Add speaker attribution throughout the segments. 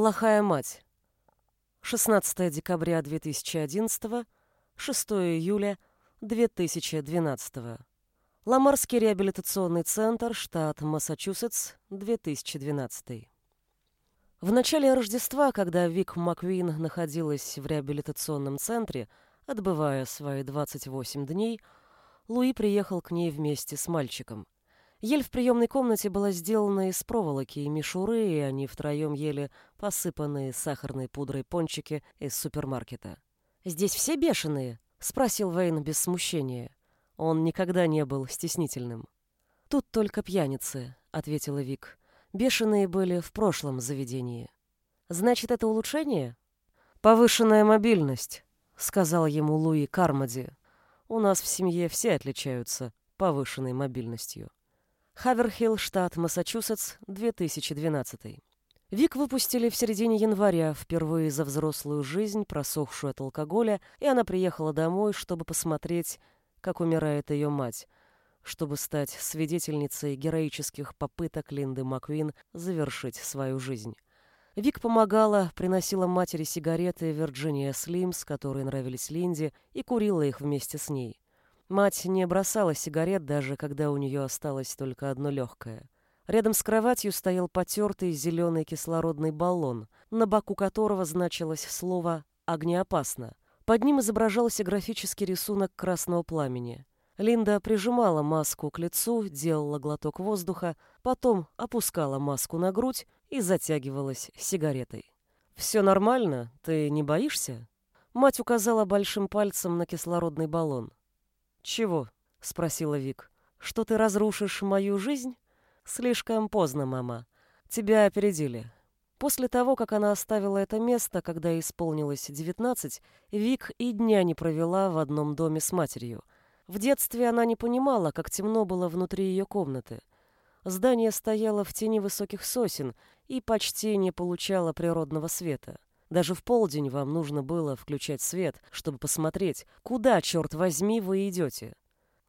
Speaker 1: Плохая мать. 16 декабря 2011, 6 июля 2012. Ламарский реабилитационный центр, штат Массачусетс, 2012. В начале Рождества, когда Вик Маквин находилась в реабилитационном центре, отбывая свои 28 дней, Луи приехал к ней вместе с мальчиком. Ель в приемной комнате была сделана из проволоки и мишуры, и они втроем ели посыпанные сахарной пудрой пончики из супермаркета. «Здесь все бешеные?» — спросил Вейн без смущения. Он никогда не был стеснительным. «Тут только пьяницы», — ответила Вик. «Бешеные были в прошлом заведении». «Значит, это улучшение?» «Повышенная мобильность», — сказал ему Луи Кармоди. У нас в семье все отличаются повышенной мобильностью. Хаверхилл, штат Массачусетс, 2012. Вик выпустили в середине января, впервые за взрослую жизнь, просохшую от алкоголя, и она приехала домой, чтобы посмотреть, как умирает ее мать, чтобы стать свидетельницей героических попыток Линды Маквин завершить свою жизнь. Вик помогала, приносила матери сигареты Virginia Slims, которые нравились Линде, и курила их вместе с ней. Мать не бросала сигарет, даже когда у нее осталось только одно легкое. Рядом с кроватью стоял потертый зеленый кислородный баллон, на боку которого значилось слово «огнеопасно». Под ним изображался графический рисунок красного пламени. Линда прижимала маску к лицу, делала глоток воздуха, потом опускала маску на грудь и затягивалась сигаретой. «Все нормально? Ты не боишься?» Мать указала большим пальцем на кислородный баллон. «Чего?» — спросила Вик. «Что ты разрушишь мою жизнь?» «Слишком поздно, мама. Тебя опередили». После того, как она оставила это место, когда исполнилось девятнадцать, Вик и дня не провела в одном доме с матерью — в детстве она не понимала, как темно было внутри ее комнаты. Здание стояло в тени высоких сосен и почти не получало природного света. Даже в полдень вам нужно было включать свет, чтобы посмотреть, куда, черт возьми, вы идете.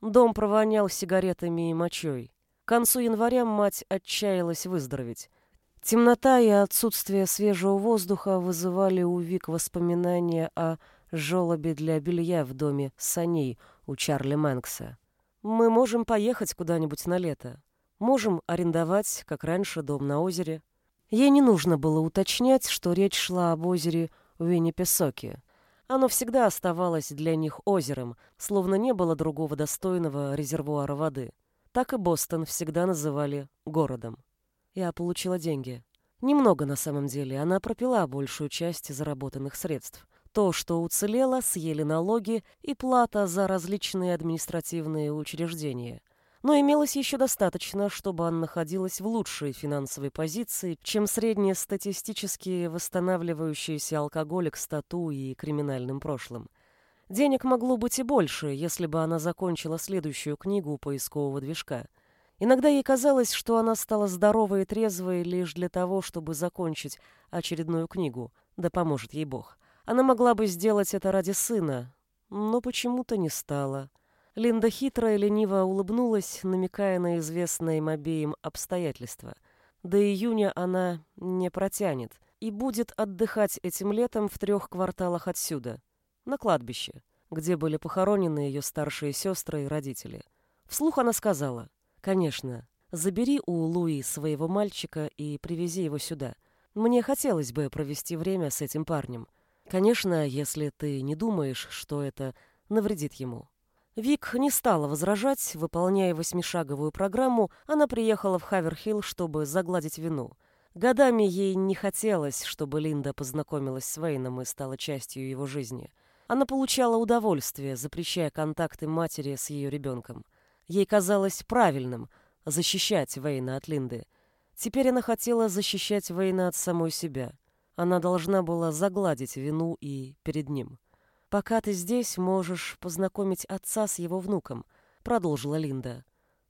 Speaker 1: Дом провонял сигаретами и мочой. К концу января мать отчаялась выздороветь. Темнота и отсутствие свежего воздуха вызывали у Вик воспоминания о желобе для белья в доме саней у Чарли Мэнкса. Мы можем поехать куда-нибудь на лето. Можем арендовать, как раньше, дом на озере. Ей не нужно было уточнять, что речь шла об озере Уиннипесоке. Оно всегда оставалось для них озером, словно не было другого достойного резервуара воды. Так и Бостон всегда называли городом. Я получила деньги. Немного на самом деле, она пропила большую часть заработанных средств. То, что уцелело, съели налоги и плата за различные административные учреждения. Но имелось еще достаточно, чтобы она находилась в лучшей финансовой позиции, чем среднестатистически восстанавливающийся алкоголик с тату и криминальным прошлым. Денег могло быть и больше, если бы она закончила следующую книгу поискового движка. Иногда ей казалось, что она стала здоровой и трезвой лишь для того, чтобы закончить очередную книгу, да поможет ей Бог. Она могла бы сделать это ради сына, но почему-то не стала. Линда хитро и лениво улыбнулась, намекая на известные им обеим обстоятельства. До июня она не протянет и будет отдыхать этим летом в трех кварталах отсюда, на кладбище, где были похоронены ее старшие сестры и родители. Вслух она сказала, «Конечно, забери у Луи своего мальчика и привези его сюда. Мне хотелось бы провести время с этим парнем». Конечно, если ты не думаешь, что это навредит ему. Вик не стала возражать, выполняя восьмишаговую программу, она приехала в Хаверхилл, чтобы загладить вину. Годами ей не хотелось, чтобы Линда познакомилась с Вейном и стала частью его жизни. Она получала удовольствие, запрещая контакты матери с ее ребенком. Ей казалось правильным защищать Вейна от Линды. Теперь она хотела защищать Вейна от самой себя. Она должна была загладить вину и перед ним. «Пока ты здесь, можешь познакомить отца с его внуком», — продолжила Линда.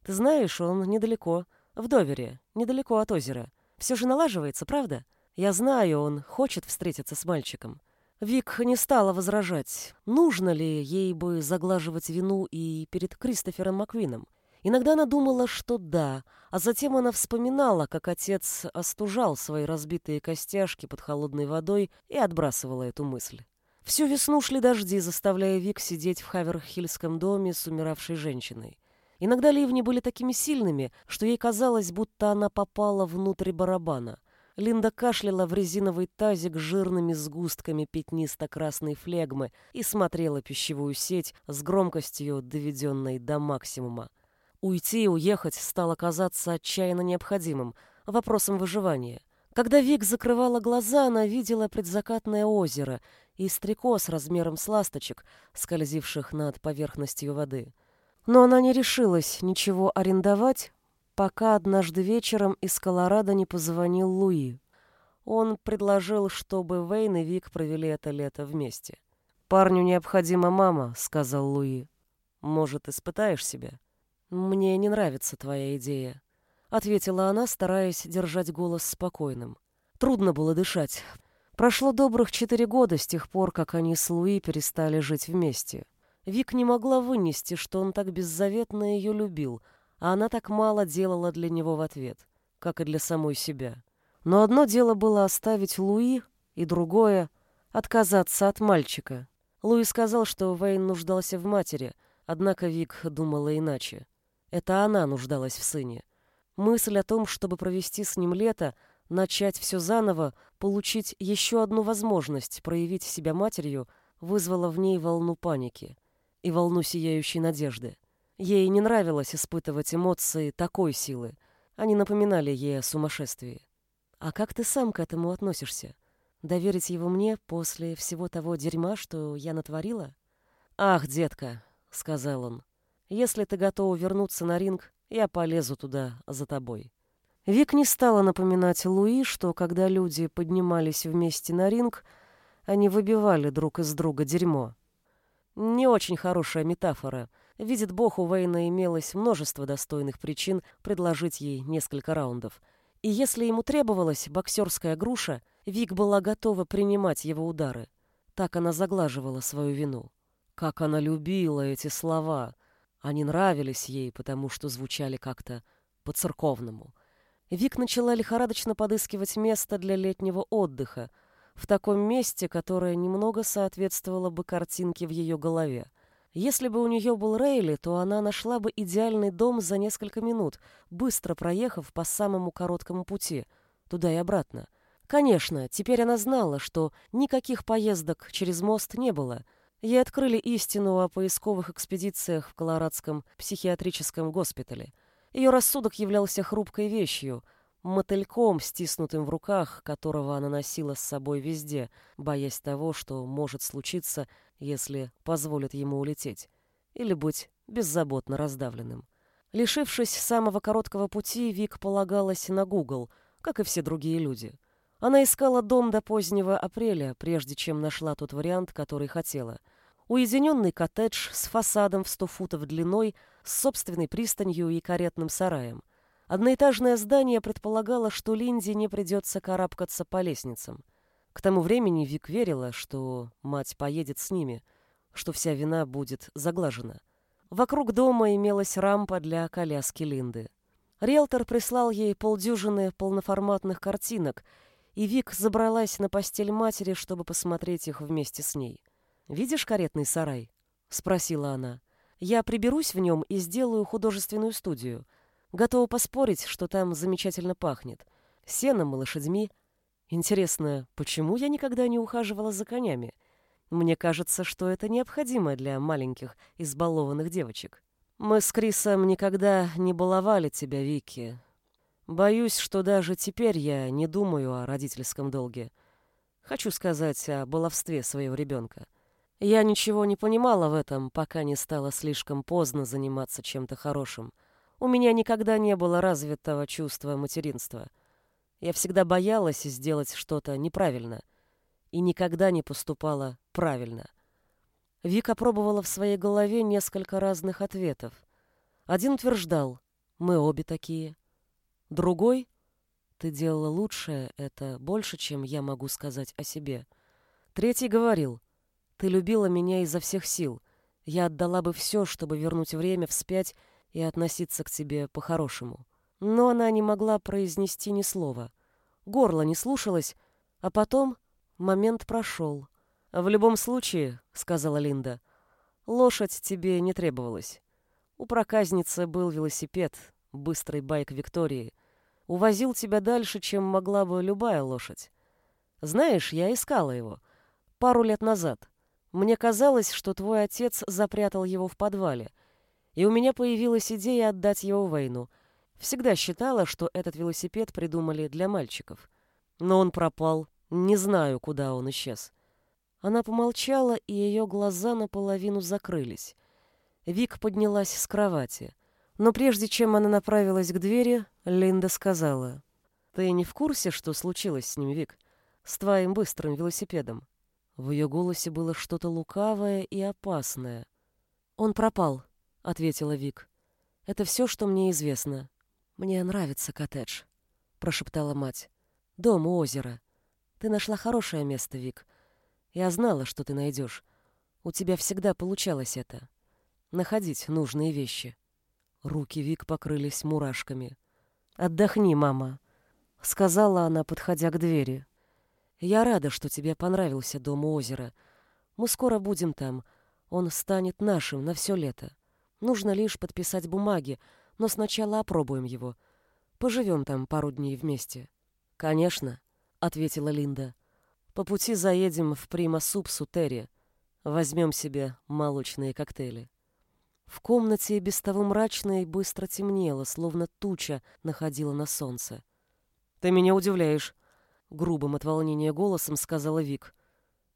Speaker 1: «Ты знаешь, он недалеко, в Довере, недалеко от озера. Все же налаживается, правда? Я знаю, он хочет встретиться с мальчиком». Вик не стала возражать, нужно ли ей бы заглаживать вину и перед Кристофером Маквином. Иногда она думала, что да, а затем она вспоминала, как отец остужал свои разбитые костяшки под холодной водой и отбрасывала эту мысль. Всю весну шли дожди, заставляя Вик сидеть в Хаверхильском доме с умиравшей женщиной. Иногда ливни были такими сильными, что ей казалось, будто она попала внутрь барабана. Линда кашляла в резиновый тазик жирными сгустками пятнисто-красной флегмы и смотрела пищевую сеть с громкостью, доведенной до максимума. Уйти и уехать стало казаться отчаянно необходимым, вопросом выживания. Когда Вик закрывала глаза, она видела предзакатное озеро и стрекоз размером с ласточек, скользивших над поверхностью воды. Но она не решилась ничего арендовать, пока однажды вечером из Колорадо не позвонил Луи. Он предложил, чтобы Вейн и Вик провели это лето вместе. «Парню необходима мама», — сказал Луи. «Может, испытаешь себя?» «Мне не нравится твоя идея», — ответила она, стараясь держать голос спокойным. Трудно было дышать. Прошло добрых четыре года с тех пор, как они с Луи перестали жить вместе. Вик не могла вынести, что он так беззаветно ее любил, а она так мало делала для него в ответ, как и для самой себя. Но одно дело было оставить Луи, и другое — отказаться от мальчика. Луи сказал, что Вейн нуждался в матери, однако Вик думала иначе. Это она нуждалась в сыне. Мысль о том, чтобы провести с ним лето, начать все заново, получить еще одну возможность проявить себя матерью, вызвала в ней волну паники и волну сияющей надежды. Ей не нравилось испытывать эмоции такой силы. Они напоминали ей о сумасшествии. «А как ты сам к этому относишься? Доверить его мне после всего того дерьма, что я натворила?» «Ах, детка», — сказал он, если ты готова вернуться на ринг, я полезу туда за тобой». Вик не стала напоминать Луи, что когда люди поднимались вместе на ринг, они выбивали друг из друга дерьмо. Не очень хорошая метафора. Видит Бог, у Вейна имелось множество достойных причин предложить ей несколько раундов. И если ему требовалась боксерская груша, Вик была готова принимать его удары. Так она заглаживала свою вину. Как она любила эти слова. Они нравились ей, потому что звучали как-то по-церковному. Вик начала лихорадочно подыскивать место для летнего отдыха, в таком месте, которое немного соответствовало бы картинке в ее голове. Если бы у нее был Рейли, то она нашла бы идеальный дом за несколько минут, быстро проехав по самому короткому пути, туда и обратно. Конечно, теперь она знала, что никаких поездок через мост не было — Ей открыли истину о поисковых экспедициях в Колорадском психиатрическом госпитале. Ее рассудок являлся хрупкой вещью, мотыльком, стиснутым в руках, которого она носила с собой везде, боясь того, что может случиться, если позволят ему улететь, или быть беззаботно раздавленным. Лишившись самого короткого пути, Вик полагалась на Google, как и все другие люди. Она искала дом до позднего апреля, прежде чем нашла тот вариант, который хотела — Уединенный коттедж с фасадом в сто футов длиной, с собственной пристанью и каретным сараем. Одноэтажное здание предполагало, что Линде не придется карабкаться по лестницам. К тому времени Вик верила, что мать поедет с ними, что вся вина будет заглажена. Вокруг дома имелась рампа для коляски Линды. Риэлтор прислал ей полдюжины полноформатных картинок, и Вик забралась на постель матери, чтобы посмотреть их вместе с ней. «Видишь каретный сарай?» — спросила она. «Я приберусь в нем и сделаю художественную студию. Готова поспорить, что там замечательно пахнет. Сеном и лошадьми. Интересно, почему я никогда не ухаживала за конями? Мне кажется, что это необходимо для маленьких, избалованных девочек. Мы с Крисом никогда не баловали тебя, Вики. Боюсь, что даже теперь я не думаю о родительском долге. Хочу сказать о баловстве своего ребенка. Я ничего не понимала в этом, пока не стало слишком поздно заниматься чем-то хорошим. У меня никогда не было развитого чувства материнства. Я всегда боялась сделать что-то неправильно и никогда не поступала правильно. Вика пробовала в своей голове несколько разных ответов. Один утверждал «Мы обе такие». Другой «Ты делала лучшее, это больше, чем я могу сказать о себе». Третий говорил – ты любила меня изо всех сил. Я отдала бы все, чтобы вернуть время вспять и относиться к тебе по-хорошему. Но она не могла произнести ни слова. Горло не слушалось, а потом момент прошел. «В любом случае», — сказала Линда, — «лошадь тебе не требовалась. У проказницы был велосипед, быстрый байк Виктории. Увозил тебя дальше, чем могла бы любая лошадь. Знаешь, я искала его. Пару лет назад. Мне казалось, что твой отец запрятал его в подвале. И у меня появилась идея отдать его Вейну. Всегда считала, что этот велосипед придумали для мальчиков. Но он пропал. Не знаю, куда он исчез. Она помолчала, и ее глаза наполовину закрылись. Вик поднялась с кровати. Но прежде чем она направилась к двери, Линда сказала. «Ты не в курсе, что случилось с ним, Вик? С твоим быстрым велосипедом?» В ее голосе было что-то лукавое и опасное. «Он пропал», — ответила Вик. «Это все, что мне известно. Мне нравится коттедж», — прошептала мать. «Дом у озера. Ты нашла хорошее место, Вик. Я знала, что ты найдешь. У тебя всегда получалось это. Находить нужные вещи. Руки Вик покрылись мурашками. «Отдохни, мама», — сказала она, подходя к двери. «Я рада, что тебе понравился дом у озера. Мы скоро будем там. Он станет нашим на все лето. Нужно лишь подписать бумаги, но сначала опробуем его. Поживем там пару дней вместе». «Конечно», — ответила Линда. По пути заедем в Прима-Суп Сутери. Возьмем себе молочные коктейли. В комнате без того мрачно быстро темнело, словно туча находила на солнце. «Ты меня удивляешь», — грубым от волнения голосом сказала Вик.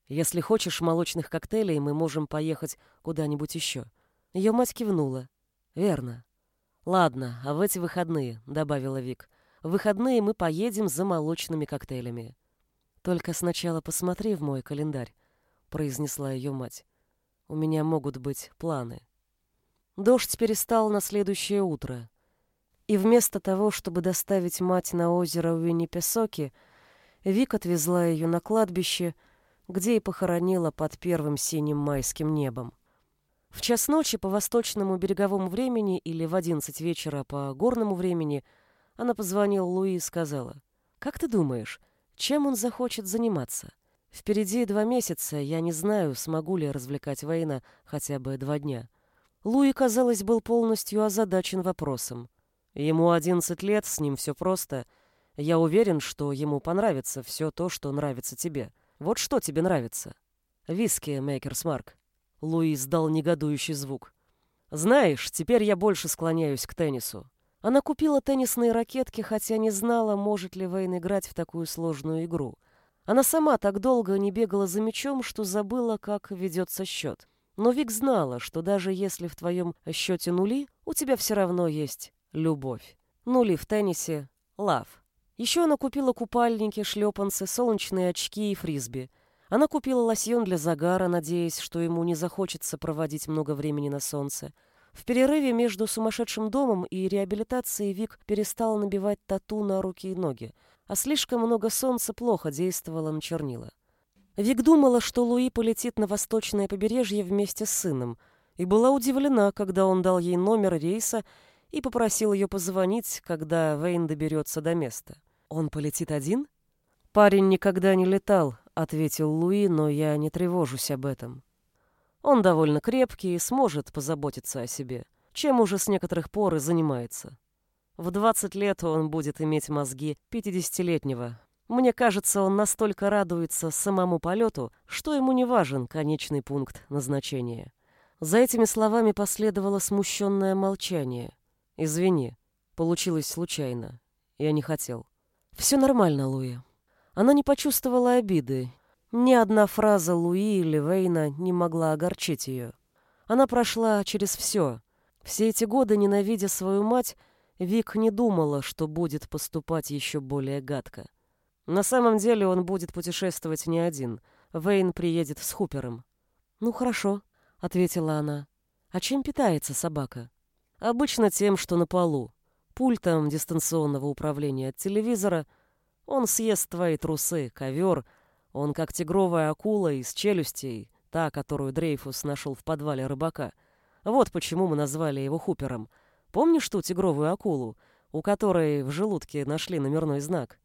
Speaker 1: «Если хочешь молочных коктейлей, мы можем поехать куда-нибудь еще». Ее мать кивнула. «Верно». «Ладно, а в эти выходные», — добавила Вик, — «в выходные мы поедем за молочными коктейлями». «Только сначала посмотри в мой календарь», — произнесла ее мать. «У меня могут быть планы». Дождь перестал на следующее утро. И вместо того, чтобы доставить мать на озеро Уиннипесоки, Вик отвезла ее на кладбище, где и похоронила под первым синим майским небом. В час ночи по восточному береговому времени или в одиннадцать вечера по горному времени она позвонила Луи и сказала, «Как ты думаешь, чем он захочет заниматься? Впереди два месяца, я не знаю, смогу ли развлекать Вейна хотя бы два дня. Луи, казалось, был полностью озадачен вопросом. Ему одиннадцать лет, с ним все просто. Я уверен, что ему понравится все то, что нравится тебе. Вот что тебе нравится? Виски, Мейкерс Марк. Луи издал негодующий звук. Знаешь, теперь я больше склоняюсь к теннису. Она купила теннисные ракетки, хотя не знала, может ли Вейн играть в такую сложную игру. Она сама так долго не бегала за мячом, что забыла, как ведется счет. Но Вик знала, что даже если в твоем счете нули, у тебя все равно есть любовь. Нули в теннисе — лав. Еще она купила купальники, шлепанцы, солнечные очки и фрисби. Она купила лосьон для загара, надеясь, что ему не захочется проводить много времени на солнце. В перерыве между сумасшедшим домом и реабилитацией Вик перестал набивать тату на руки и ноги, а слишком много солнца плохо действовало на чернила. Вик думала, что Луи полетит на восточное побережье вместе с сыном, и была удивлена, когда он дал ей номер рейса и попросил ее позвонить, когда Вейн доберется до места. «Он полетит один?» «Парень никогда не летал», — ответил Луи, но я не тревожусь об этом. Он довольно крепкий и сможет позаботиться о себе, чем уже с некоторых пор и занимается. В 20 лет он будет иметь мозги 50-летнего. Мне кажется, он настолько радуется самому полету, что ему не важен конечный пункт назначения. За этими словами последовало смущенное молчание. «Извини, получилось случайно. Я не хотел». «Все нормально, Луи». Она не почувствовала обиды, ни одна фраза Луи или Вейна не могла огорчить ее. Она прошла через все. Все эти годы, ненавидя свою мать, Вик не думала, что будет поступать еще более гадко. На самом деле он будет путешествовать не один. Вейн приедет с Хупером. «Ну хорошо», — ответила она. «А чем питается собака?» «Обычно тем, что на полу. Пультом дистанционного управления от телевизора. Он съест твои трусы, ковер, он как тигровая акула из челюстей, та, которую Дрейфус нашел в подвале рыбака. Вот почему мы назвали его Хупером. Помнишь ту тигровую акулу, у которой в желудке нашли номерной знак?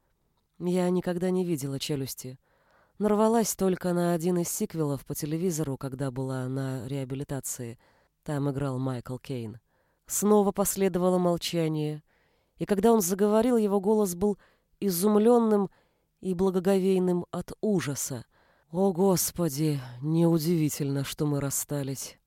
Speaker 1: Я никогда не видела челюсти. Нарвалась только на один из сиквелов по телевизору, когда была на реабилитации. Там играл Майкл Кейн. Снова последовало молчание, и когда он заговорил, его голос был изумленным и благоговейным от ужаса. «О, Господи, неудивительно, что мы расстались».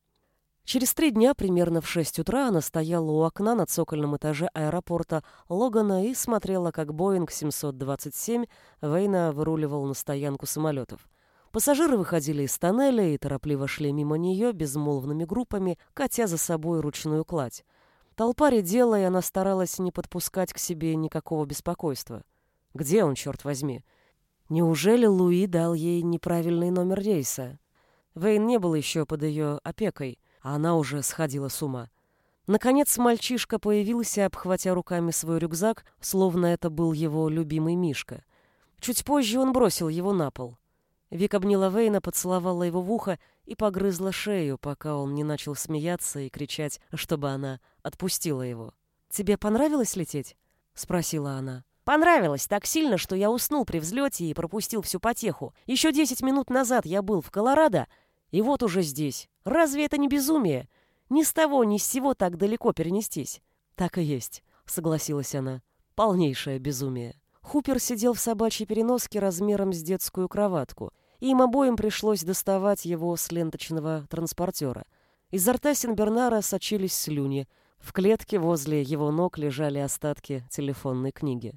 Speaker 1: Через три дня, примерно в шесть утра, она стояла у окна на цокольном этаже аэропорта Логана и смотрела, как Боинг 727 Вейна выруливал на стоянку самолетов. Пассажиры выходили из тоннеля и торопливо шли мимо нее безмолвными группами, катя за собой ручную кладь. Толпа редела, и она старалась не подпускать к себе никакого беспокойства. Где он, черт возьми? Неужели Луи дал ей неправильный номер рейса? Вейн не был еще под ее опекой — а она уже сходила с ума. Наконец мальчишка появился, обхватя руками свой рюкзак, словно это был его любимый Мишка. Чуть позже он бросил его на пол. Вик обняла Вейна, поцеловала его в ухо и погрызла шею, пока он не начал смеяться и кричать, чтобы она отпустила его. «Тебе понравилось лететь?» — спросила она. «Понравилось так сильно, что я уснул при взлете и пропустил всю потеху. Еще десять минут назад я был в Колорадо, и вот уже здесь. Разве это не безумие? Ни с того, ни с сего так далеко перенестись. Так и есть, согласилась она. Полнейшее безумие. Хупер сидел в собачьей переноске размером с детскую кроватку, им обоим пришлось доставать его с ленточного транспортера. Изо рта Синбернара сочились слюни. В клетке возле его ног лежали остатки телефонной книги.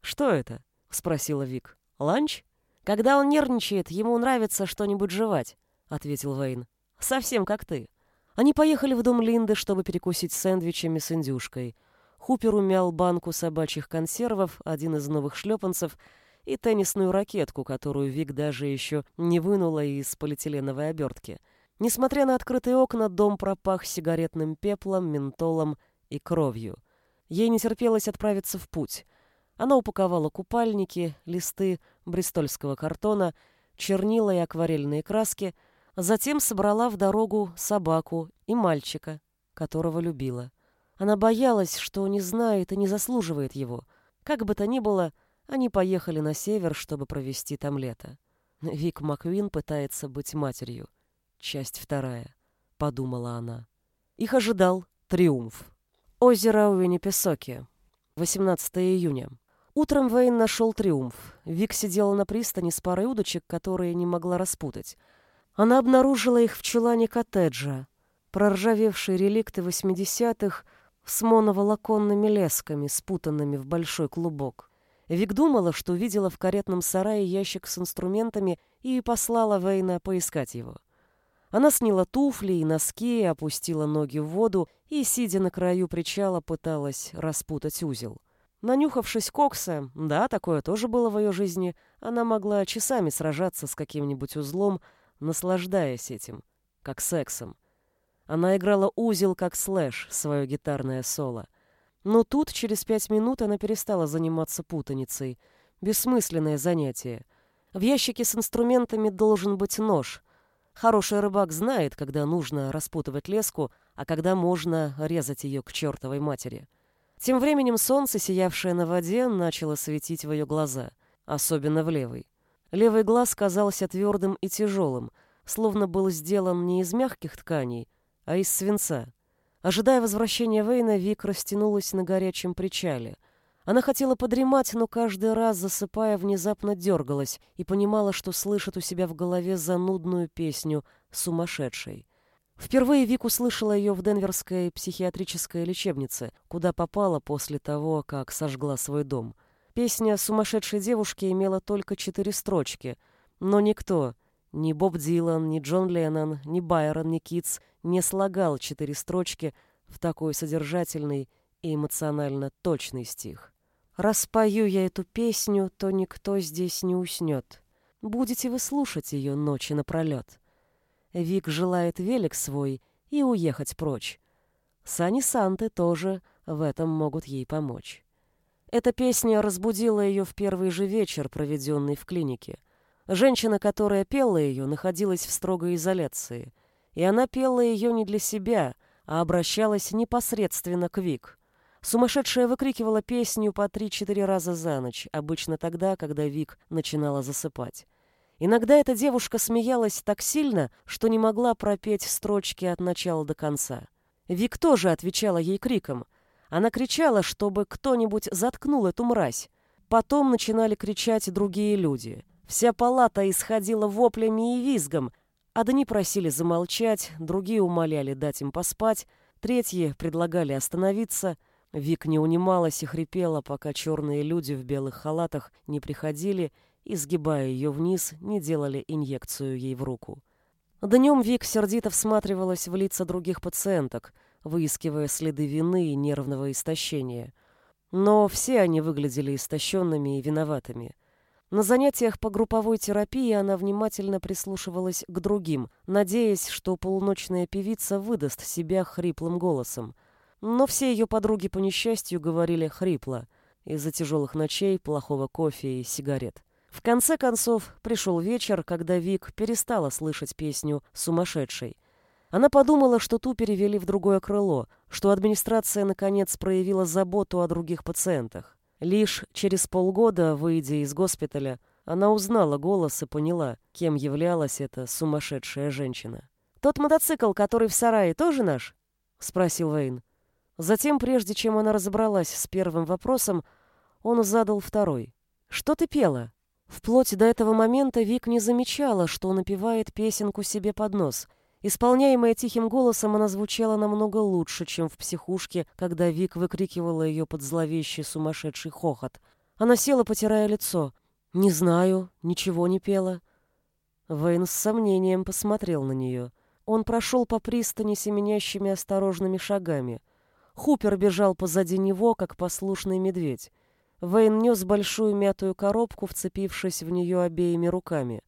Speaker 1: «Что это?» — спросила Вик. «Ланч?» Когда он нервничает, ему нравится что-нибудь жевать. — ответил Вейн. «Совсем как ты». Они поехали в дом Линды, чтобы перекусить сэндвичами с индюшкой. Хупер умял банку собачьих консервов, один из новых шлепанцев и теннисную ракетку, которую Вик даже еще не вынула из полиэтиленовой обертки. Несмотря на открытые окна, дом пропах сигаретным пеплом, ментолом и кровью. Ей не терпелось отправиться в путь. Она упаковала купальники, листы бристольского картона, чернила и акварельные краски — Затем собрала в дорогу собаку и мальчика, которого любила. Она боялась, что не знает и не заслуживает его. Как бы то ни было, они поехали на север, чтобы провести там лето. Вик Маквин пытается быть матерью. Часть вторая, подумала она. Их ожидал триумф. Озеро Уиннипесоки. 18 июня. Утром Вейн нашел триумф. Вик сидела на пристани с парой удочек, которые не могла распутать. Она обнаружила их в чулане коттеджа, проржавевшие реликты восьмидесятых с моноволоконными лесками, спутанными в большой клубок. Вик думала, что увидела в каретном сарае ящик с инструментами и послала Вейна поискать его. Она сняла туфли и носки, опустила ноги в воду и, сидя на краю причала, пыталась распутать узел. Нанюхавшись кокса, да, такое тоже было в ее жизни, она могла часами сражаться с каким-нибудь узлом, наслаждаясь этим, как сексом. Она играла узел, как слэш, свое гитарное соло. Но тут, через пять минут, она перестала заниматься путаницей. Бессмысленное занятие. В ящике с инструментами должен быть нож. Хороший рыбак знает, когда нужно распутывать леску, а когда можно резать ее к чертовой матери. Тем временем солнце, сиявшее на воде, начало светить в ее глаза, особенно в левый. Левый глаз казался твердым и тяжелым, словно был сделан не из мягких тканей, а из свинца. Ожидая возвращения Вейна, Вик растянулась на горячем причале. Она хотела подремать, но каждый раз, засыпая, внезапно дергалась и понимала, что слышит у себя в голове занудную песню «Сумасшедшей». Впервые Вик услышала ее в Денверской психиатрической лечебнице, куда попала после того, как сожгла свой дом. Песня сумасшедшей девушки имела только четыре строчки, но никто, ни Боб Дилан, ни Джон Леннон, ни Байрон, ни Китс не слагал четыре строчки в такой содержательный и эмоционально точный стих. «Распою я эту песню, то никто здесь не уснет. Будете вы слушать ее ночи напролет. Вик желает велик свой и уехать прочь. Сани Санты тоже в этом могут ей помочь». Эта песня разбудила ее в первый же вечер, проведенный в клинике. Женщина, которая пела ее, находилась в строгой изоляции. И она пела ее не для себя, а обращалась непосредственно к Вик. Сумасшедшая выкрикивала песню по три-четыре раза за ночь, обычно тогда, когда Вик начинала засыпать. Иногда эта девушка смеялась так сильно, что не могла пропеть строчки от начала до конца. Вик тоже отвечала ей криком. Она кричала, чтобы кто-нибудь заткнул эту мразь. Потом начинали кричать другие люди. Вся палата исходила воплями и визгом. Одни просили замолчать, другие умоляли дать им поспать, третьи предлагали остановиться. Вик не унималась и хрипела, пока черные люди в белых халатах не приходили и, сгибая ее вниз, не делали инъекцию ей в руку. Днем Вик сердито всматривалась в лица других пациенток, выискивая следы вины и нервного истощения. Но все они выглядели истощенными и виноватыми. На занятиях по групповой терапии она внимательно прислушивалась к другим, надеясь, что полуночная певица выдаст себя хриплым голосом. Но все ее подруги по несчастью говорили хрипло из-за тяжелых ночей, плохого кофе и сигарет. В конце концов, пришел вечер, когда Вик перестала слышать песню «Сумасшедший». Она подумала, что ту перевели в другое крыло, что администрация наконец проявила заботу о других пациентах. Лишь через полгода, выйдя из госпиталя, она узнала голос и поняла, кем являлась эта сумасшедшая женщина. «Тот мотоцикл, который в сарае, тоже наш?» — спросил Вейн. Затем, прежде чем она разобралась с первым вопросом, он задал второй. «Что ты пела?» Вплоть до этого момента Вик не замечала, что напевает песенку себе под нос. Исполняемая тихим голосом, она звучала намного лучше, чем в психушке, когда Вик выкрикивала ее под зловещий сумасшедший хохот. Она села, потирая лицо. «Не знаю, ничего не пела». Вейн с сомнением посмотрел на нее. Он прошел по пристани семенящими осторожными шагами. Хупер бежал позади него, как послушный медведь. Вейн нес большую мятую коробку, вцепившись в нее обеими руками.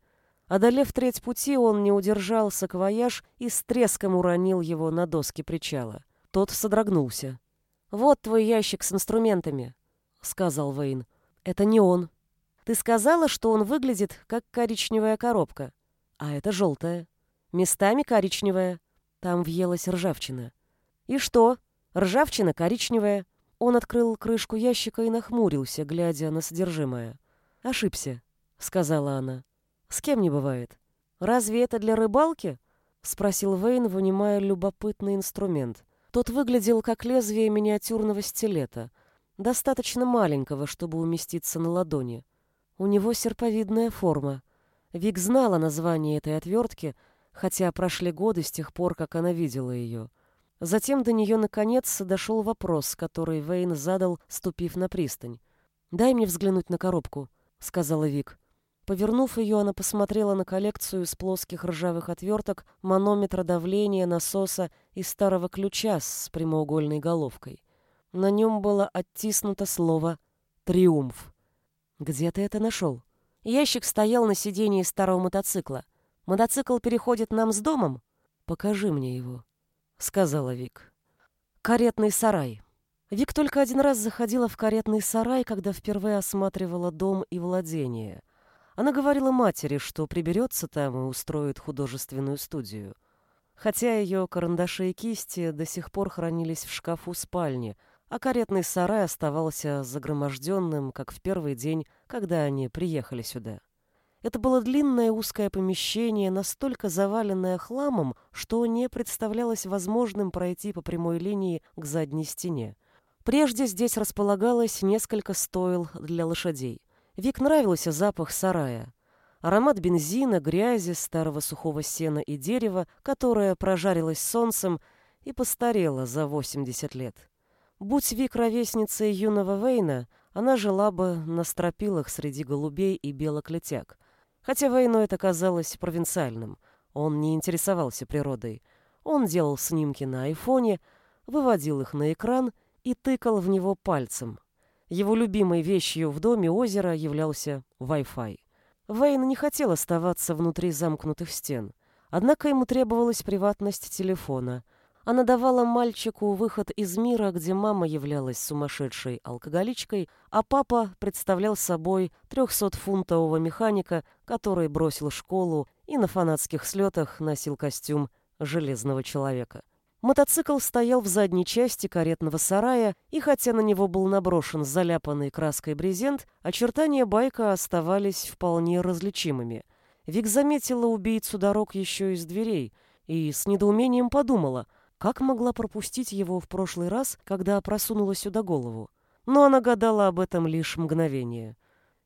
Speaker 1: Одолев треть пути, он не удержал саквояж и с треском уронил его на доски причала. Тот содрогнулся. «Вот твой ящик с инструментами», — сказал Вейн. «Это не он. Ты сказала, что он выглядит как коричневая коробка. А это желтая. Местами коричневая. Там въелась ржавчина. И что? Ржавчина коричневая. Он открыл крышку ящика и нахмурился, глядя на содержимое. «Ошибся», — сказала она. «С кем не бывает. Разве это для рыбалки?» — спросил Вейн, вынимая любопытный инструмент. Тот выглядел как лезвие миниатюрного стилета, достаточно маленького, чтобы уместиться на ладони. У него серповидная форма. Вик знала название этой отвертки, хотя прошли годы с тех пор, как она видела ее. Затем до нее наконец дошел вопрос, который Вейн задал, ступив на пристань. «Дай мне взглянуть на коробку», — сказала Вик. Повернув ее, она посмотрела на коллекцию из плоских ржавых отверток, манометра давления, насоса и старого ключа с прямоугольной головкой. На нем было оттиснуто слово «Триумф». «Где ты это нашел?» Ящик стоял на сидении старого мотоцикла. «Мотоцикл переходит нам с домом?» «Покажи мне его», — сказала Вик. Каретный сарай. Вик только один раз заходила в каретный сарай, когда впервые осматривала дом и владение. Она говорила матери, что приберется там и устроит художественную студию. Хотя ее карандаши и кисти до сих пор хранились в шкафу спальни, а каретный сарай оставался загроможденным, как в первый день, когда они приехали сюда. Это было длинное узкое помещение, настолько заваленное хламом, что не представлялось возможным пройти по прямой линии к задней стене. Прежде здесь располагалось несколько стойл для лошадей. Вик нравился запах сарая. Аромат бензина, грязи, старого сухого сена и дерева, которое прожарилось солнцем и постарело за 80 лет. Будь Вик ровесницей юного Вейна, она жила бы на стропилах среди голубей и белок летяг, Хотя войну это казалось провинциальным. Он не интересовался природой. Он делал снимки на айфоне, выводил их на экран и тыкал в него пальцем. Его любимой вещью в доме озера являлся Wi-Fi. Вейн не хотел оставаться внутри замкнутых стен. Однако ему требовалась приватность телефона — она давала мальчику выход из мира, где мама являлась сумасшедшей алкоголичкой, а папа представлял собой трехсотфунтового механика, который бросил школу и на фанатских слетах носил костюм железного человека. Мотоцикл стоял в задней части каретного сарая, и хотя на него был наброшен заляпанный краской брезент, очертания байка оставались вполне различимыми. Вик заметила убийцу дорог еще из дверей и с недоумением подумала, как могла пропустить его в прошлый раз, когда просунула сюда голову. Но она гадала об этом лишь мгновение.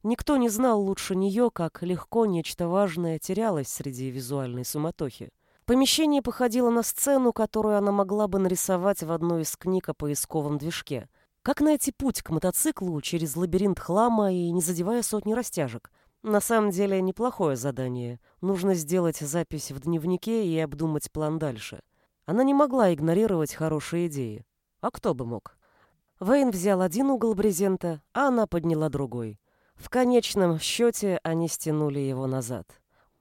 Speaker 1: Никто не знал лучше нее, как легко нечто важное терялось среди визуальной суматохи. Помещение походило на сцену, которую она могла бы нарисовать в одной из книг о поисковом движке. Как найти путь к мотоциклу через лабиринт хлама и не задевая сотни растяжек? На самом деле неплохое задание. Нужно сделать запись в дневнике и обдумать план дальше. Она не могла игнорировать хорошие идеи. А кто бы мог? Вейн взял один угол брезента, а она подняла другой. В конечном счете они стянули его назад.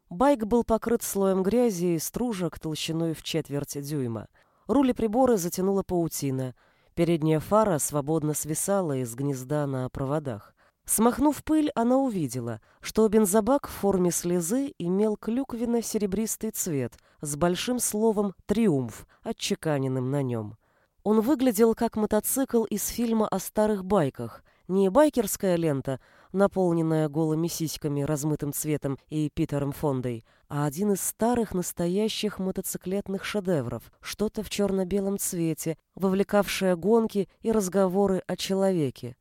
Speaker 1: Байк был покрыт слоем грязи и стружек толщиной в четверть дюйма. Рули прибора затянула паутина. Передняя фара свободно свисала из гнезда на проводах. Смахнув пыль, она увидела, что бензобак в форме слезы имел клюквенно-серебристый цвет с большим словом «Триумф», отчеканенным на нем. Он выглядел как мотоцикл из фильма о старых байках. Не байкерская лента, наполненная голыми сиськами, размытым цветом и Питером Фондой, а один из старых настоящих мотоциклетных шедевров, что-то в черно-белом цвете, вовлекавшее гонки и разговоры о человеке.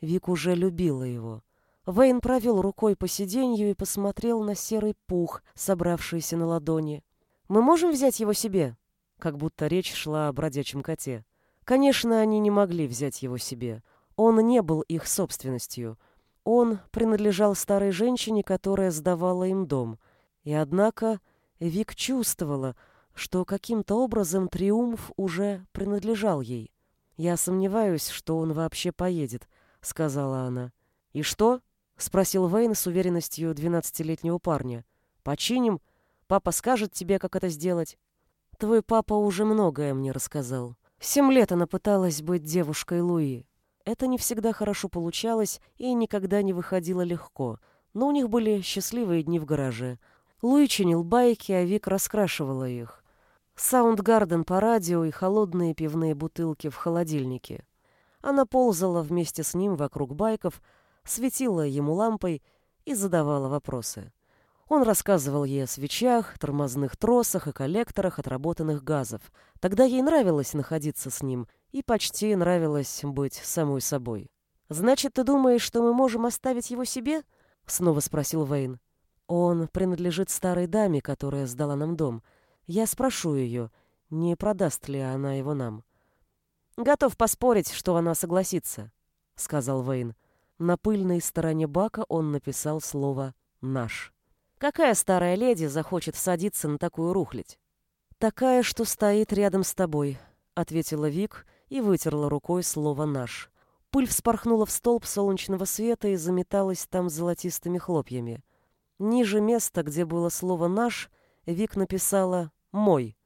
Speaker 1: Вик уже любила его. Вейн провел рукой по сиденью и посмотрел на серый пух, собравшийся на ладони. «Мы можем взять его себе?» Как будто речь шла о бродячем коте. Конечно, они не могли взять его себе. Он не был их собственностью — он принадлежал старой женщине, которая сдавала им дом. И однако Вик чувствовала, что каким-то образом триумф уже принадлежал ей. «Я сомневаюсь, что он вообще поедет», — сказала она. «И что?» — спросил Вейн с уверенностью двенадцатилетнего парня. «Починим? Папа скажет тебе, как это сделать». «Твой папа уже многое мне рассказал. Семь лет она пыталась быть девушкой Луи. Это не всегда хорошо получалось и никогда не выходило легко, но у них были счастливые дни в гараже. Луи чинил байки, а Вик раскрашивала их. Саундгарден по радио и холодные пивные бутылки в холодильнике. Она ползала вместе с ним вокруг байков, светила ему лампой и задавала вопросы. Он рассказывал ей о свечах, тормозных тросах и коллекторах отработанных газов. Тогда ей нравилось находиться с ним — и почти нравилось быть самой собой. «Значит, ты думаешь, что мы можем оставить его себе?» — снова спросил Вейн. «Он принадлежит старой даме, которая сдала нам дом. Я спрошу ее, не продаст ли она его нам». «Готов поспорить, что она согласится», — сказал Вейн. На пыльной стороне бака он написал слово «наш». «Какая старая леди захочет садиться на такую рухлядь?» «Такая, что стоит рядом с тобой», — ответила Вик, — и вытерла рукой слово «наш». Пыль вспорхнула в столб солнечного света и заметалась там золотистыми хлопьями. Ниже места, где было слово «наш», Вик написала «мой».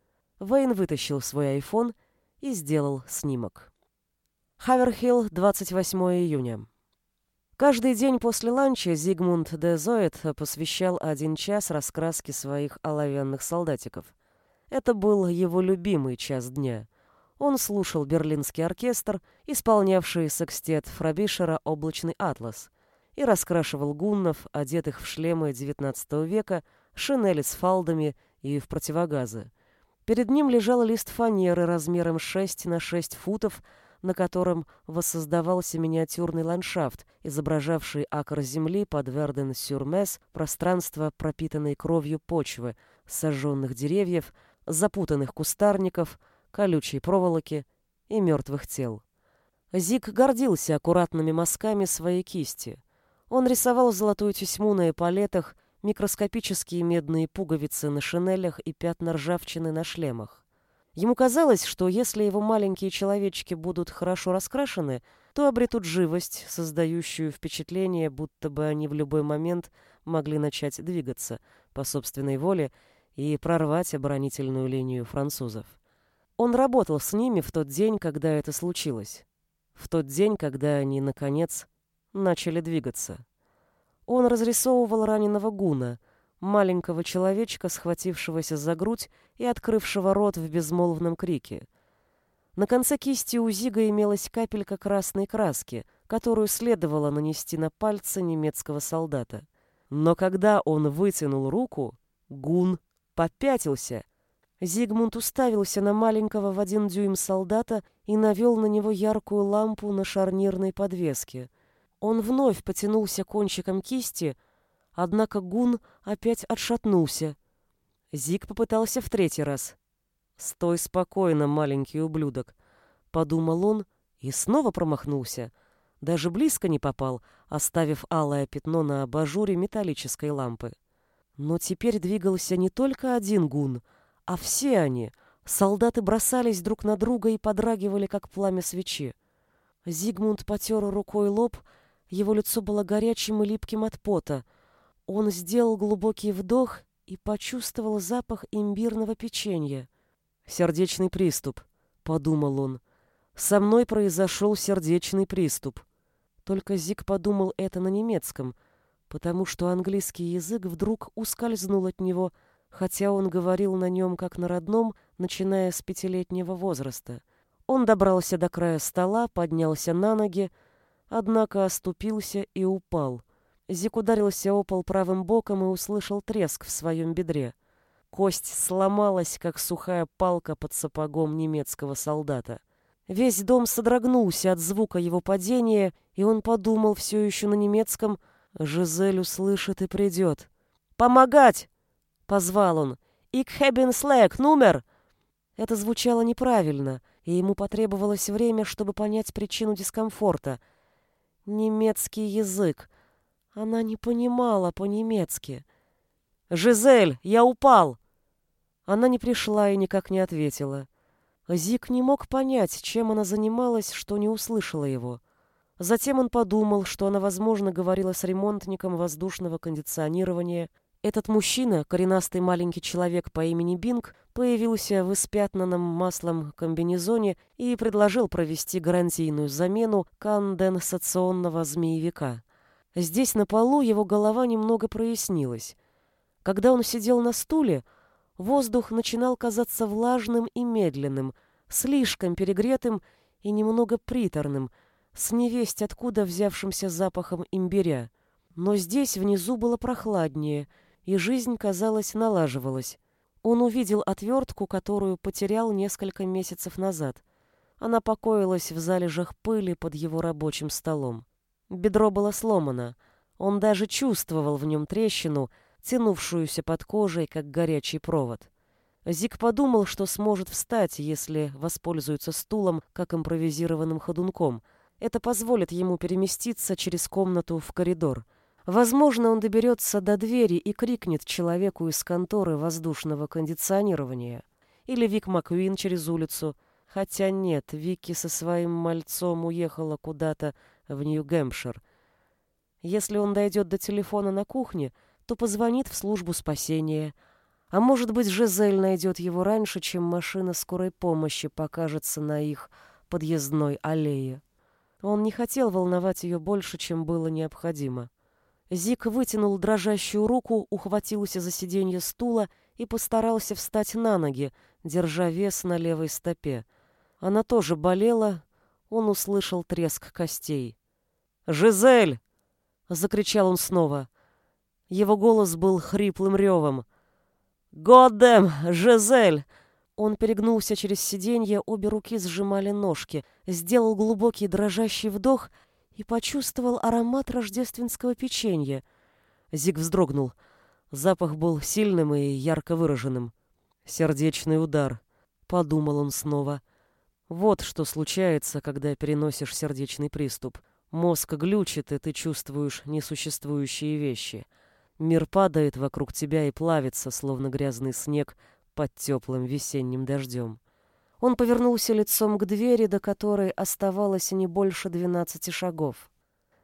Speaker 1: Вейн вытащил свой айфон и сделал снимок. Хаверхилл, 28 июня. Каждый день после ланча Зигмунд де Зоет посвящал один час раскраске своих оловянных солдатиков. Это был его любимый час дня. Он слушал берлинский оркестр, исполнявший секстет Фрабишера «Облачный атлас», и раскрашивал гуннов, одетых в шлемы XIX века, шинели с фалдами и в противогазы. Перед ним лежал лист фанеры размером 6 на 6 футов, на котором воссоздавался миниатюрный ландшафт, изображавший акр земли под Верден-Сюрмес, пространство, пропитанное кровью почвы, сожженных деревьев, запутанных кустарников — колючей проволоки и мертвых тел. Зик гордился аккуратными мазками своей кисти. Он рисовал золотую тесьму на эполетах, микроскопические медные пуговицы на шинелях и пятна ржавчины на шлемах. Ему казалось, что если его маленькие человечки будут хорошо раскрашены, то обретут живость, создающую впечатление, будто бы они в любой момент могли начать двигаться по собственной воле и прорвать оборонительную линию французов. Он работал с ними в тот день, когда это случилось. В тот день, когда они, наконец, начали двигаться. Он разрисовывал раненого гуна, маленького человечка, схватившегося за грудь и открывшего рот в безмолвном крике. На конце кисти у Зига имелась капелька красной краски, которую следовало нанести на пальцы немецкого солдата. Но когда он вытянул руку, Гун попятился. Зигмунд уставился на маленького в один дюйм солдата и навел на него яркую лампу на шарнирной подвеске. Он вновь потянулся кончиком кисти, однако Гун опять отшатнулся. Зиг попытался в третий раз. «Стой спокойно, маленький ублюдок», — подумал он и снова промахнулся. Даже близко не попал, оставив алое пятно на абажуре металлической лампы. Но теперь двигался не только один гун, а все они. Солдаты бросались друг на друга и подрагивали, как пламя свечи. Зигмунд потер рукой лоб, его лицо было горячим и липким от пота. Он сделал глубокий вдох и почувствовал запах имбирного печенья. «Сердечный приступ», — подумал он. «Со мной произошел сердечный приступ». Только Зиг подумал это на немецком, потому что английский язык вдруг ускользнул от него, хотя он говорил на нем как на родном, начиная с пятилетнего возраста. Он добрался до края стола, поднялся на ноги, однако оступился и упал. Зик ударился о пол правым боком и услышал треск в своем бедре. Кость сломалась, как сухая палка под сапогом немецкого солдата. Весь дом содрогнулся от звука его падения, и он подумал все еще на немецком «Жизель услышит и придет». «Помогать!» — позвал он. «Ik hebben номер!» Это звучало неправильно, и ему потребовалось время, чтобы понять причину дискомфорта. Немецкий язык. Она не понимала по-немецки. «Жизель, я упал!» Она не пришла и никак не ответила. Зик не мог понять, чем она занималась, что не услышала его. Затем он подумал, что она, возможно, говорила с ремонтником воздушного кондиционирования. Этот мужчина, коренастый маленький человек по имени Бинг, появился в испятнанном маслом комбинезоне и предложил провести гарантийную замену конденсационного змеевика. Здесь на полу его голова немного прояснилась. Когда он сидел на стуле, Воздух начинал казаться влажным и медленным, слишком перегретым и немного приторным, с невесть откуда взявшимся запахом имбиря. Но здесь внизу было прохладнее, и жизнь, казалось, налаживалась. Он увидел отвертку, которую потерял несколько месяцев назад. Она покоилась в залежах пыли под его рабочим столом. Бедро было сломано. Он даже чувствовал в нем трещину — тянувшуюся под кожей, как горячий провод. Зик подумал, что сможет встать, если воспользуется стулом, как импровизированным ходунком. Это позволит ему переместиться через комнату в коридор. Возможно, он доберется до двери и крикнет человеку из конторы воздушного кондиционирования. Или Вик Маквин через улицу. Хотя нет, Вики со своим мальцом уехала куда-то в Нью-Гэмпшир. Если он дойдет до телефона на кухне, то позвонит в службу спасения. А может быть, Жизель найдет его раньше, чем машина скорой помощи покажется на их подъездной аллее. Он не хотел волновать ее больше, чем было необходимо. Зик вытянул дрожащую руку, ухватился за сиденье стула и постарался встать на ноги, держа вес на левой стопе. Она тоже болела, он услышал треск костей. «Жизель!» — закричал он снова. Его голос был хриплым ревом. «Годдэм, Жизель!» Он перегнулся через сиденье, обе руки сжимали ножки, сделал глубокий дрожащий вдох и почувствовал аромат рождественского печенья. Зиг вздрогнул. Запах был сильным и ярко выраженным. «Сердечный удар», — подумал он снова. «Вот что случается, когда переносишь сердечный приступ. Мозг глючит, и ты чувствуешь несуществующие вещи». Мир падает вокруг тебя и плавится, словно грязный снег под теплым весенним дождем. Он повернулся лицом к двери, до которой оставалось не больше двенадцати шагов.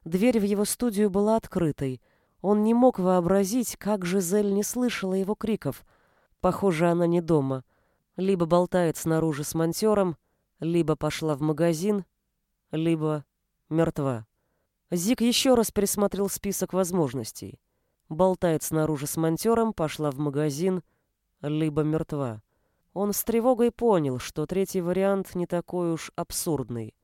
Speaker 1: Дверь в его студию была открытой. Он не мог вообразить, как Жизель не слышала его криков. Похоже, она не дома. Либо болтает снаружи с монтером, либо пошла в магазин, либо мертва. Зик еще раз пересмотрел список возможностей. Болтает снаружи с монтером, пошла в магазин, либо мертва. Он с тревогой понял, что третий вариант не такой уж абсурдный.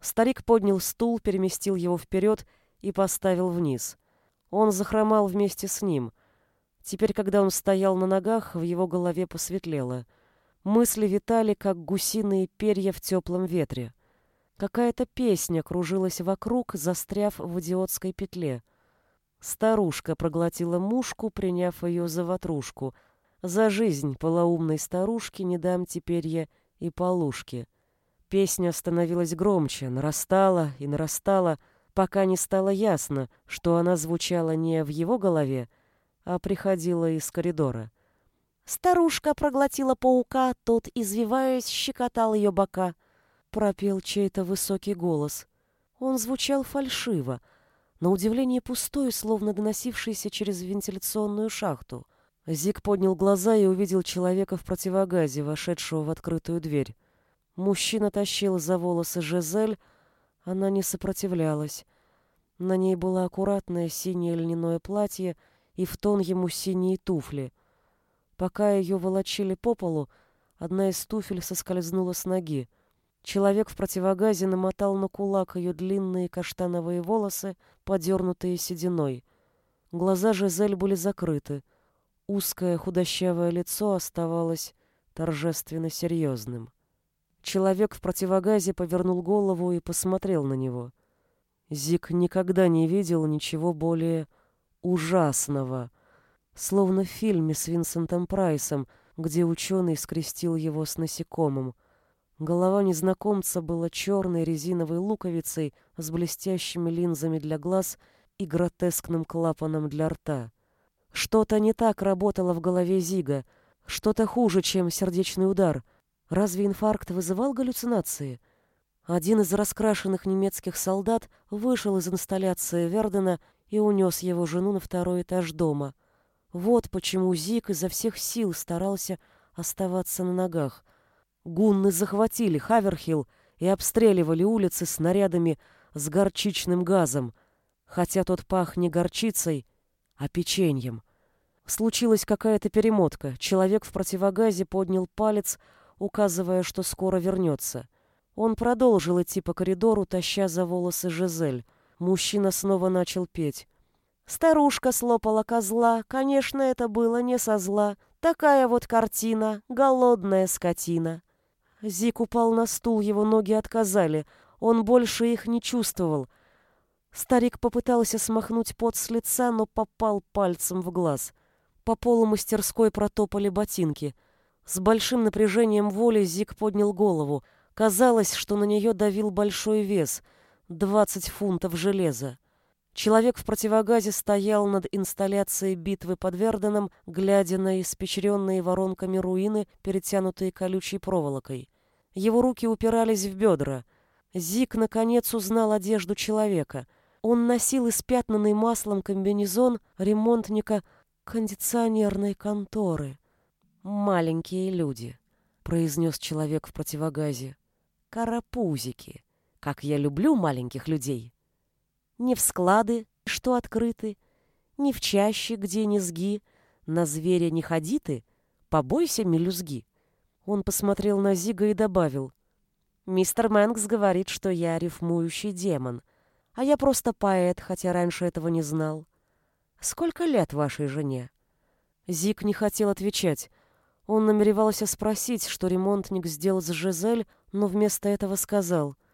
Speaker 1: Старик поднял стул, переместил его вперед и поставил вниз. Он захромал вместе с ним. Теперь, когда он стоял на ногах, в его голове посветлело. Мысли витали, как гусиные перья в теплом ветре. Какая-то песня кружилась вокруг, застряв в идиотской петле. Старушка проглотила мушку, приняв ее за ватрушку. За жизнь полоумной старушки не дам теперь я и полушки. Песня становилась громче, нарастала и нарастала, пока не стало ясно, что она звучала не в его голове, а приходила из коридора. Старушка проглотила паука, тот, извиваясь, щекотал ее бока. Пропел чей-то высокий голос. Он звучал фальшиво, на удивление пустой, словно доносившийся через вентиляционную шахту. Зик поднял глаза и увидел человека в противогазе, вошедшего в открытую дверь. Мужчина тащил за волосы Жизель, она не сопротивлялась. На ней было аккуратное синее льняное платье и в тон ему синие туфли. Пока ее волочили по полу, одна из туфель соскользнула с ноги. Человек в противогазе намотал на кулак ее длинные каштановые волосы, подернутые сединой. Глаза Жизель были закрыты. Узкое худощавое лицо оставалось торжественно серьезным. Человек в противогазе повернул голову и посмотрел на него. Зик никогда не видел ничего более ужасного, словно в фильме с Винсентом Прайсом, где ученый скрестил его с насекомым — Голова незнакомца была черной резиновой луковицей с блестящими линзами для глаз и гротескным клапаном для рта. Что-то не так работало в голове Зига, что-то хуже, чем сердечный удар. Разве инфаркт вызывал галлюцинации? Один из раскрашенных немецких солдат вышел из инсталляции Вердена и унес его жену на второй этаж дома. Вот почему Зиг изо всех сил старался оставаться на ногах. Гунны захватили Хаверхилл и обстреливали улицы снарядами с горчичным газом, хотя тот пах не горчицей, а печеньем. Случилась какая-то перемотка. Человек в противогазе поднял палец, указывая, что скоро вернется. Он продолжил идти по коридору, таща за волосы Жизель. Мужчина снова начал петь. Старушка слопала козла, конечно, это было не со зла. Такая вот картина, голодная скотина. Зик упал на стул, его ноги отказали. Он больше их не чувствовал. Старик попытался смахнуть пот с лица, но попал пальцем в глаз. По полу мастерской протопали ботинки. С большим напряжением воли Зик поднял голову. Казалось, что на нее давил большой вес — двадцать фунтов железа. Человек в противогазе стоял над инсталляцией битвы под Верденом, глядя на испечренные воронками руины, перетянутые колючей проволокой. Его руки упирались в бедра. Зик, наконец, узнал одежду человека. Он носил испятнанный маслом комбинезон ремонтника кондиционерной конторы. «Маленькие люди», — произнес человек в противогазе. «Карапузики, как я люблю маленьких людей». Не в склады, что открыты, не в чаще, где низги, на зверя не ходи ты, побойся мелюзги. Он посмотрел на Зига и добавил. «Мистер Мэнкс говорит, что я рифмующий демон, а я просто поэт, хотя раньше этого не знал. Сколько лет вашей жене?» Зиг не хотел отвечать. Он намеревался спросить, что ремонтник сделал с Жизель, но вместо этого сказал —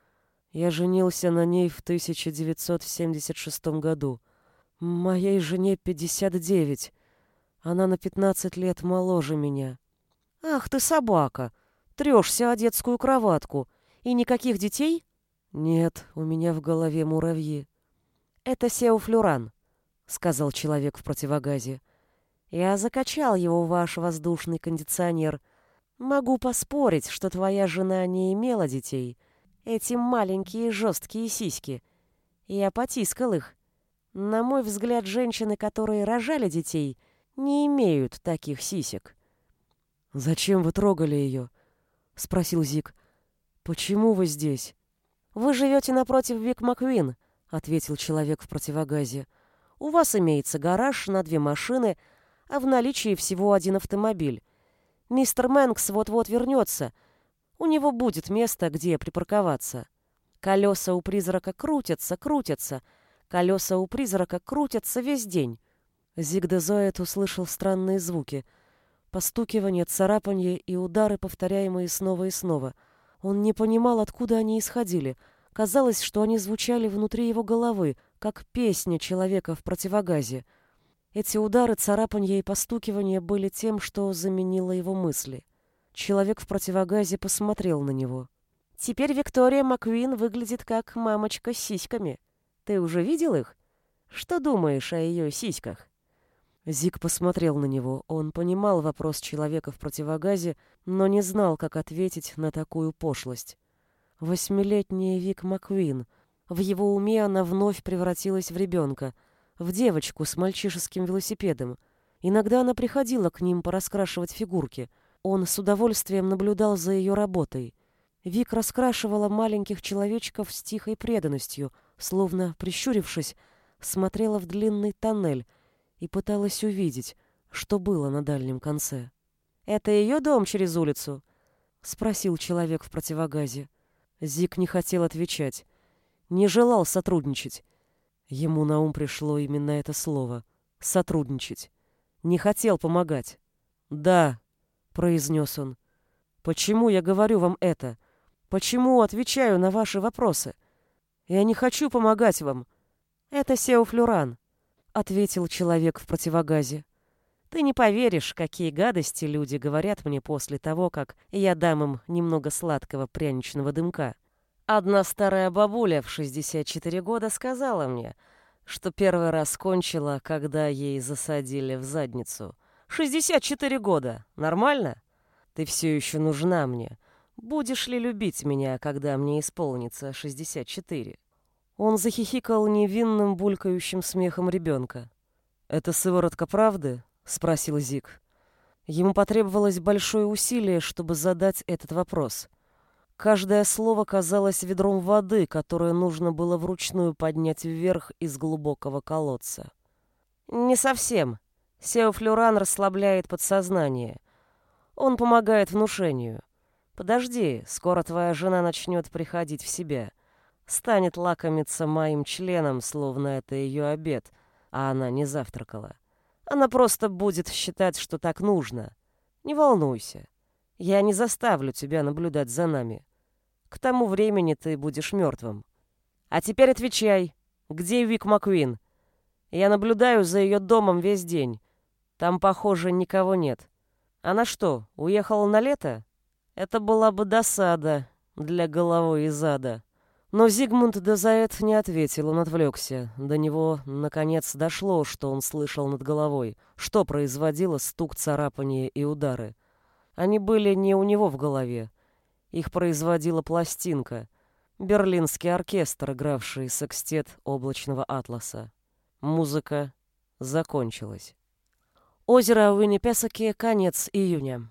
Speaker 1: я женился на ней в 1976 году. Моей жене 59. Она на 15 лет моложе меня. Ах ты собака! Трешься о детскую кроватку. И никаких детей? Нет, у меня в голове муравьи. Это сеуфлюран, сказал человек в противогазе. Я закачал его в ваш воздушный кондиционер. Могу поспорить, что твоя жена не имела детей, эти маленькие жесткие сиськи. Я потискал их. На мой взгляд, женщины, которые рожали детей, не имеют таких сисек. «Зачем вы трогали ее?» — спросил Зик. «Почему вы здесь?» «Вы живете напротив Вик Маквин», — ответил человек в противогазе. У вас имеется гараж на две машины, а в наличии всего один автомобиль. Мистер Мэнкс вот-вот вернется. У него будет место, где припарковаться. Колеса у призрака крутятся, крутятся. Колеса у призрака крутятся весь день. Зигдезоид услышал странные звуки. Постукивание, царапанье и удары, повторяемые снова и снова. Он не понимал, откуда они исходили. Казалось, что они звучали внутри его головы, как песня человека в противогазе. Эти удары, царапанье и постукивание были тем, что заменило его мысли. Человек в противогазе посмотрел на него. «Теперь Виктория Маквин выглядит как мамочка с сиськами. Ты уже видел их? Что думаешь о ее сиськах?» Зик посмотрел на него. Он понимал вопрос человека в противогазе, но не знал, как ответить на такую пошлость. Восьмилетняя Вик Маквин. В его уме она вновь превратилась в ребенка, в девочку с мальчишеским велосипедом. Иногда она приходила к ним пораскрашивать фигурки. Он с удовольствием наблюдал за ее работой. Вик раскрашивала маленьких человечков с тихой преданностью, словно, прищурившись, смотрела в длинный тоннель, и пыталась увидеть, что было на дальнем конце. «Это ее дом через улицу?» — спросил человек в противогазе. Зик не хотел отвечать, не желал сотрудничать. Ему на ум пришло именно это слово — сотрудничать. Не хотел помогать. «Да», — произнес он. «Почему я говорю вам это? Почему отвечаю на ваши вопросы? Я не хочу помогать вам. Это Сеуфлюран ответил человек в противогазе. Ты не поверишь, какие гадости люди говорят мне после того, как я дам им немного сладкого пряничного дымка. Одна старая бабуля в 64 года сказала мне, что первый раз кончила, когда ей засадили в задницу. 64 года. Нормально? Ты все еще нужна мне. Будешь ли любить меня, когда мне исполнится 64? Он захихикал невинным булькающим смехом ребенка. «Это сыворотка правды?» — спросил Зик. Ему потребовалось большое усилие, чтобы задать этот вопрос. Каждое слово казалось ведром воды, которое нужно было вручную поднять вверх из глубокого колодца. «Не совсем. Сеофлюран расслабляет подсознание. Он помогает внушению. Подожди, скоро твоя жена начнет приходить в себя станет лакомиться моим членом, словно это ее обед, а она не завтракала. Она просто будет считать, что так нужно. Не волнуйся. Я не заставлю тебя наблюдать за нами. К тому времени ты будешь мертвым. А теперь отвечай. Где Вик Маквин? Я наблюдаю за ее домом весь день. Там, похоже, никого нет. Она что, уехала на лето? Это была бы досада для головы и зада. Но Зигмунд Дезаэт не ответил, он отвлекся. До него, наконец, дошло, что он слышал над головой, что производило стук, царапания и удары. Они были не у него в голове. Их производила пластинка. Берлинский оркестр, игравший секстет облачного атласа. Музыка закончилась. Озеро Уиннипесоки, конец июня.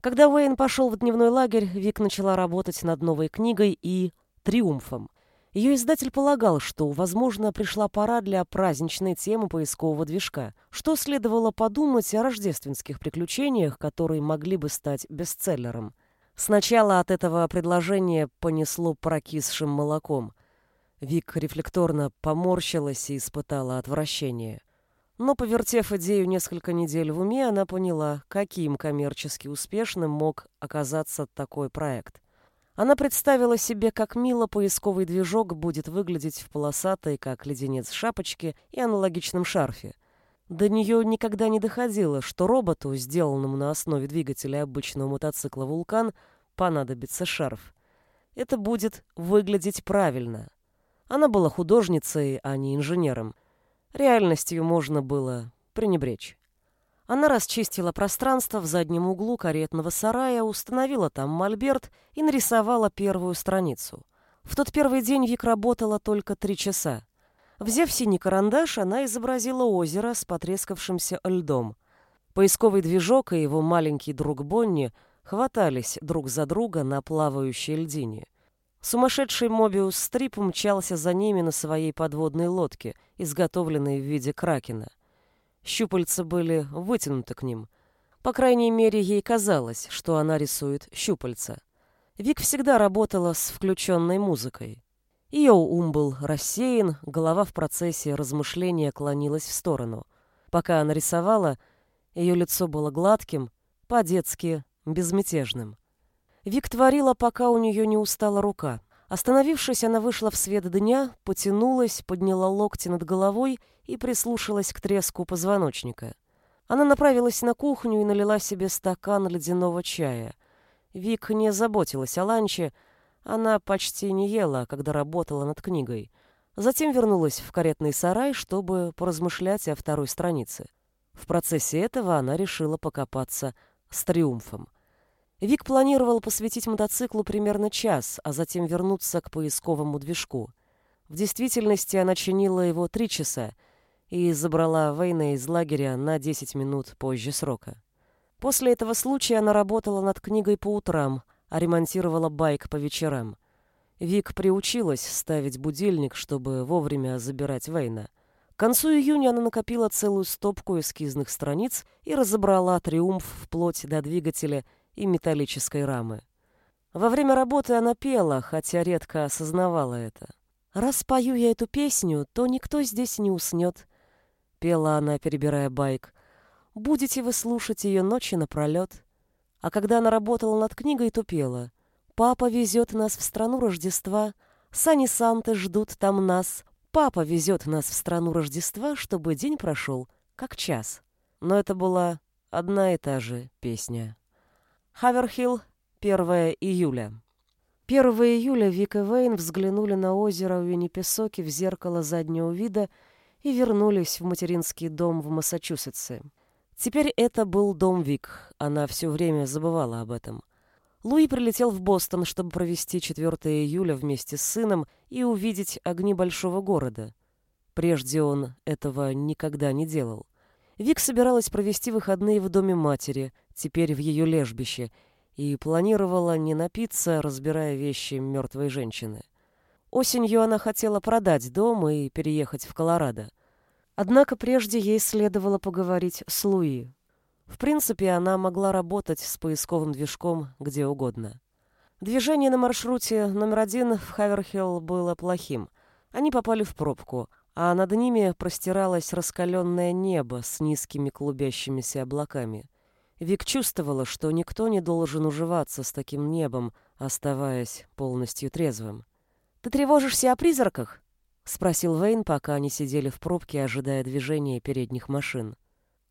Speaker 1: Когда Уэйн пошел в дневной лагерь, Вик начала работать над новой книгой и триумфом. Ее издатель полагал, что, возможно, пришла пора для праздничной темы поискового движка, что следовало подумать о рождественских приключениях, которые могли бы стать бестселлером. Сначала от этого предложения понесло прокисшим молоком. Вик рефлекторно поморщилась и испытала отвращение. Но, повертев идею несколько недель в уме, она поняла, каким коммерчески успешным мог оказаться такой проект. Она представила себе, как мило поисковый движок будет выглядеть в полосатой, как леденец шапочке и аналогичном шарфе. До нее никогда не доходило, что роботу, сделанному на основе двигателя обычного мотоцикла «Вулкан», понадобится шарф. Это будет выглядеть правильно. Она была художницей, а не инженером. Реальностью можно было пренебречь. Она расчистила пространство в заднем углу каретного сарая, установила там мольберт и нарисовала первую страницу. В тот первый день Вик работала только три часа. Взяв синий карандаш, она изобразила озеро с потрескавшимся льдом. Поисковый движок и его маленький друг Бонни хватались друг за друга на плавающей льдине. Сумасшедший Мобиус Стрип мчался за ними на своей подводной лодке, изготовленной в виде кракена. Щупальца были вытянуты к ним. По крайней мере, ей казалось, что она рисует щупальца. Вик всегда работала с включенной музыкой. Ее ум был рассеян, голова в процессе размышления клонилась в сторону. Пока она рисовала, ее лицо было гладким, по-детски безмятежным. Вик творила, пока у нее не устала рука. Остановившись, она вышла в свет дня, потянулась, подняла локти над головой и прислушалась к треску позвоночника. Она направилась на кухню и налила себе стакан ледяного чая. Вик не заботилась о ланче, она почти не ела, когда работала над книгой. Затем вернулась в каретный сарай, чтобы поразмышлять о второй странице. В процессе этого она решила покопаться с триумфом. Вик планировал посвятить мотоциклу примерно час, а затем вернуться к поисковому движку. В действительности она чинила его три часа и забрала Вейна из лагеря на 10 минут позже срока. После этого случая она работала над книгой по утрам, а ремонтировала байк по вечерам. Вик приучилась ставить будильник, чтобы вовремя забирать Вейна. К концу июня она накопила целую стопку эскизных страниц и разобрала «Триумф» вплоть до двигателя и металлической рамы. Во время работы она пела, хотя редко осознавала это. «Раз пою я эту песню, то никто здесь не уснет», — пела она, перебирая байк. «Будете вы слушать ее ночи напролет». А когда она работала над книгой, то пела. «Папа везет нас в страну Рождества, сани-санты ждут там нас, Папа везет нас в страну Рождества, чтобы день прошел, как час. Но это была одна и та же песня. Хаверхилл, 1 июля. 1 июля Вик и Вейн взглянули на озеро Уиннипесоки в зеркало заднего вида и вернулись в материнский дом в Массачусетсе. Теперь это был дом Вик, она все время забывала об этом. Луи прилетел в Бостон, чтобы провести 4 июля вместе с сыном и увидеть огни большого города. Прежде он этого никогда не делал. Вик собиралась провести выходные в доме матери, теперь в ее лежбище, и планировала не напиться, разбирая вещи мертвой женщины. Осенью она хотела продать дом и переехать в Колорадо. Однако прежде ей следовало поговорить с Луи, в принципе, она могла работать с поисковым движком где угодно. Движение на маршруте номер один в Хаверхилл было плохим. Они попали в пробку, а над ними простиралось раскаленное небо с низкими клубящимися облаками. Вик чувствовала, что никто не должен уживаться с таким небом, оставаясь полностью трезвым. «Ты тревожишься о призраках?» — спросил Вейн, пока они сидели в пробке, ожидая движения передних машин.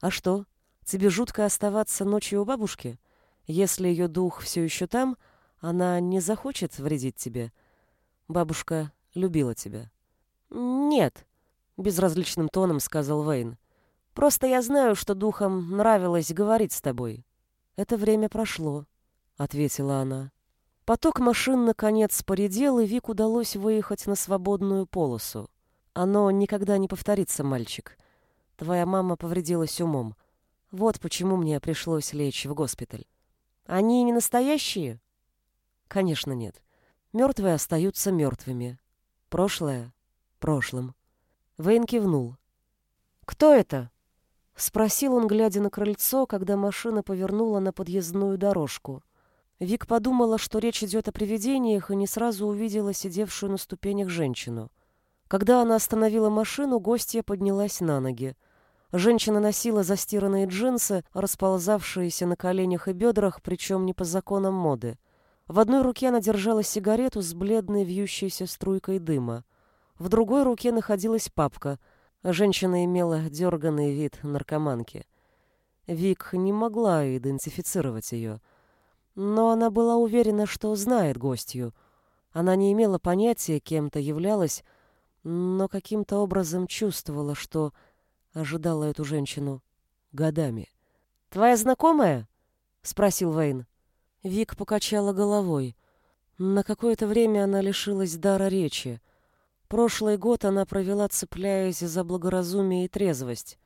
Speaker 1: «А что?» Тебе жутко оставаться ночью у бабушки? Если ее дух все еще там, она не захочет вредить тебе. Бабушка любила тебя. Нет, безразличным тоном сказал Вейн. Просто я знаю, что духам нравилось говорить с тобой. Это время прошло, ответила она. Поток машин наконец поредел, и Вик удалось выехать на свободную полосу. Оно никогда не повторится, мальчик. Твоя мама повредилась умом. Вот почему мне пришлось лечь в госпиталь. Они не настоящие? Конечно, нет. Мертвые остаются мертвыми. Прошлое — прошлым. Вейн кивнул. «Кто это?» — спросил он, глядя на крыльцо, когда машина повернула на подъездную дорожку. Вик подумала, что речь идет о привидениях, и не сразу увидела сидевшую на ступенях женщину. Когда она остановила машину, гостья поднялась на ноги. Женщина носила застиранные джинсы, расползавшиеся на коленях и бедрах, причем не по законам моды. В одной руке она держала сигарету с бледной вьющейся струйкой дыма. В другой руке находилась папка. Женщина имела дерганный вид наркоманки. Вик не могла идентифицировать ее. Но она была уверена, что знает гостью. Она не имела понятия, кем-то являлась, но каким-то образом чувствовала, что ожидала эту женщину годами. «Твоя знакомая?» — спросил Вейн. Вик покачала головой. На какое-то время она лишилась дара речи. Прошлый год она провела, цепляясь за благоразумие и трезвость.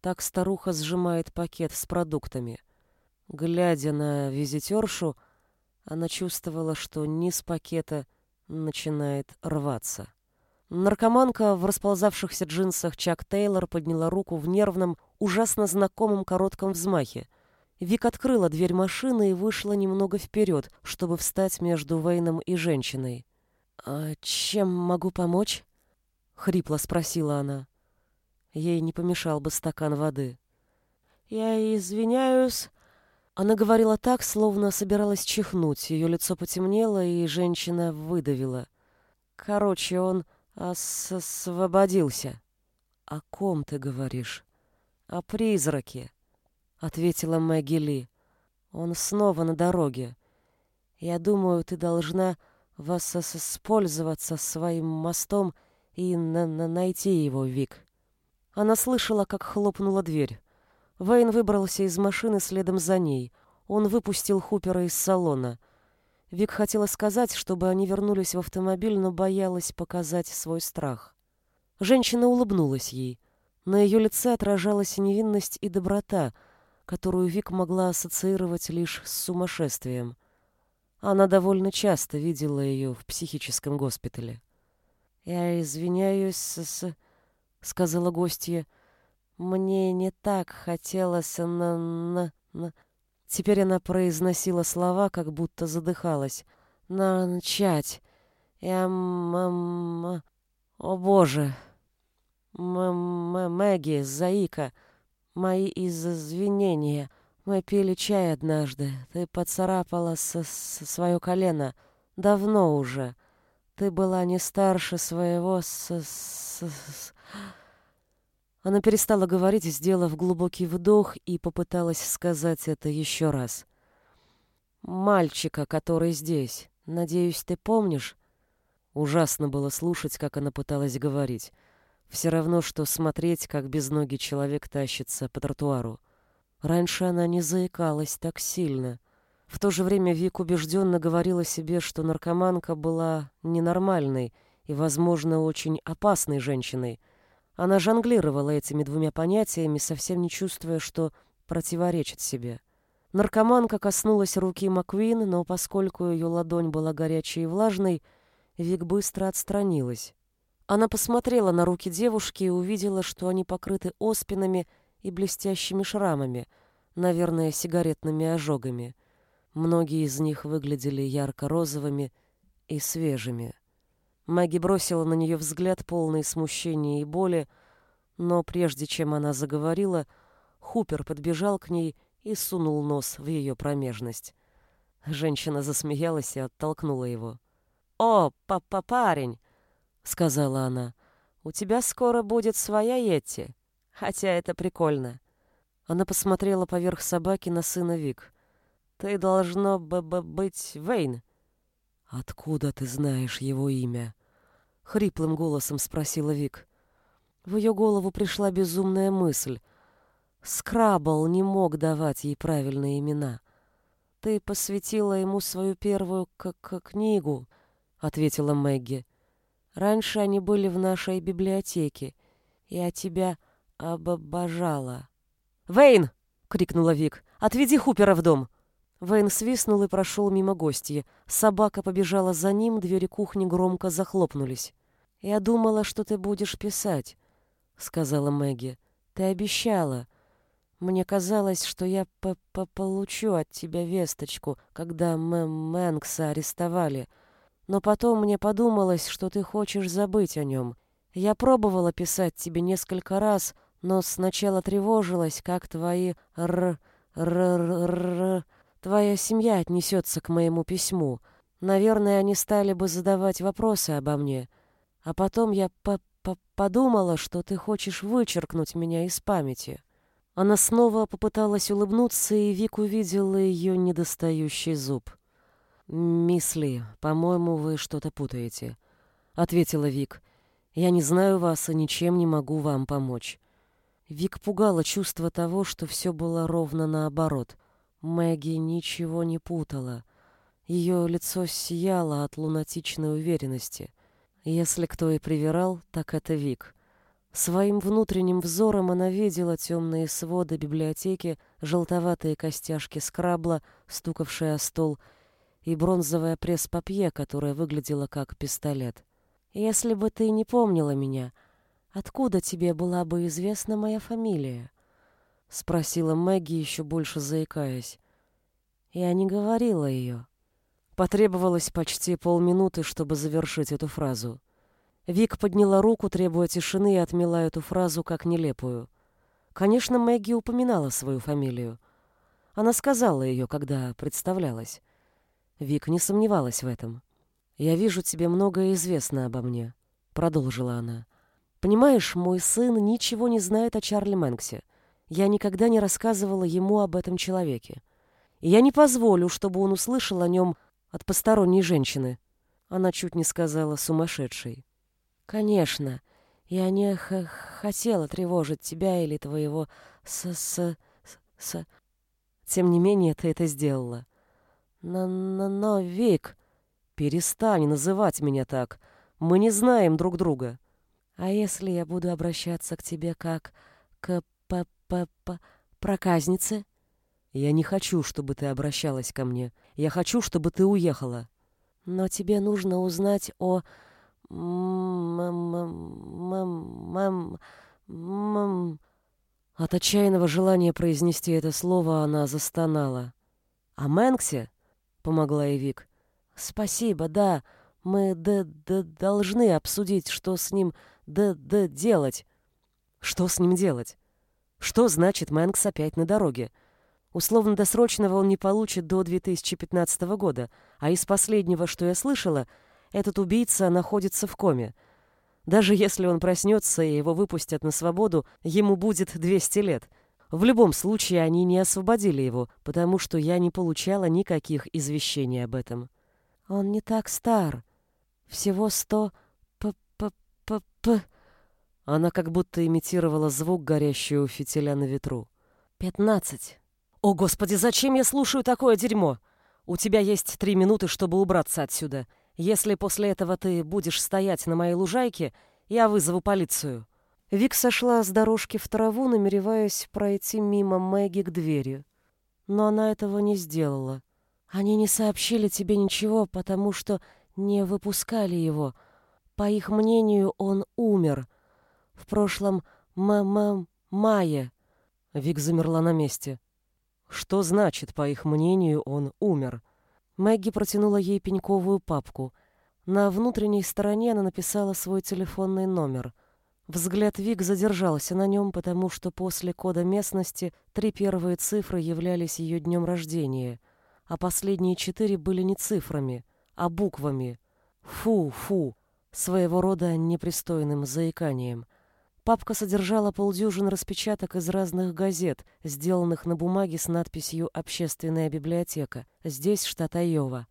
Speaker 1: Так старуха сжимает пакет с продуктами. Глядя на визитершу, она чувствовала, что низ пакета начинает рваться. Наркоманка в расползавшихся джинсах Чак Тейлор подняла руку в нервном, ужасно знакомом коротком взмахе. Вик открыла дверь машины и вышла немного вперед, чтобы встать между Вейном и женщиной. «А чем могу помочь?» — хрипло спросила она. Ей не помешал бы стакан воды. «Я извиняюсь...» Она говорила так, словно собиралась чихнуть. Ее лицо потемнело, и женщина выдавила. «Короче, он освободился». «О ком ты говоришь?» «О призраке», — ответила Мэгги Ли. «Он снова на дороге. Я думаю, ты должна воспользоваться своим мостом и на -на найти его, Вик». Она слышала, как хлопнула дверь. Вейн выбрался из машины следом за ней. Он выпустил Хупера из салона. Вик хотела сказать, чтобы они вернулись в автомобиль, но боялась показать свой страх. Женщина улыбнулась ей. На ее лице отражалась невинность и доброта, которую Вик могла ассоциировать лишь с сумасшествием. Она довольно часто видела ее в психическом госпитале. «Я извиняюсь с...» — сказала гостья. «Мне не так хотелось на... на... на...» Теперь она произносила слова, как будто задыхалась. «Начать. Я... мам... О, Боже!» М -м «Мэгги, Заика, мои извинения. Мы пили чай однажды. Ты поцарапала с -с свое колено. Давно уже. Ты была не старше своего с... с... с... Она перестала говорить, сделав глубокий вдох, и попыталась сказать это еще раз. «Мальчика, который здесь. Надеюсь, ты помнишь?» Ужасно было слушать, как она пыталась говорить. Все равно, что смотреть, как безногий человек тащится по тротуару. Раньше она не заикалась так сильно. В то же время Вик убежденно говорила себе, что наркоманка была ненормальной и, возможно, очень опасной женщиной — она жонглировала этими двумя понятиями, совсем не чувствуя, что противоречит себе. Наркоманка коснулась руки Маквин, но поскольку ее ладонь была горячей и влажной, Вик быстро отстранилась. Она посмотрела на руки девушки и увидела, что они покрыты оспинами и блестящими шрамами, наверное, сигаретными ожогами. Многие из них выглядели ярко-розовыми и свежими. Мэгги бросила на нее взгляд, полный смущения и боли, но прежде чем она заговорила, Хупер подбежал к ней и сунул нос в ее промежность. Женщина засмеялась и оттолкнула его. «О, папа парень!» — сказала она. «У тебя скоро будет своя Йетти, хотя это прикольно». Она посмотрела поверх собаки на сына Вик. «Ты должно бы быть Вейн». «Откуда ты знаешь его имя?» Хриплым голосом спросила Вик. В ее голову пришла безумная мысль. Скрабл не мог давать ей правильные имена. Ты посвятила ему свою первую к -к книгу, ответила Мэгги. Раньше они были в нашей библиотеке. Я тебя обожала. Вейн! крикнула Вик. Отведи Хупера в дом. Вейн свистнул и прошел мимо гостья. Собака побежала за ним, двери кухни громко захлопнулись. «Я думала, что ты будешь писать», — сказала Мэгги. «Ты обещала. Мне казалось, что я п -п получу от тебя весточку, когда Мэм Мэнкса арестовали. Но потом мне подумалось, что ты хочешь забыть о нем. Я пробовала писать тебе несколько раз, но сначала тревожилась, как твои р р р, -р твоя семья отнесется к моему письму. Наверное, они стали бы задавать вопросы обо мне». А потом я по -по подумала, что ты хочешь вычеркнуть меня из памяти. Она снова попыталась улыбнуться, и Вик увидела ее недостающий зуб. «Мисс Ли, по-моему, вы что-то путаете», — ответила Вик. «Я не знаю вас и ничем не могу вам помочь». Вик пугало чувство того, что все было ровно наоборот. Мэгги ничего не путала. Ее лицо сияло от лунатичной уверенности — если кто и привирал, так это Вик. Своим внутренним взором она видела темные своды библиотеки, желтоватые костяшки скрабла, стукавшие о стол, и бронзовая пресс-папье, которая выглядела как пистолет. «Если бы ты не помнила меня, откуда тебе была бы известна моя фамилия?» — спросила Мэгги, еще больше заикаясь. Я не говорила ее. Потребовалось почти полминуты, чтобы завершить эту фразу. Вик подняла руку, требуя тишины, и отмела эту фразу как нелепую. Конечно, Мэгги упоминала свою фамилию. Она сказала ее, когда представлялась. Вик не сомневалась в этом. «Я вижу, тебе многое известно обо мне», — продолжила она. «Понимаешь, мой сын ничего не знает о Чарли Мэнксе. Я никогда не рассказывала ему об этом человеке. И я не позволю, чтобы он услышал о нем от посторонней женщины». Она чуть не сказала сумасшедшей. «Конечно, я не хотела тревожить тебя или твоего с-с-с... Тем не менее, ты это сделала. Но, но, но, Вик, перестань называть меня так. Мы не знаем друг друга. А если я буду обращаться к тебе как к п п проказнице? Я не хочу, чтобы ты обращалась ко мне. Я хочу, чтобы ты уехала. Но тебе нужно узнать о От отчаянного желания произнести это слово она застонала. «О Мэнксе?» — помогла ей Вик. «Спасибо, да. Мы д -д должны обсудить, что с ним д -д делать». «Что с ним делать? Что значит Мэнкс опять на дороге?» Условно-досрочного он не получит до 2015 года, а из последнего, что я слышала, этот убийца находится в коме. Даже если он проснется и его выпустят на свободу, ему будет 200 лет. В любом случае, они не освободили его, потому что я не получала никаких извещений об этом. Он не так стар. Всего сто... п-п-п-п... Она как будто имитировала звук, горящего фитиля на ветру. «Пятнадцать». «О, Господи, зачем я слушаю такое дерьмо? У тебя есть три минуты, чтобы убраться отсюда. Если после этого ты будешь стоять на моей лужайке, я вызову полицию». Вик сошла с дорожки в траву, намереваясь пройти мимо Мэгги к двери. Но она этого не сделала. «Они не сообщили тебе ничего, потому что не выпускали его. По их мнению, он умер. В прошлом м-м-мае». Вик замерла на месте. Что значит, по их мнению, он умер? Мэгги протянула ей пеньковую папку. На внутренней стороне она написала свой телефонный номер. Взгляд Вик задержался на нем, потому что после кода местности три первые цифры являлись ее днем рождения, а последние четыре были не цифрами, а буквами. Фу-фу, своего рода непристойным заиканием — Папка содержала полдюжины распечаток из разных газет, сделанных на бумаге с надписью «Общественная библиотека». Здесь штат Айова.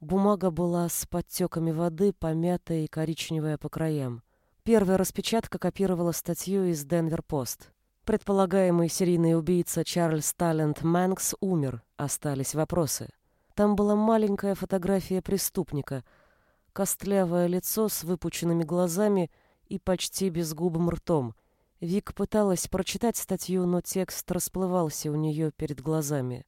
Speaker 1: Бумага была с подтеками воды, помятая и коричневая по краям. Первая распечатка копировала статью из «Денвер-Пост». Предполагаемый серийный убийца Чарльз Талент Мэнкс умер, остались вопросы. Там была маленькая фотография преступника, костлявое лицо с выпученными глазами — и почти безгубым ртом. Вик пыталась прочитать статью, но текст расплывался у нее перед глазами.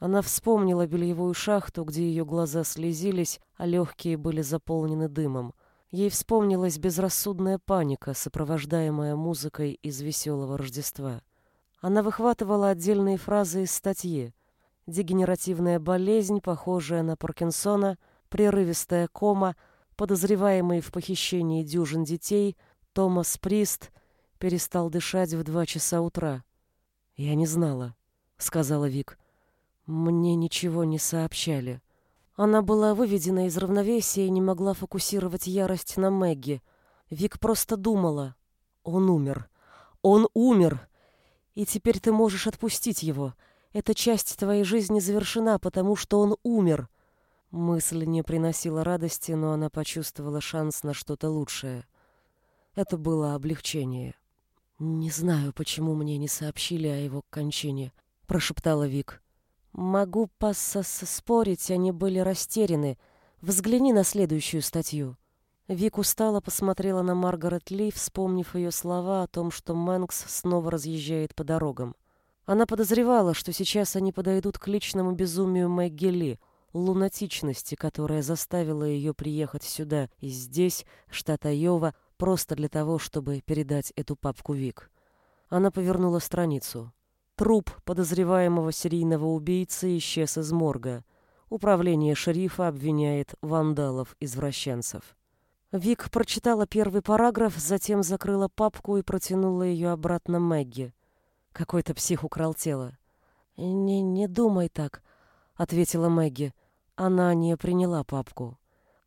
Speaker 1: Она вспомнила бельевую шахту, где ее глаза слезились, а легкие были заполнены дымом. Ей вспомнилась безрассудная паника, сопровождаемая музыкой из «Веселого Рождества». Она выхватывала отдельные фразы из статьи. Дегенеративная болезнь, похожая на Паркинсона, прерывистая кома — подозреваемый в похищении дюжин детей, Томас Прист перестал дышать в два часа утра. «Я не знала», — сказала Вик. «Мне ничего не сообщали». Она была выведена из равновесия и не могла фокусировать ярость на Мэгги. Вик просто думала. «Он умер. Он умер. И теперь ты можешь отпустить его. Эта часть твоей жизни завершена, потому что он умер». Мысль не приносила радости, но она почувствовала шанс на что-то лучшее. Это было облегчение. «Не знаю, почему мне не сообщили о его кончине», — прошептала Вик. «Могу поспорить, они были растеряны. Взгляни на следующую статью». Вик устало посмотрела на Маргарет Ли, вспомнив ее слова о том, что Мэнкс снова разъезжает по дорогам. Она подозревала, что сейчас они подойдут к личному безумию Мэгги Ли — лунатичности, которая заставила ее приехать сюда и здесь, штат Айова, просто для того, чтобы передать эту папку Вик. Она повернула страницу. Труп подозреваемого серийного убийцы исчез из морга. Управление шерифа обвиняет вандалов-извращенцев. Вик прочитала первый параграф, затем закрыла папку и протянула ее обратно Мэгги. Какой-то псих украл тело. «Не, не думай так», — ответила Мэгги. Она не приняла папку.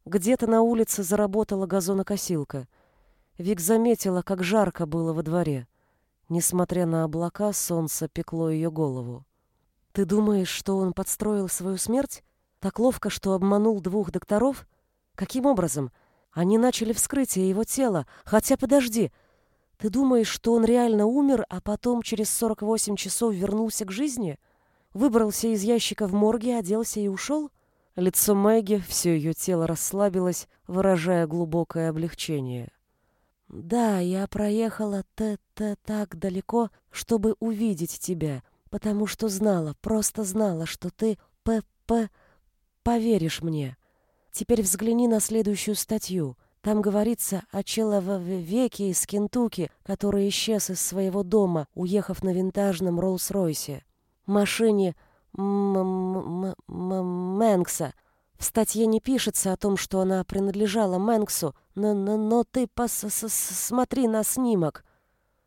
Speaker 1: Где-то на улице заработала газонокосилка. Вик заметила, как жарко было во дворе. Несмотря на облака, солнце пекло ее голову. «Ты думаешь, что он подстроил свою смерть? Так ловко, что обманул двух докторов? Каким образом? Они начали вскрытие его тела. Хотя подожди, ты думаешь, что он реально умер, а потом через 48 часов вернулся к жизни? Выбрался из ящика в морге, оделся и ушел?» Лицо Мэгги, все ее тело расслабилось, выражая глубокое облегчение. «Да, я проехала т-т так далеко, чтобы увидеть тебя, потому что знала, просто знала, что ты п-п поверишь мне. Теперь взгляни на следующую статью. Там говорится о человеке из Кентукки, который исчез из своего дома, уехав на винтажном Роллс-Ройсе. Машине Мэнкса. В статье не пишется о том, что она принадлежала Мэнксу, но, но, но ты посмотри на снимок.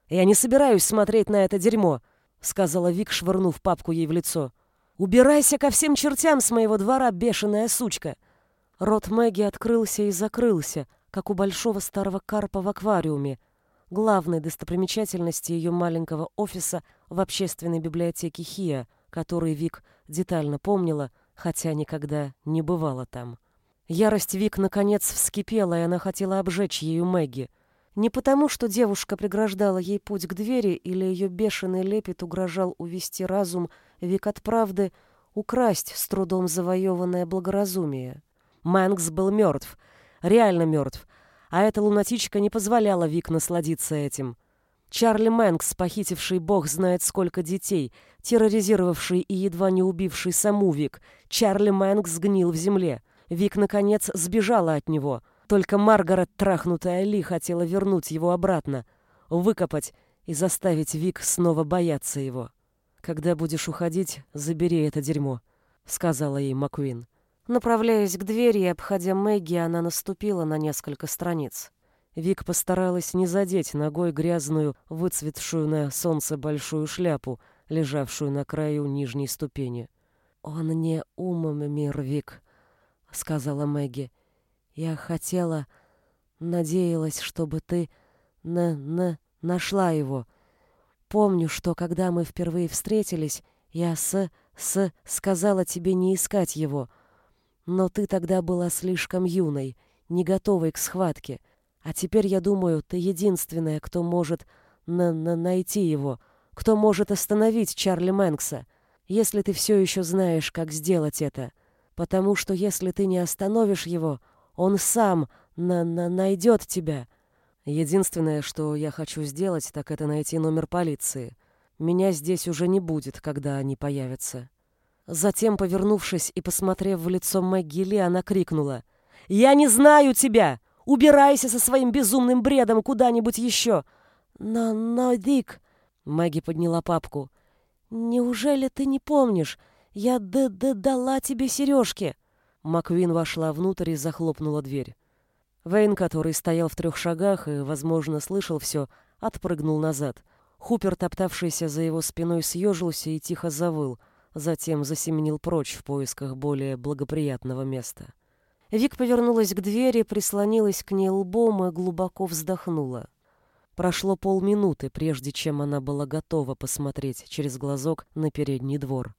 Speaker 1: Я не собираюсь смотреть на это дерьмо, сказала Вик, швырнув папку ей в лицо. Убирайся ко всем чертям с моего двора, бешеная сучка. Рот Мэгги открылся и закрылся, как у большого старого карпа в аквариуме, главной достопримечательности ее маленького офиса в общественной библиотеке Хиа — который Вик детально помнила, хотя никогда не бывала там. Ярость Вик наконец вскипела, и она хотела обжечь ею Мэгги. Не потому, что девушка преграждала ей путь к двери или ее бешеный лепет угрожал увести разум Вик от правды, украсть с трудом завоеванное благоразумие. Мэнкс был мертв, реально мертв, а эта лунатичка не позволяла Вик насладиться этим — Чарли Мэнкс, похитивший бог знает сколько детей, терроризировавший и едва не убивший саму Вик, Чарли Мэнкс сгнил в земле. Вик, наконец, сбежала от него. Только Маргарет, трахнутая Ли, хотела вернуть его обратно, выкопать и заставить Вик снова бояться его. «Когда будешь уходить, забери это дерьмо», — сказала ей Маквин. Направляясь к двери и обходя Мэгги, она наступила на несколько страниц. Вик постаралась не задеть ногой грязную, выцветшую на солнце большую шляпу, лежавшую на краю нижней ступени. «Он не умер, Вик», — сказала Мэгги. «Я хотела, надеялась, чтобы ты на на нашла его. Помню, что когда мы впервые встретились, я с с сказала тебе не искать его, но ты тогда была слишком юной, не готовой к схватке. А теперь, я думаю, ты единственная, кто может на на найти его, кто может остановить Чарли Мэнкса, если ты все еще знаешь, как сделать это. Потому что если ты не остановишь его, он сам на на найдет тебя. Единственное, что я хочу сделать, так это найти номер полиции. Меня здесь уже не будет, когда они появятся. Затем, повернувшись и посмотрев в лицо Мэгги Ли, она крикнула. «Я не знаю тебя! Убирайся со своим безумным бредом куда-нибудь еще. Но, но, Дик... Мэгги подняла папку. Неужели ты не помнишь? Я д -д дала тебе сережки. Маквин вошла внутрь и захлопнула дверь. Вейн, который стоял в трех шагах и, возможно, слышал все, отпрыгнул назад. Хупер, топтавшийся за его спиной, съежился и тихо завыл, затем засеменил прочь в поисках более благоприятного места. Вик повернулась к двери, прислонилась к ней лбом и глубоко вздохнула. Прошло полминуты, прежде чем она была готова посмотреть через глазок на передний двор.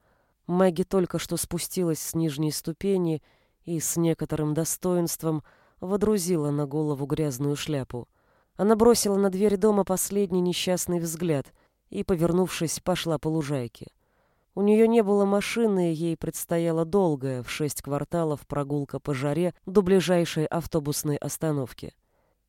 Speaker 1: Мэгги только что спустилась с нижней ступени и с некоторым достоинством водрузила на голову грязную шляпу. Она бросила на дверь дома последний несчастный взгляд и, повернувшись, пошла по лужайке. У нее не было машины, ей предстояла долгая, в шесть кварталов, прогулка по жаре до ближайшей автобусной остановки.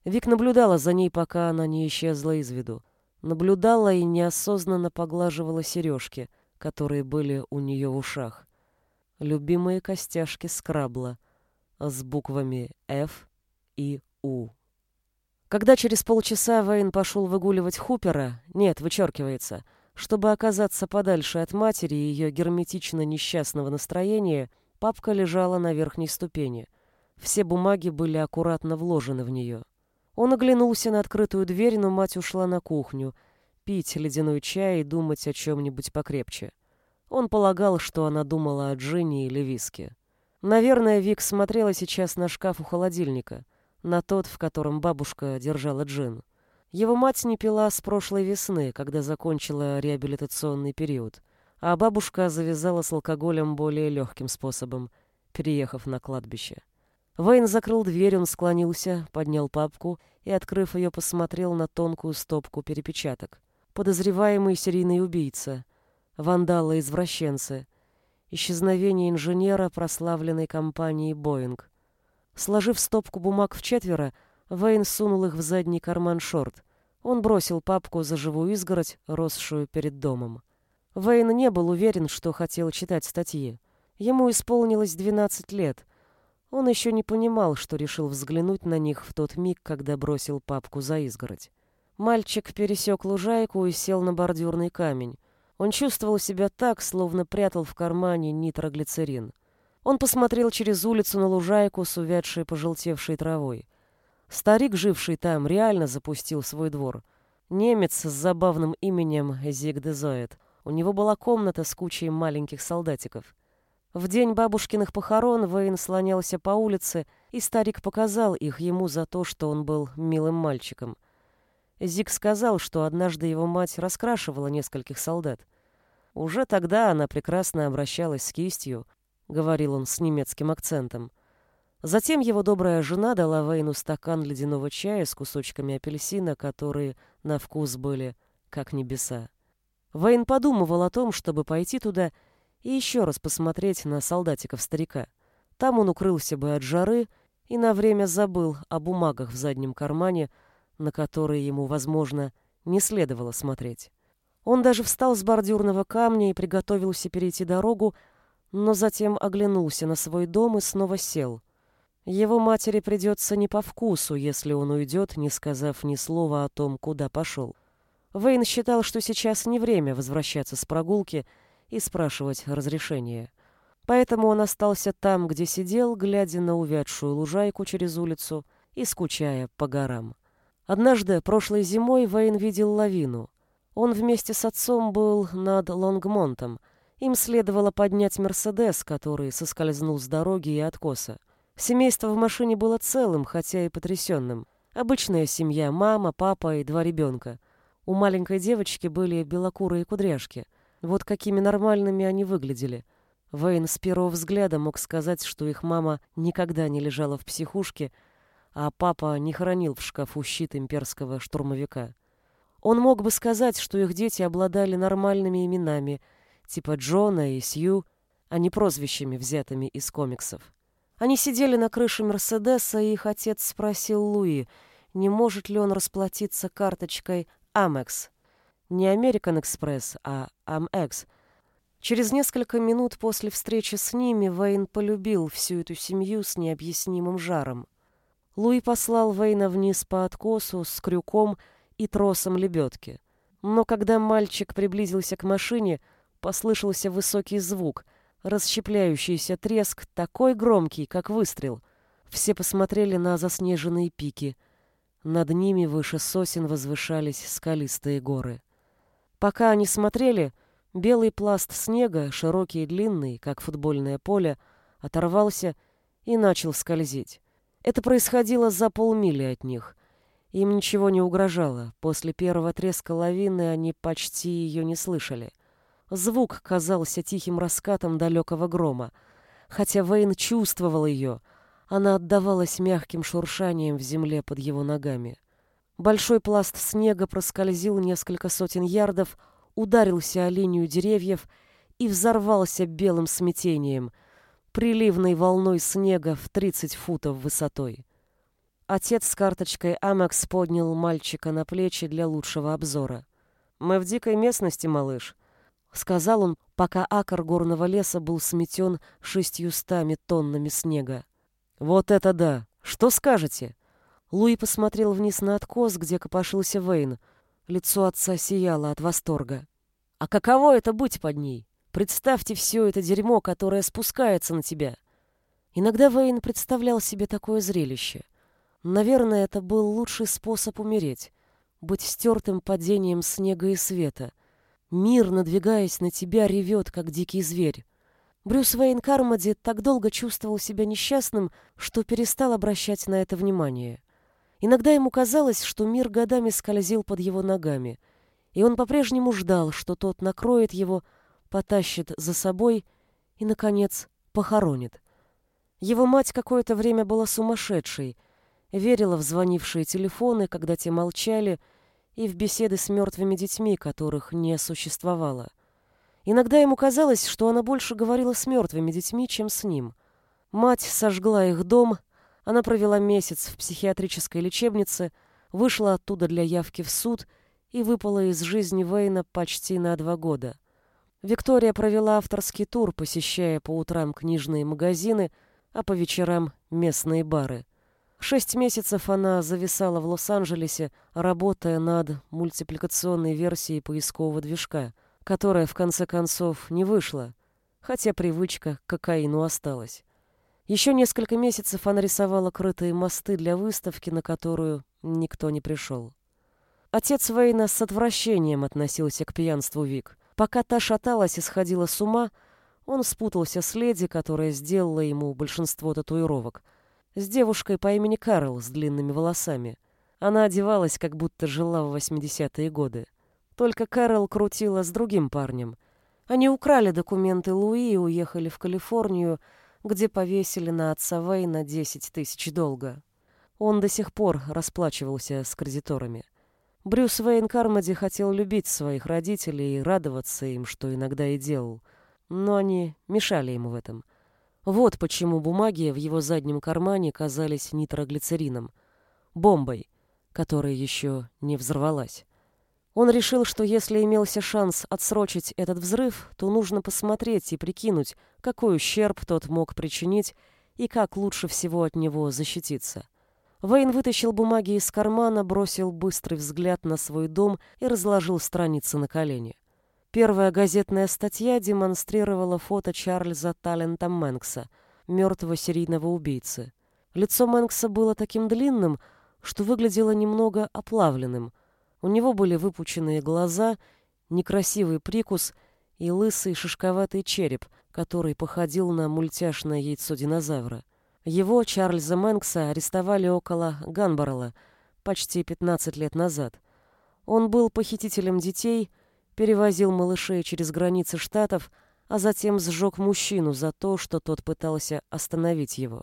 Speaker 1: Вик наблюдала за ней, пока она не исчезла из виду. Наблюдала и неосознанно поглаживала сережки, которые были у нее в ушах. любимые костяшки скрабла с буквами F и U. Когда через полчаса Вейн пошел выгуливать Хупера, нет, вычеркивается, чтобы оказаться подальше от матери и ее герметично несчастного настроения, папка лежала на верхней ступени. Все бумаги были аккуратно вложены в нее. Он оглянулся на открытую дверь, но мать ушла на кухню, пить ледяной чай и думать о чем-нибудь покрепче. Он полагал, что она думала о Джинни или виске. Наверное, Вик смотрела сейчас на шкаф у холодильника, на тот, в котором бабушка держала джин. Его мать не пила с прошлой весны, когда закончила реабилитационный период, а бабушка завязала с алкоголем более легким способом, переехав на кладбище. Вейн закрыл дверь, он склонился, поднял папку и, открыв ее, посмотрел на тонкую стопку перепечаток. Подозреваемый серийный убийца, вандалы-извращенцы, исчезновение инженера прославленной компании «Боинг». Сложив стопку бумаг в четверо, Вейн сунул их в задний карман шорт. Он бросил папку за живую изгородь, росшую перед домом. Вейн не был уверен, что хотел читать статьи. Ему исполнилось 12 лет. Он еще не понимал, что решил взглянуть на них в тот миг, когда бросил папку за изгородь. Мальчик пересек лужайку и сел на бордюрный камень. Он чувствовал себя так, словно прятал в кармане нитроглицерин. Он посмотрел через улицу на лужайку с увядшей пожелтевшей травой. Старик, живший там, реально запустил свой двор. Немец с забавным именем Зигдезоид. У него была комната с кучей маленьких солдатиков. В день бабушкиных похорон Вейн слонялся по улице, и старик показал их ему за то, что он был милым мальчиком. Зиг сказал, что однажды его мать раскрашивала нескольких солдат. Уже тогда она прекрасно обращалась с кистью, говорил он с немецким акцентом. Затем его добрая жена дала Вейну стакан ледяного чая с кусочками апельсина, которые на вкус были как небеса. Вейн подумывал о том, чтобы пойти туда и еще раз посмотреть на солдатиков старика. Там он укрылся бы от жары и на время забыл о бумагах в заднем кармане, на которые ему, возможно, не следовало смотреть. Он даже встал с бордюрного камня и приготовился перейти дорогу, но затем оглянулся на свой дом и снова сел — его матери придется не по вкусу, если он уйдет, не сказав ни слова о том, куда пошел. Вейн считал, что сейчас не время возвращаться с прогулки и спрашивать разрешения. Поэтому он остался там, где сидел, глядя на увядшую лужайку через улицу и скучая по горам. Однажды, прошлой зимой, Вейн видел лавину. Он вместе с отцом был над Лонгмонтом. Им следовало поднять Мерседес, который соскользнул с дороги и откоса. Семейство в машине было целым, хотя и потрясенным. Обычная семья, мама, папа и два ребенка. У маленькой девочки были белокурые кудряшки. Вот какими нормальными они выглядели. Вейн с первого взгляда мог сказать, что их мама никогда не лежала в психушке, а папа не хранил в шкафу щит имперского штурмовика. Он мог бы сказать, что их дети обладали нормальными именами, типа Джона и Сью, а не прозвищами, взятыми из комиксов. Они сидели на крыше Мерседеса, и их отец спросил Луи, не может ли он расплатиться карточкой Amex. Не American Express, а Amex. Через несколько минут после встречи с ними Вейн полюбил всю эту семью с необъяснимым жаром. Луи послал Вейна вниз по откосу с крюком и тросом лебедки. Но когда мальчик приблизился к машине, послышался высокий звук — Расщепляющийся треск такой громкий, как выстрел. Все посмотрели на заснеженные пики. Над ними выше сосен возвышались скалистые горы. Пока они смотрели, белый пласт снега, широкий и длинный, как футбольное поле, оторвался и начал скользить. Это происходило за полмили от них. Им ничего не угрожало. После первого треска лавины они почти ее не слышали. Звук казался тихим раскатом далекого грома. Хотя Вейн чувствовал ее, она отдавалась мягким шуршанием в земле под его ногами. Большой пласт снега проскользил несколько сотен ярдов, ударился о линию деревьев и взорвался белым смятением, приливной волной снега в 30 футов высотой. Отец с карточкой Амакс поднял мальчика на плечи для лучшего обзора. «Мы в дикой местности, малыш. — сказал он, пока акр горного леса был сметен шестьюстами тоннами снега. «Вот это да! Что скажете?» Луи посмотрел вниз на откос, где копошился Вейн. Лицо отца сияло от восторга. «А каково это быть под ней? Представьте все это дерьмо, которое спускается на тебя!» Иногда Вейн представлял себе такое зрелище. Наверное, это был лучший способ умереть. Быть стертым падением снега и света — Мир, надвигаясь на тебя, ревет, как дикий зверь. Брюс Вейн Кармоди так долго чувствовал себя несчастным, что перестал обращать на это внимание. Иногда ему казалось, что мир годами скользил под его ногами, и он по-прежнему ждал, что тот накроет его, потащит за собой и, наконец, похоронит. Его мать какое-то время была сумасшедшей, верила в звонившие телефоны, когда те молчали, и в беседы с мертвыми детьми, которых не существовало. Иногда ему казалось, что она больше говорила с мертвыми детьми, чем с ним. Мать сожгла их дом, она провела месяц в психиатрической лечебнице, вышла оттуда для явки в суд и выпала из жизни Вейна почти на два года. Виктория провела авторский тур, посещая по утрам книжные магазины, а по вечерам местные бары. Шесть месяцев она зависала в Лос-Анджелесе, работая над мультипликационной версией поискового движка, которая в конце концов не вышла, хотя привычка к кокаину осталась. Еще несколько месяцев она рисовала крытые мосты для выставки, на которую никто не пришел. Отец Вейна с отвращением относился к пьянству Вик. Пока та шаталась и сходила с ума, он спутался с леди, которая сделала ему большинство татуировок — с девушкой по имени Карл с длинными волосами. Она одевалась, как будто жила в 80-е годы. Только Кэрол крутила с другим парнем. Они украли документы Луи и уехали в Калифорнию, где повесили на отца Вейна 10 тысяч долга. Он до сих пор расплачивался с кредиторами. Брюс Вейн Кармоди хотел любить своих родителей и радоваться им, что иногда и делал. Но они мешали ему в этом. Вот почему бумаги в его заднем кармане казались нитроглицерином, бомбой, которая еще не взорвалась. Он решил, что если имелся шанс отсрочить этот взрыв, то нужно посмотреть и прикинуть, какой ущерб тот мог причинить и как лучше всего от него защититься. Вейн вытащил бумаги из кармана, бросил быстрый взгляд на свой дом и разложил страницы на колени. Первая газетная статья демонстрировала фото Чарльза Талента Мэнкса, мертвого серийного убийцы. Лицо Мэнкса было таким длинным, что выглядело немного оплавленным. У него были выпученные глаза, некрасивый прикус и лысый шишковатый череп, который походил на мультяшное яйцо динозавра. Его, Чарльза Мэнкса, арестовали около Ганборола почти 15 лет назад. Он был похитителем детей, перевозил малышей через границы штатов, а затем сжег мужчину за то, что тот пытался остановить его.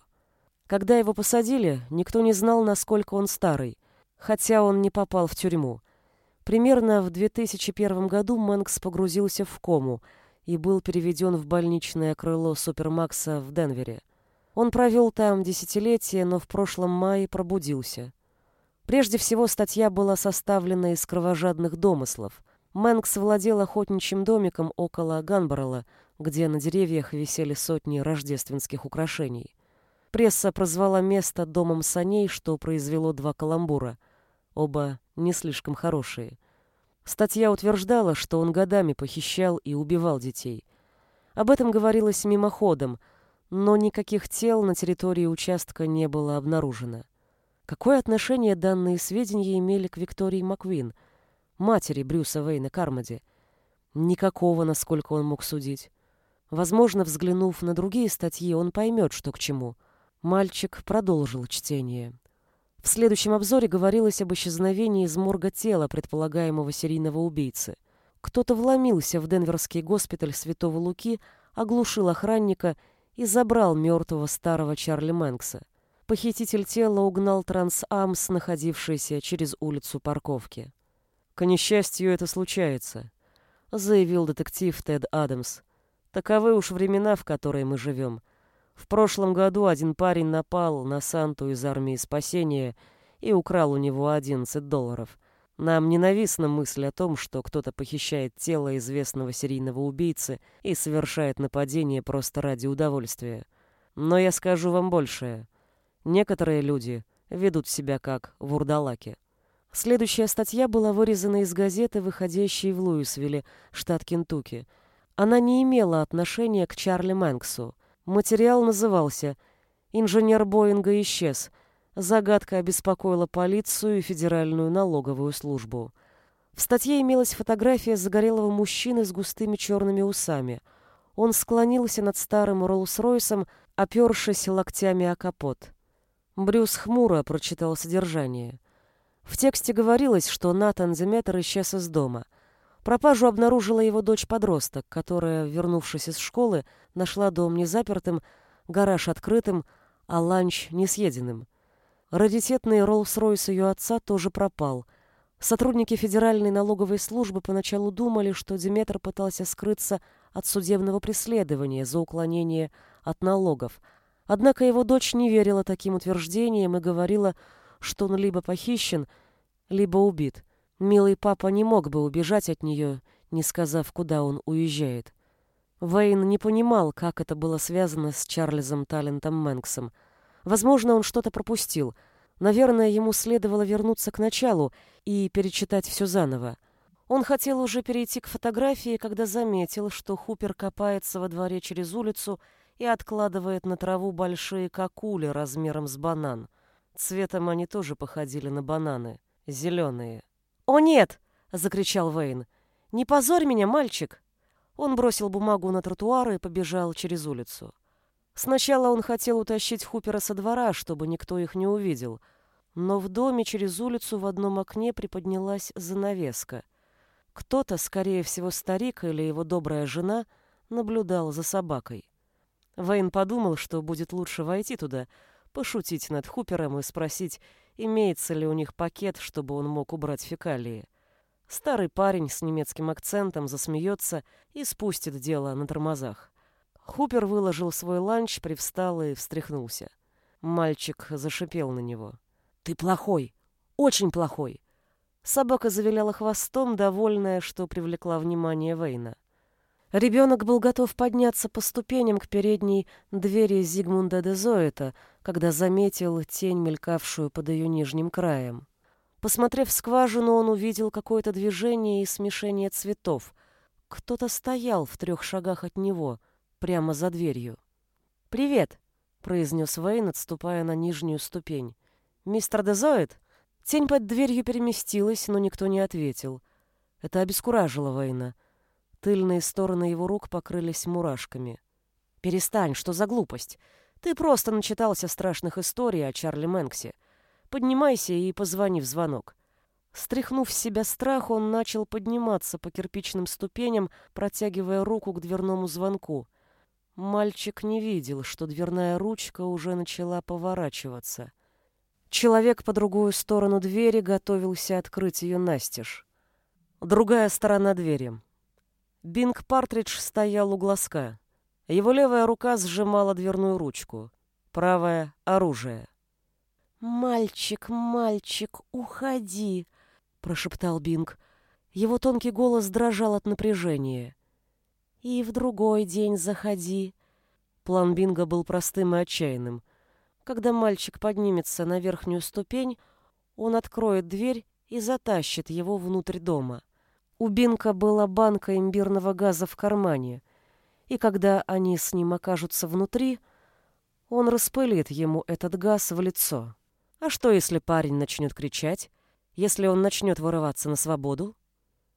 Speaker 1: Когда его посадили, никто не знал, насколько он старый, хотя он не попал в тюрьму. Примерно в 2001 году Мэнкс погрузился в кому и был переведен в больничное крыло Супермакса в Денвере. Он провел там десятилетия, но в прошлом мае пробудился. Прежде всего, статья была составлена из кровожадных домыслов. Мэнкс владел охотничьим домиком около Ганборола, где на деревьях висели сотни рождественских украшений. Пресса прозвала место домом саней, что произвело два каламбура, оба не слишком хорошие. Статья утверждала, что он годами похищал и убивал детей. Об этом говорилось мимоходом, но никаких тел на территории участка не было обнаружено. Какое отношение данные сведения имели к Виктории Маквин – матери Брюса Вейна Кармоди. Никакого, насколько он мог судить. Возможно, взглянув на другие статьи, он поймет, что к чему. Мальчик продолжил чтение. В следующем обзоре говорилось об исчезновении из морга тела предполагаемого серийного убийцы. Кто-то вломился в Денверский госпиталь Святого Луки, оглушил охранника и забрал мертвого старого Чарли Мэнкса. Похититель тела угнал Трансамс, находившийся через улицу парковки. «К несчастью, это случается», — заявил детектив Тед Адамс. «Таковы уж времена, в которые мы живем. В прошлом году один парень напал на Санту из армии спасения и украл у него 11 долларов. Нам ненавистна мысль о том, что кто-то похищает тело известного серийного убийцы и совершает нападение просто ради удовольствия. Но я скажу вам большее. Некоторые люди ведут себя как вурдалаки. Следующая статья была вырезана из газеты, выходящей в Луисвилле, штат Кентукки. Она не имела отношения к Чарли Мэнксу. Материал назывался «Инженер Боинга исчез», Загадка обеспокоила полицию и Федеральную налоговую службу. В статье имелась фотография загорелого мужчины с густыми черными усами. Он склонился над старым Роллс-Ройсом, опершись локтями о капот. Брюс хмуро прочитал содержание. В тексте говорилось, что Натан Деметр исчез из дома. Пропажу обнаружила его дочь-подросток, которая, вернувшись из школы, нашла дом незапертым, гараж открытым, а ланч несъеденным. Раритетный Роллс-Ройс ее отца тоже пропал. Сотрудники Федеральной налоговой службы поначалу думали, что Диметр пытался скрыться от судебного преследования за уклонение от налогов. Однако его дочь не верила таким утверждениям и говорила, что он либо похищен, либо убит. Милый папа не мог бы убежать от нее, не сказав, куда он уезжает. Вейн не понимал, как это было связано с Чарльзом Талентом Мэнксом — Возможно, он что-то пропустил. Наверное, ему следовало вернуться к началу и перечитать все заново. Он хотел уже перейти к фотографии, когда заметил, что Хупер копается во дворе через улицу и откладывает на траву большие кокули размером с банан. Цветом они тоже походили на бананы, зеленые. «О, нет!» — закричал Вейн. «Не позорь меня, мальчик!» Он бросил бумагу на тротуар и побежал через улицу. Сначала он хотел утащить Хупера со двора, чтобы никто их не увидел, но в доме через улицу в одном окне приподнялась занавеска. Кто-то, скорее всего старик или его добрая жена, наблюдал за собакой. Вейн подумал, что будет лучше войти туда, пошутить над Хупером и спросить, имеется ли у них пакет, чтобы он мог убрать фекалии. Старый парень с немецким акцентом засмеется и спустит дело на тормозах. Хупер выложил свой ланч, привстал и встряхнулся. Мальчик зашипел на него. «Ты плохой! Очень плохой!» Собака завиляла хвостом, довольная, что привлекла внимание Вейна. Ребенок был готов подняться по ступеням к передней двери Зигмунда де Зоэта, когда заметил тень, мелькавшую под ее нижним краем. Посмотрев в скважину, он увидел какое-то движение и смешение цветов. Кто-то стоял в трех шагах от него — прямо за дверью. «Привет», — произнес Вейн, отступая на нижнюю ступень. «Мистер Дезоид?» Тень под дверью переместилась, но никто не ответил. Это обескуражило Вейна. Тыльные стороны его рук покрылись мурашками. «Перестань, что за глупость? Ты просто начитался страшных историй о Чарли Мэнксе. Поднимайся и позвони в звонок». Стряхнув с себя страх, он начал подниматься по кирпичным ступеням, протягивая руку к дверному звонку. Мальчик не видел, что дверная ручка уже начала поворачиваться. Человек по другую сторону двери готовился открыть ее настежь. Другая сторона двери. Бинг Партридж стоял у глазка. Его левая рука сжимала дверную ручку, правая — оружие. «Мальчик, мальчик, уходи!» — прошептал Бинг. Его тонкий голос дрожал от напряжения. И в другой день заходи. План Бинга был простым и отчаянным. Когда мальчик поднимется на верхнюю ступень, он откроет дверь и затащит его внутрь дома. У Бинка была банка имбирного газа в кармане, и когда они с ним окажутся внутри, он распылит ему этот газ в лицо. А что, если парень начнет кричать? Если он начнет вырываться на свободу?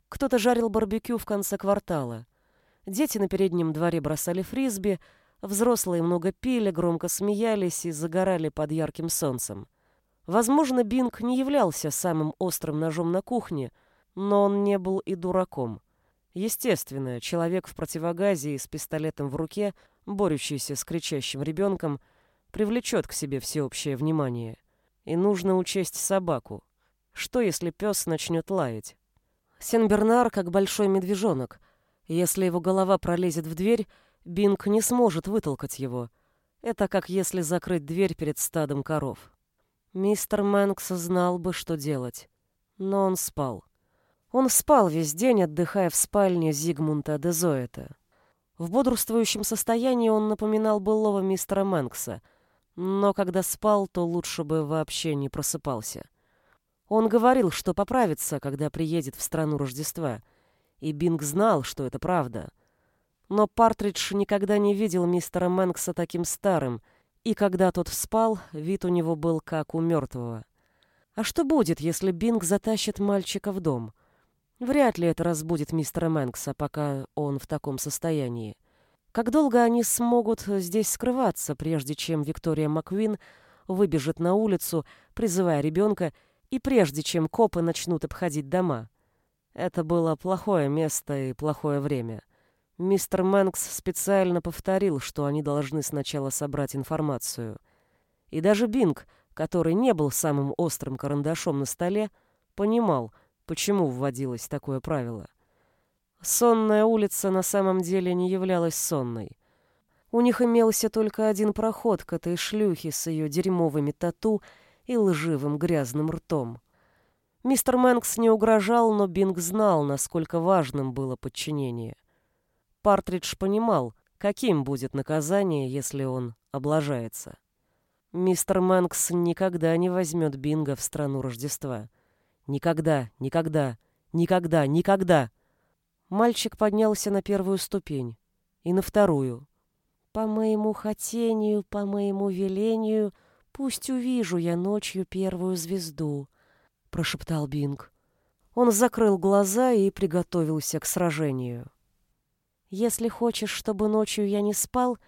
Speaker 1: Кто-то жарил барбекю в конце квартала. Дети на переднем дворе бросали фрисби, взрослые много пили, громко смеялись и загорали под ярким солнцем. Возможно, Бинг не являлся самым острым ножом на кухне, но он не был и дураком. Естественно, человек в противогазе и с пистолетом в руке, борющийся с кричащим ребенком, привлечет к себе всеобщее внимание. И нужно учесть собаку. Что, если пес начнет лаять? Сен-Бернар как большой медвежонок — если его голова пролезет в дверь, Бинг не сможет вытолкать его. Это как если закрыть дверь перед стадом коров. Мистер Мэнкс знал бы, что делать. Но он спал. Он спал весь день, отдыхая в спальне Зигмунта Дезоэта. В бодрствующем состоянии он напоминал былого мистера Мэнкса, но когда спал, то лучше бы вообще не просыпался. Он говорил, что поправится, когда приедет в страну Рождества, и Бинг знал, что это правда. Но Партридж никогда не видел мистера Мэнкса таким старым, и когда тот спал, вид у него был как у мертвого. А что будет, если Бинг затащит мальчика в дом? Вряд ли это разбудит мистера Мэнкса, пока он в таком состоянии. Как долго они смогут здесь скрываться, прежде чем Виктория Маквин выбежит на улицу, призывая ребенка, и прежде чем копы начнут обходить дома? Это было плохое место и плохое время. Мистер Мэнкс специально повторил, что они должны сначала собрать информацию. И даже Бинг, который не был самым острым карандашом на столе, понимал, почему вводилось такое правило. Сонная улица на самом деле не являлась сонной. У них имелся только один проход к этой шлюхе с ее дерьмовыми тату и лживым грязным ртом. Мистер Мэнкс не угрожал, но Бинг знал, насколько важным было подчинение. Партридж понимал, каким будет наказание, если он облажается. Мистер Мэнкс никогда не возьмет Бинга в страну Рождества. Никогда, никогда, никогда, никогда. Мальчик поднялся на первую ступень и на вторую. «По моему хотению, по моему велению, пусть увижу я ночью первую звезду», — прошептал Бинг. Он закрыл глаза и приготовился к сражению. «Если хочешь, чтобы ночью я не спал,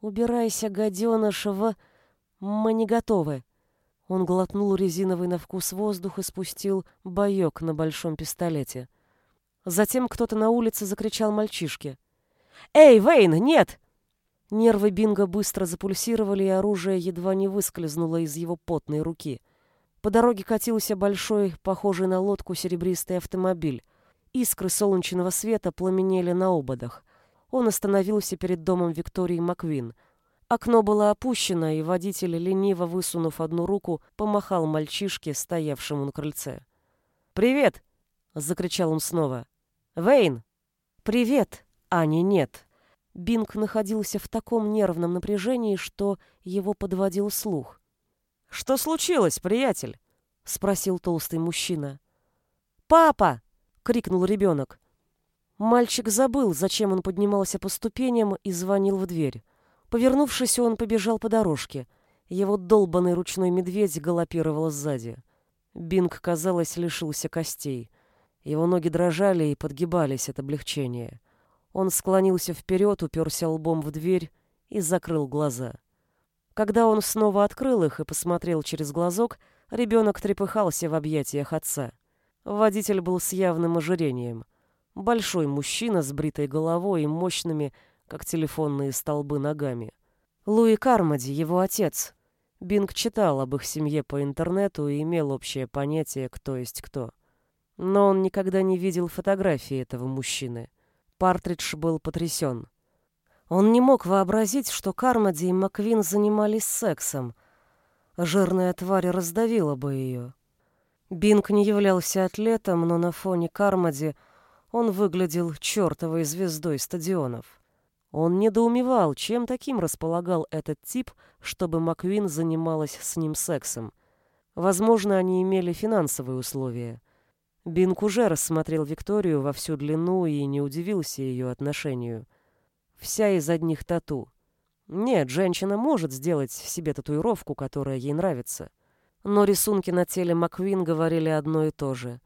Speaker 1: убирайся, гаденыш, в... Мы не готовы». Он глотнул резиновый на вкус воздух и спустил боек на большом пистолете. Затем кто-то на улице закричал мальчишке. «Эй, Вейн, нет!» Нервы Бинга быстро запульсировали, и оружие едва не выскользнуло из его потной руки — по дороге катился большой, похожий на лодку серебристый автомобиль. Искры солнечного света пламенели на ободах. Он остановился перед домом Виктории Маквин. Окно было опущено, и водитель, лениво высунув одну руку, помахал мальчишке, стоявшему на крыльце. «Привет!» — закричал он снова. «Вейн!» «Привет!» Ани нет. Бинг находился в таком нервном напряжении, что его подводил слух. «Что случилось, приятель?» — спросил толстый мужчина. «Папа!» — крикнул ребенок. Мальчик забыл, зачем он поднимался по ступеням и звонил в дверь. Повернувшись, он побежал по дорожке. Его долбанный ручной медведь галопировал сзади. Бинг, казалось, лишился костей. Его ноги дрожали и подгибались от облегчения. Он склонился вперед, уперся лбом в дверь и закрыл глаза. Когда он снова открыл их и посмотрел через глазок, ребенок трепыхался в объятиях отца. Водитель был с явным ожирением. Большой мужчина с бритой головой и мощными, как телефонные столбы, ногами. Луи Кармоди, его отец. Бинг читал об их семье по интернету и имел общее понятие, кто есть кто. Но он никогда не видел фотографии этого мужчины. Партридж был потрясен. Он не мог вообразить, что Кармоди и Маквин занимались сексом. Жирная тварь раздавила бы ее. Бинг не являлся атлетом, но на фоне Кармоди он выглядел чертовой звездой стадионов. Он недоумевал, чем таким располагал этот тип, чтобы Маквин занималась с ним сексом. Возможно, они имели финансовые условия. Бинг уже рассмотрел Викторию во всю длину и не удивился ее отношению. Вся из одних тату. Нет, женщина может сделать себе татуировку, которая ей нравится. Но рисунки на теле Маквин говорили одно и то же.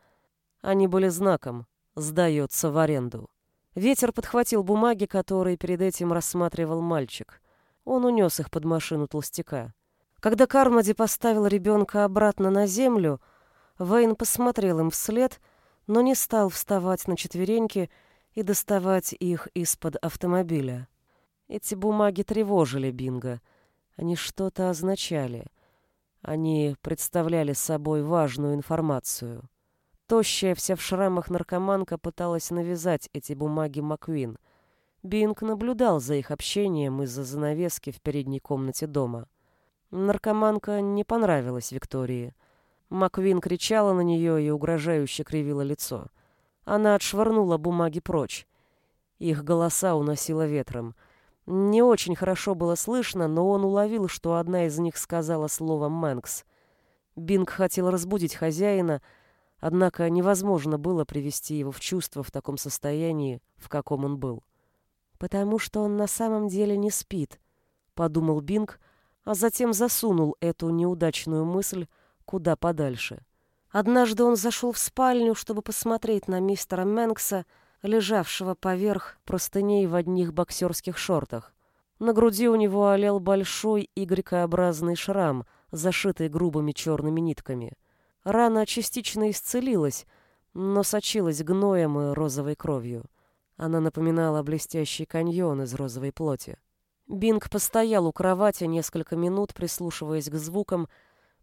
Speaker 1: Они были знаком «сдается в аренду». Ветер подхватил бумаги, которые перед этим рассматривал мальчик. Он унес их под машину толстяка. Когда Кармоди поставил ребенка обратно на землю, Вейн посмотрел им вслед, но не стал вставать на четвереньки и доставать их из-под автомобиля. Эти бумаги тревожили Бинга. Они что-то означали. Они представляли собой важную информацию. Тощая, вся в шрамах наркоманка пыталась навязать эти бумаги Маквин. Бинг наблюдал за их общением из-за занавески в передней комнате дома. Наркоманка не понравилась Виктории. Маквин кричала на нее и угрожающе кривила лицо. Она отшвырнула бумаги прочь. Их голоса уносило ветром. Не очень хорошо было слышно, но он уловил, что одна из них сказала слово «Мэнкс». Бинг хотел разбудить хозяина, однако невозможно было привести его в чувство в таком состоянии, в каком он был. «Потому что он на самом деле не спит», — подумал Бинг, а затем засунул эту неудачную мысль куда подальше. Однажды он зашел в спальню, чтобы посмотреть на мистера Мэнкса, лежавшего поверх простыней в одних боксерских шортах. На груди у него олел большой Y-образный шрам, зашитый грубыми черными нитками. Рана частично исцелилась, но сочилась гноем и розовой кровью. Она напоминала блестящий каньон из розовой плоти. Бинг постоял у кровати несколько минут, прислушиваясь к звукам,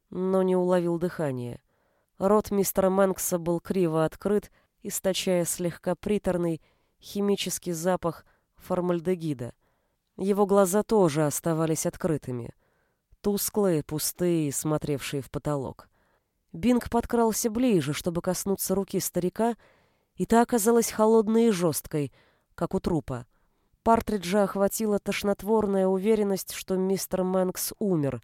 Speaker 1: но не уловил дыхания. Рот мистера Мэнкса был криво открыт, источая слегка приторный химический запах формальдегида. Его глаза тоже оставались открытыми. Тусклые, пустые, смотревшие в потолок. Бинг подкрался ближе, чтобы коснуться руки старика, и та оказалась холодной и жесткой, как у трупа. Партриджа охватила тошнотворная уверенность, что мистер Мэнкс умер.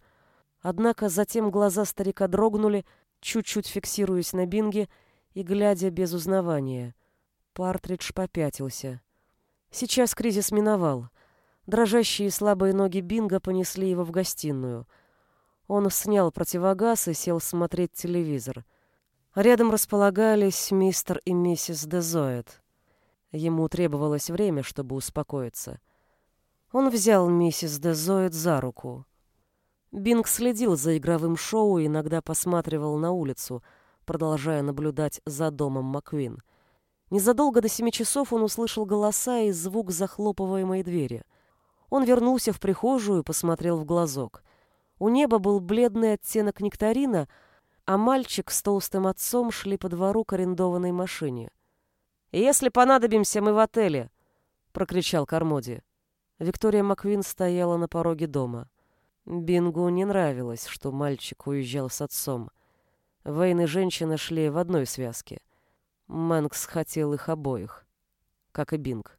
Speaker 1: Однако затем глаза старика дрогнули, чуть-чуть фиксируясь на Бинге и глядя без узнавания. Партридж попятился. Сейчас кризис миновал. Дрожащие и слабые ноги Бинга понесли его в гостиную. Он снял противогаз и сел смотреть телевизор. Рядом располагались мистер и миссис Дезоид. Ему требовалось время, чтобы успокоиться. Он взял миссис Дезоид за руку. Бинг следил за игровым шоу и иногда посматривал на улицу, продолжая наблюдать за домом Маквин. Незадолго до семи часов он услышал голоса и звук захлопываемой двери. Он вернулся в прихожую и посмотрел в глазок. У неба был бледный оттенок нектарина, а мальчик с толстым отцом шли по двору к арендованной машине. «Если понадобимся, мы в отеле!» — прокричал Кармоди. Виктория Маквин стояла на пороге дома. Бингу не нравилось, что мальчик уезжал с отцом. Вейн и женщина шли в одной связке. Мэнкс хотел их обоих, как и Бинг.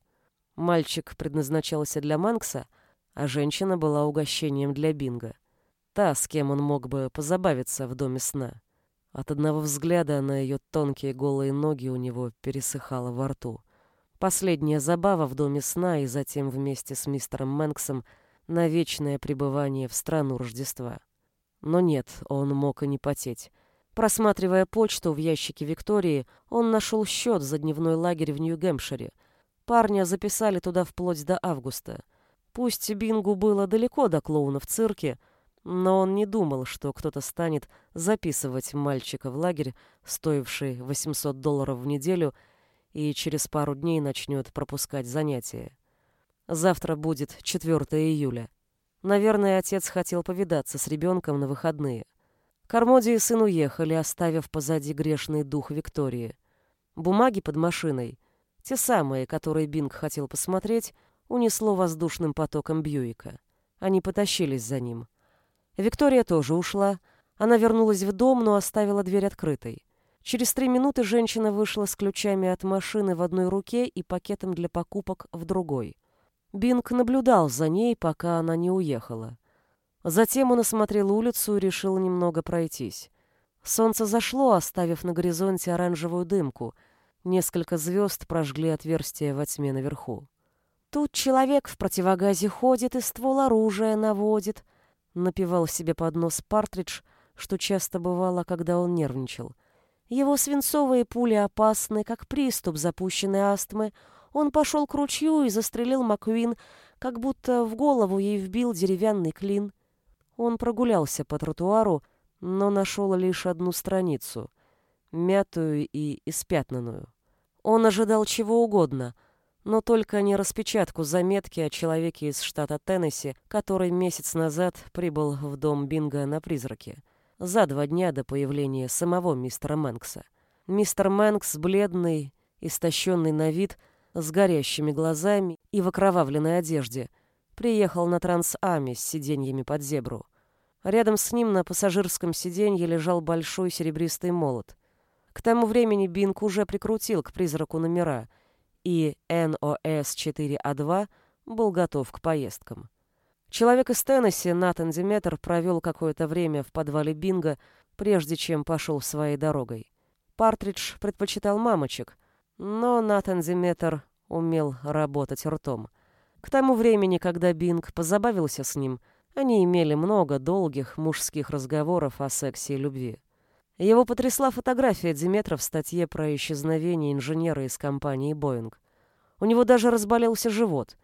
Speaker 1: Мальчик предназначался для Мэнкса, а женщина была угощением для Бинга. Та, с кем он мог бы позабавиться в доме сна. От одного взгляда на ее тонкие голые ноги у него пересыхало во рту. Последняя забава в доме сна и затем вместе с мистером Мэнксом — на вечное пребывание в страну Рождества. Но нет, он мог и не потеть. Просматривая почту в ящике Виктории, он нашел счет за дневной лагерь в Нью-Гэмпшире. Парня записали туда вплоть до августа. Пусть Бингу было далеко до клоуна в цирке, но он не думал, что кто-то станет записывать мальчика в лагерь, стоивший 800 долларов в неделю, и через пару дней начнет пропускать занятия. Завтра будет 4 июля. Наверное, отец хотел повидаться с ребенком на выходные. Кармоди и сын уехали, оставив позади грешный дух Виктории. Бумаги под машиной, те самые, которые Бинг хотел посмотреть, унесло воздушным потоком Бьюика. Они потащились за ним. Виктория тоже ушла. Она вернулась в дом, но оставила дверь открытой. Через три минуты женщина вышла с ключами от машины в одной руке и пакетом для покупок в другой. Бинг наблюдал за ней, пока она не уехала. Затем он осмотрел улицу и решил немного пройтись. Солнце зашло, оставив на горизонте оранжевую дымку. Несколько звезд прожгли отверстия во тьме наверху. «Тут человек в противогазе ходит и ствол оружия наводит», — напевал себе под нос Партридж, что часто бывало, когда он нервничал. «Его свинцовые пули опасны, как приступ запущенной астмы. Он пошел к ручью и застрелил Маквин, как будто в голову ей вбил деревянный клин. Он прогулялся по тротуару, но нашел лишь одну страницу, мятую и испятнанную. Он ожидал чего угодно, но только не распечатку заметки о человеке из штата Теннесси, который месяц назад прибыл в дом Бинга на призраке, за два дня до появления самого мистера Мэнкса. Мистер Мэнкс, бледный, истощенный на вид, с горящими глазами и в окровавленной одежде, приехал на Трансаме с сиденьями под зебру. Рядом с ним на пассажирском сиденье лежал большой серебристый молот. К тому времени Бинг уже прикрутил к призраку номера, и НОС-4А2 был готов к поездкам. Человек из Теннесси, Натан Диметр, провел какое-то время в подвале Бинга, прежде чем пошел своей дорогой. Партридж предпочитал мамочек, но Натан Диметр умел работать ртом. К тому времени, когда Бинг позабавился с ним, они имели много долгих мужских разговоров о сексе и любви. Его потрясла фотография Диметра в статье про исчезновение инженера из компании «Боинг». У него даже разболелся живот.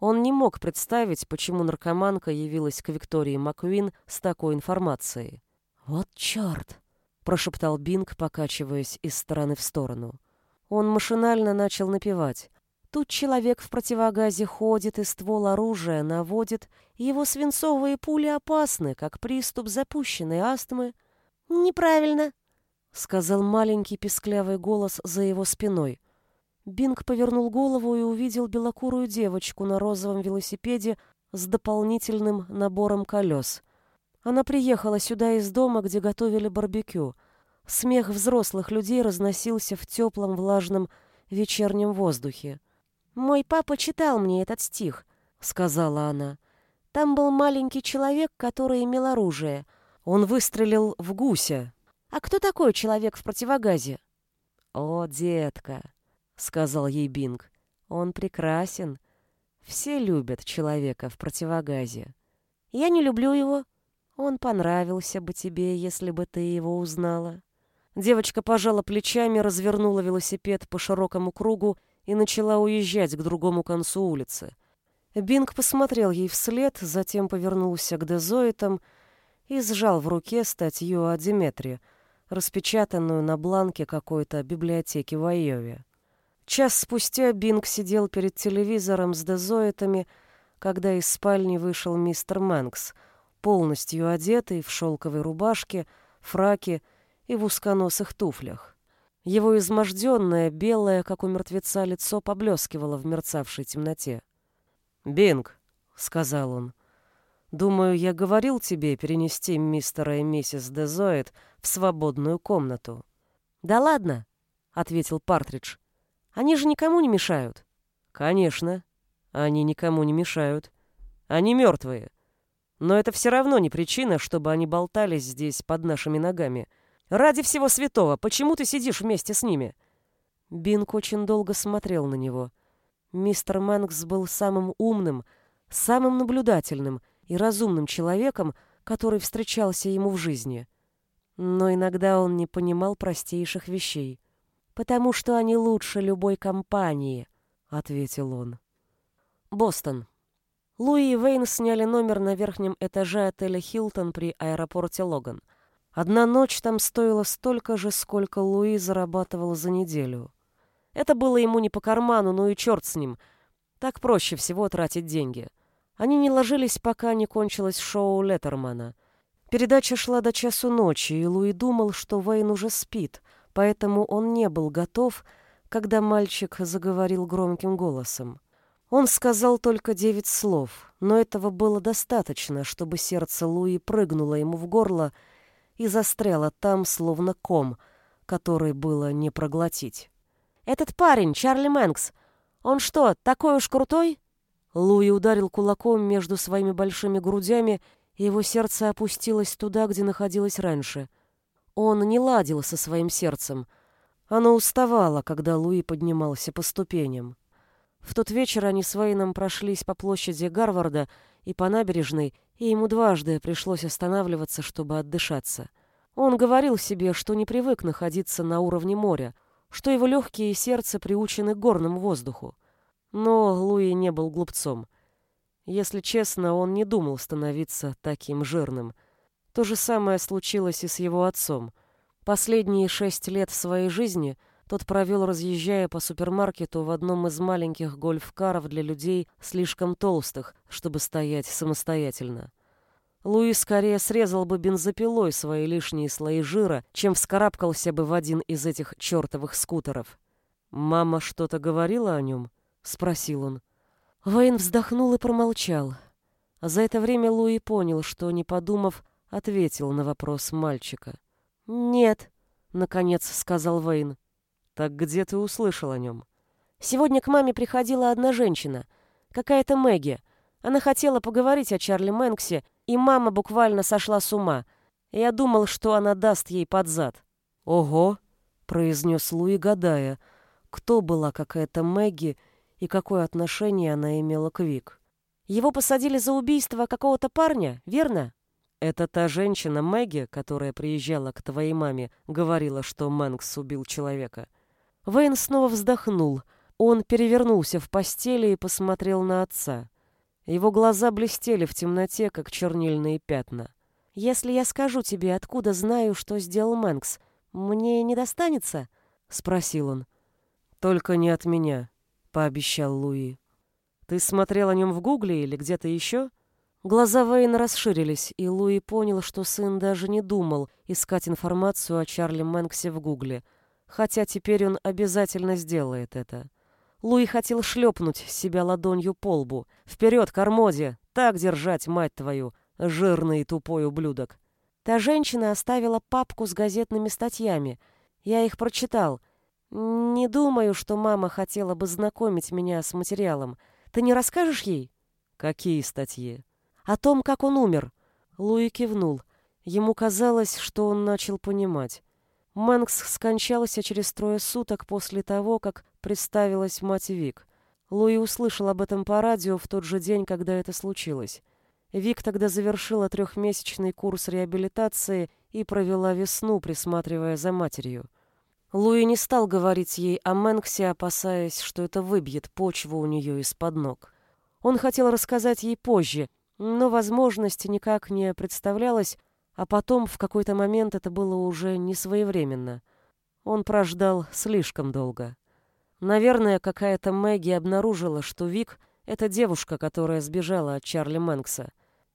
Speaker 1: Он не мог представить, почему наркоманка явилась к Виктории Маквин с такой информацией. «Вот черт!» — прошептал Бинг, покачиваясь из стороны в сторону. Он машинально начал напевать. Тут человек в противогазе ходит и ствол оружия наводит, его свинцовые пули опасны, как приступ запущенной астмы. «Неправильно», — сказал маленький песклявый голос за его спиной. Бинг повернул голову и увидел белокурую девочку на розовом велосипеде с дополнительным набором колес. Она приехала сюда из дома, где готовили барбекю. Смех взрослых людей разносился в теплом влажном вечернем воздухе. «Мой папа читал мне этот стих», — сказала она. «Там был маленький человек, который имел оружие. Он выстрелил в гуся. А кто такой человек в противогазе?» «О, детка», — сказал ей Бинг, — «он прекрасен. Все любят человека в противогазе». «Я не люблю его. Он понравился бы тебе, если бы ты его узнала». Девочка пожала плечами, развернула велосипед по широкому кругу и начала уезжать к другому концу улицы. Бинг посмотрел ей вслед, затем повернулся к дезоитам и сжал в руке статью о Диметре, распечатанную на бланке какой-то библиотеки в Айове. Час спустя Бинг сидел перед телевизором с дезоитами, когда из спальни вышел мистер Мэнкс, полностью одетый в шелковой рубашке, фраке и в узконосых туфлях. Его изможденное, белое, как у мертвеца, лицо поблескивало в мерцавшей темноте. «Бинг», — сказал он, — «думаю, я говорил тебе перенести мистера и миссис Дезоид в свободную комнату». «Да ладно», — ответил Партридж. «Они же никому не мешают». «Конечно, они никому не мешают. Они мертвые. Но это все равно не причина, чтобы они болтались здесь под нашими ногами». Ради всего святого, почему ты сидишь вместе с ними?» Бинк очень долго смотрел на него. Мистер Мэнкс был самым умным, самым наблюдательным и разумным человеком, который встречался ему в жизни. Но иногда он не понимал простейших вещей. «Потому что они лучше любой компании», — ответил он. Бостон. Луи и Вейн сняли номер на верхнем этаже отеля «Хилтон» при аэропорте Логан — Одна ночь там стоила столько же, сколько Луи зарабатывал за неделю. Это было ему не по карману, ну и черт с ним. Так проще всего тратить деньги. Они не ложились, пока не кончилось шоу Леттермана. Передача шла до часу ночи, и Луи думал, что Вейн уже спит, поэтому он не был готов, когда мальчик заговорил громким голосом. Он сказал только девять слов, но этого было достаточно, чтобы сердце Луи прыгнуло ему в горло, и застряла там, словно ком, который было не проглотить. «Этот парень, Чарли Мэнкс, он что, такой уж крутой?» Луи ударил кулаком между своими большими грудями, и его сердце опустилось туда, где находилось раньше. Он не ладил со своим сердцем. Оно уставало, когда Луи поднимался по ступеням. В тот вечер они с Вейном прошлись по площади Гарварда и по набережной, и ему дважды пришлось останавливаться, чтобы отдышаться. Он говорил себе, что не привык находиться на уровне моря, что его легкие и сердце приучены к горному воздуху. Но Луи не был глупцом. Если честно, он не думал становиться таким жирным. То же самое случилось и с его отцом. Последние шесть лет в своей жизни – тот провел, разъезжая по супермаркету в одном из маленьких гольф-каров для людей слишком толстых, чтобы стоять самостоятельно. Луи скорее срезал бы бензопилой свои лишние слои жира, чем вскарабкался бы в один из этих чертовых скутеров. «Мама что-то говорила о нем?» — спросил он. Вейн вздохнул и промолчал. За это время Луи понял, что, не подумав, ответил на вопрос мальчика. «Нет», — наконец сказал Вейн. «Так где ты услышал о нем?» «Сегодня к маме приходила одна женщина, какая-то Мэгги. Она хотела поговорить о Чарли Мэнксе, и мама буквально сошла с ума. Я думал, что она даст ей под зад».
Speaker 2: «Ого!» — произнес Луи, гадая, кто была какая-то Мэгги и какое отношение она имела к Вик.
Speaker 1: «Его посадили за убийство какого-то парня, верно?»
Speaker 2: «Это та женщина Мэгги, которая приезжала к твоей маме, говорила, что Мэнкс убил человека».
Speaker 1: Вейн снова вздохнул. Он перевернулся в постели и посмотрел на отца. Его глаза блестели в темноте, как чернильные пятна. «Если я скажу тебе, откуда знаю, что сделал Мэнкс, мне не достанется?» — спросил он.
Speaker 2: «Только не от меня», — пообещал Луи. «Ты смотрел о нем в Гугле или где-то еще?»
Speaker 1: Глаза Вейна расширились, и Луи понял, что сын даже не думал искать информацию о Чарли Мэнксе в Гугле, хотя теперь он обязательно сделает это. Луи хотел шлепнуть себя ладонью по лбу. «Вперед, Кармоди! Так держать, мать твою! Жирный и тупой ублюдок!» Та женщина оставила папку с газетными статьями. Я их прочитал. Не думаю, что мама хотела бы знакомить меня с материалом. Ты не расскажешь ей?
Speaker 2: Какие статьи?
Speaker 1: О том, как он умер. Луи кивнул. Ему казалось, что он начал понимать. Мэнкс скончался через трое суток после того, как представилась мать Вик. Луи услышал об этом по радио в тот же день, когда это случилось. Вик тогда завершила трехмесячный курс реабилитации и провела весну, присматривая за матерью. Луи не стал говорить ей о Мэнксе, опасаясь, что это выбьет почву у нее из-под ног. Он хотел рассказать ей позже, но возможности никак не представлялась, а потом в какой-то момент это было уже не своевременно. Он прождал слишком долго. Наверное, какая-то Мэгги обнаружила, что Вик — это девушка, которая сбежала от Чарли Мэнкса.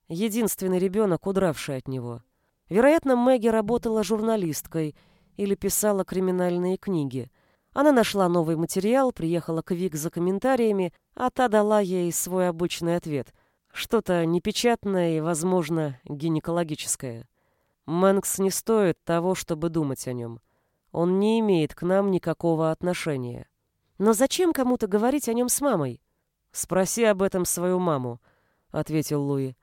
Speaker 1: Единственный ребенок, удравший от него. Вероятно, Мэгги работала журналисткой или писала криминальные книги. Она нашла новый материал, приехала к Вик за комментариями, а та дала ей свой обычный ответ. Что-то непечатное и, возможно, гинекологическое. Мэнкс не стоит того, чтобы думать о нем. Он не имеет к нам никакого отношения. Но зачем кому-то говорить о нем с мамой? Спроси об этом свою маму, ответил Луи.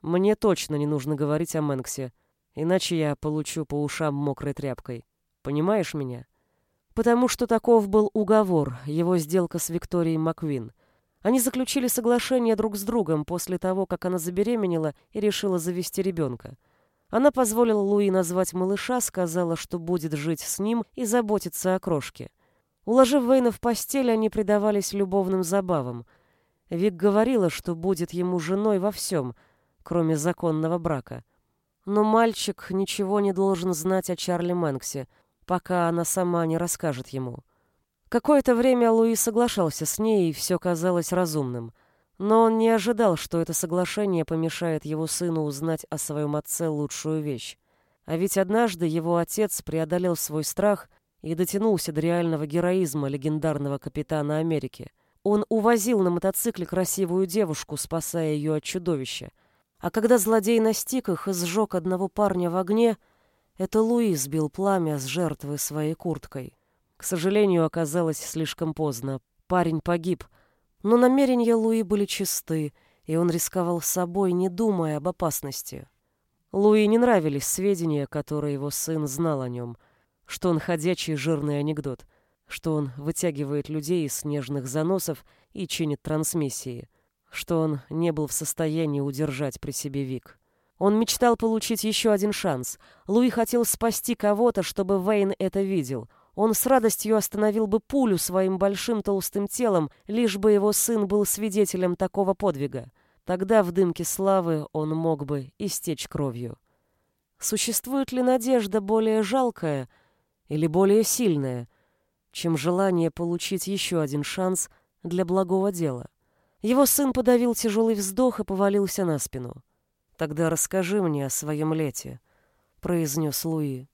Speaker 1: Мне точно не нужно говорить о Мэнксе, иначе я получу по ушам мокрой тряпкой. Понимаешь меня? Потому что таков был уговор, его сделка с Викторией Маквин. Они заключили соглашение друг с другом после того, как она забеременела и решила завести ребенка. Она позволила Луи назвать малыша, сказала, что будет жить с ним и заботиться о крошке. Уложив Вейна в постель, они предавались любовным забавам. Вик говорила, что будет ему женой во всем, кроме законного брака. Но мальчик ничего не должен знать о Чарли Мэнксе, пока она сама не расскажет ему. Какое-то время Луи соглашался с ней, и все казалось разумным — но он не ожидал, что это соглашение помешает его сыну узнать о своем отце лучшую вещь. А ведь однажды его отец преодолел свой страх и дотянулся до реального героизма легендарного капитана Америки. Он увозил на мотоцикле красивую девушку, спасая ее от чудовища. А когда злодей настиг их и сжег одного парня в огне, это Луи сбил пламя с жертвы своей курткой. К сожалению, оказалось слишком поздно. Парень погиб — но намерения Луи были чисты, и он рисковал собой, не думая об опасности. Луи не нравились сведения, которые его сын знал о нем, что он ходячий жирный анекдот, что он вытягивает людей из снежных заносов и чинит трансмиссии, что он не был в состоянии удержать при себе Вик. Он мечтал получить еще один шанс. Луи хотел спасти кого-то, чтобы Вейн это видел. Он с радостью остановил бы пулю своим большим толстым телом, лишь бы его сын был свидетелем такого подвига. Тогда в дымке славы он мог бы истечь кровью. Существует ли надежда более жалкая или более сильная, чем желание получить еще один шанс для благого дела? Его сын подавил тяжелый вздох и повалился на спину. «Тогда расскажи мне о своем лете», — произнес Луи.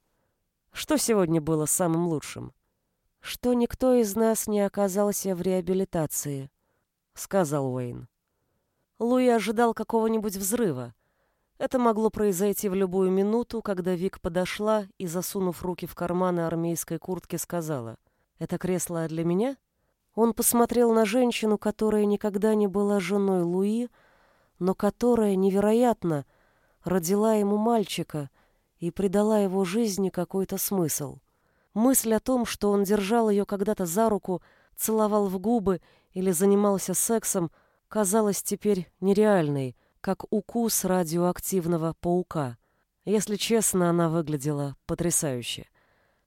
Speaker 1: Что сегодня было самым лучшим? Что никто из нас не оказался в реабилитации, сказал Уэйн. Луи ожидал какого-нибудь взрыва. Это могло произойти в любую минуту, когда Вик подошла и, засунув руки в карманы армейской куртки, сказала «Это кресло для меня?» Он посмотрел на женщину, которая никогда не была женой Луи, но которая, невероятно, родила ему мальчика и придала его жизни какой-то смысл. Мысль о том, что он держал ее когда-то за руку, целовал в губы или занимался сексом, казалась теперь нереальной, как укус радиоактивного паука. Если честно, она выглядела потрясающе.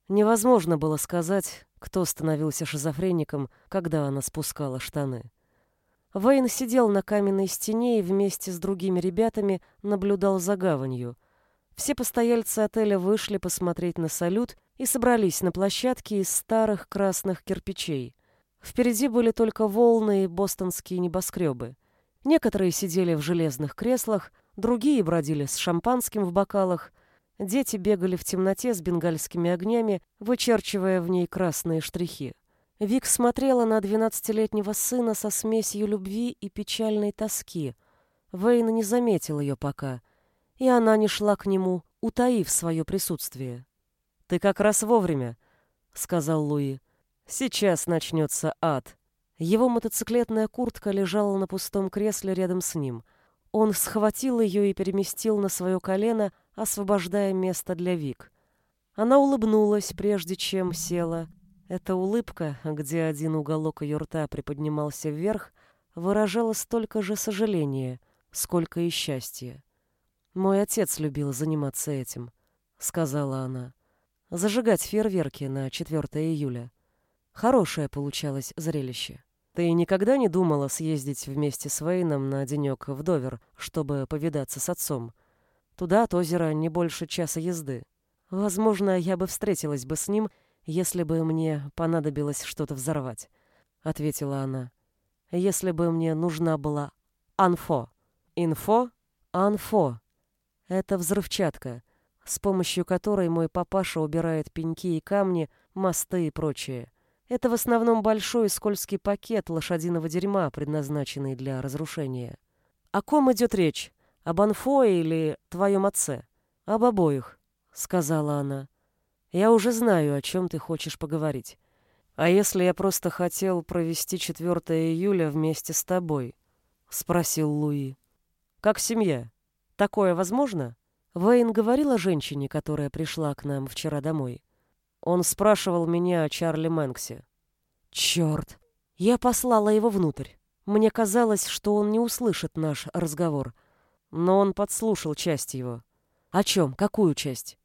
Speaker 1: Невозможно было сказать, кто становился шизофреником, когда она спускала штаны. Вейн сидел на каменной стене и вместе с другими ребятами наблюдал за гаванью. Все постояльцы отеля вышли посмотреть на салют и собрались на площадке из старых красных кирпичей. Впереди были только волны и бостонские небоскребы. Некоторые сидели в железных креслах, другие бродили с шампанским в бокалах, дети бегали в темноте с бенгальскими огнями, вычерчивая в ней красные штрихи. Вик смотрела на двенадцатилетнего сына со смесью любви и печальной тоски. Вейн не заметил ее пока, и она не шла к нему, утаив свое присутствие. «Ты как раз вовремя», — сказал Луи. «Сейчас начнется ад». Его мотоциклетная куртка лежала на пустом кресле рядом с ним. Он схватил ее и переместил на свое колено, освобождая место для Вик. Она улыбнулась, прежде чем села, эта улыбка, где один уголок ее рта приподнимался вверх, выражала столько же сожаления, сколько и счастья. «Мой отец любил заниматься этим», — сказала она. «Зажигать фейерверки на 4 июля. Хорошее получалось зрелище. Ты никогда не думала съездить вместе с Вейном на денек в Довер, чтобы повидаться с отцом? Туда от озера не больше часа езды. Возможно, я бы встретилась бы с ним если бы мне понадобилось что-то взорвать», — ответила она. «Если бы мне нужна была анфо». «Инфо? Анфо. Это взрывчатка, с помощью которой мой папаша убирает пеньки и камни, мосты и прочее. Это в основном большой скользкий пакет лошадиного дерьма, предназначенный для разрушения. О ком идет речь? Об Анфо или твоем отце? Об обоих, сказала она. Я уже знаю, о чем ты хочешь поговорить. А если я просто хотел провести 4 июля вместе с тобой? Спросил Луи. Как семья? Такое возможно? Вейн говорил о женщине, которая пришла к нам вчера домой. Он спрашивал меня о Чарли Мэнксе. Черт! Я послала его внутрь. Мне казалось, что он не услышит наш разговор. Но он подслушал часть его. О чем? Какую часть?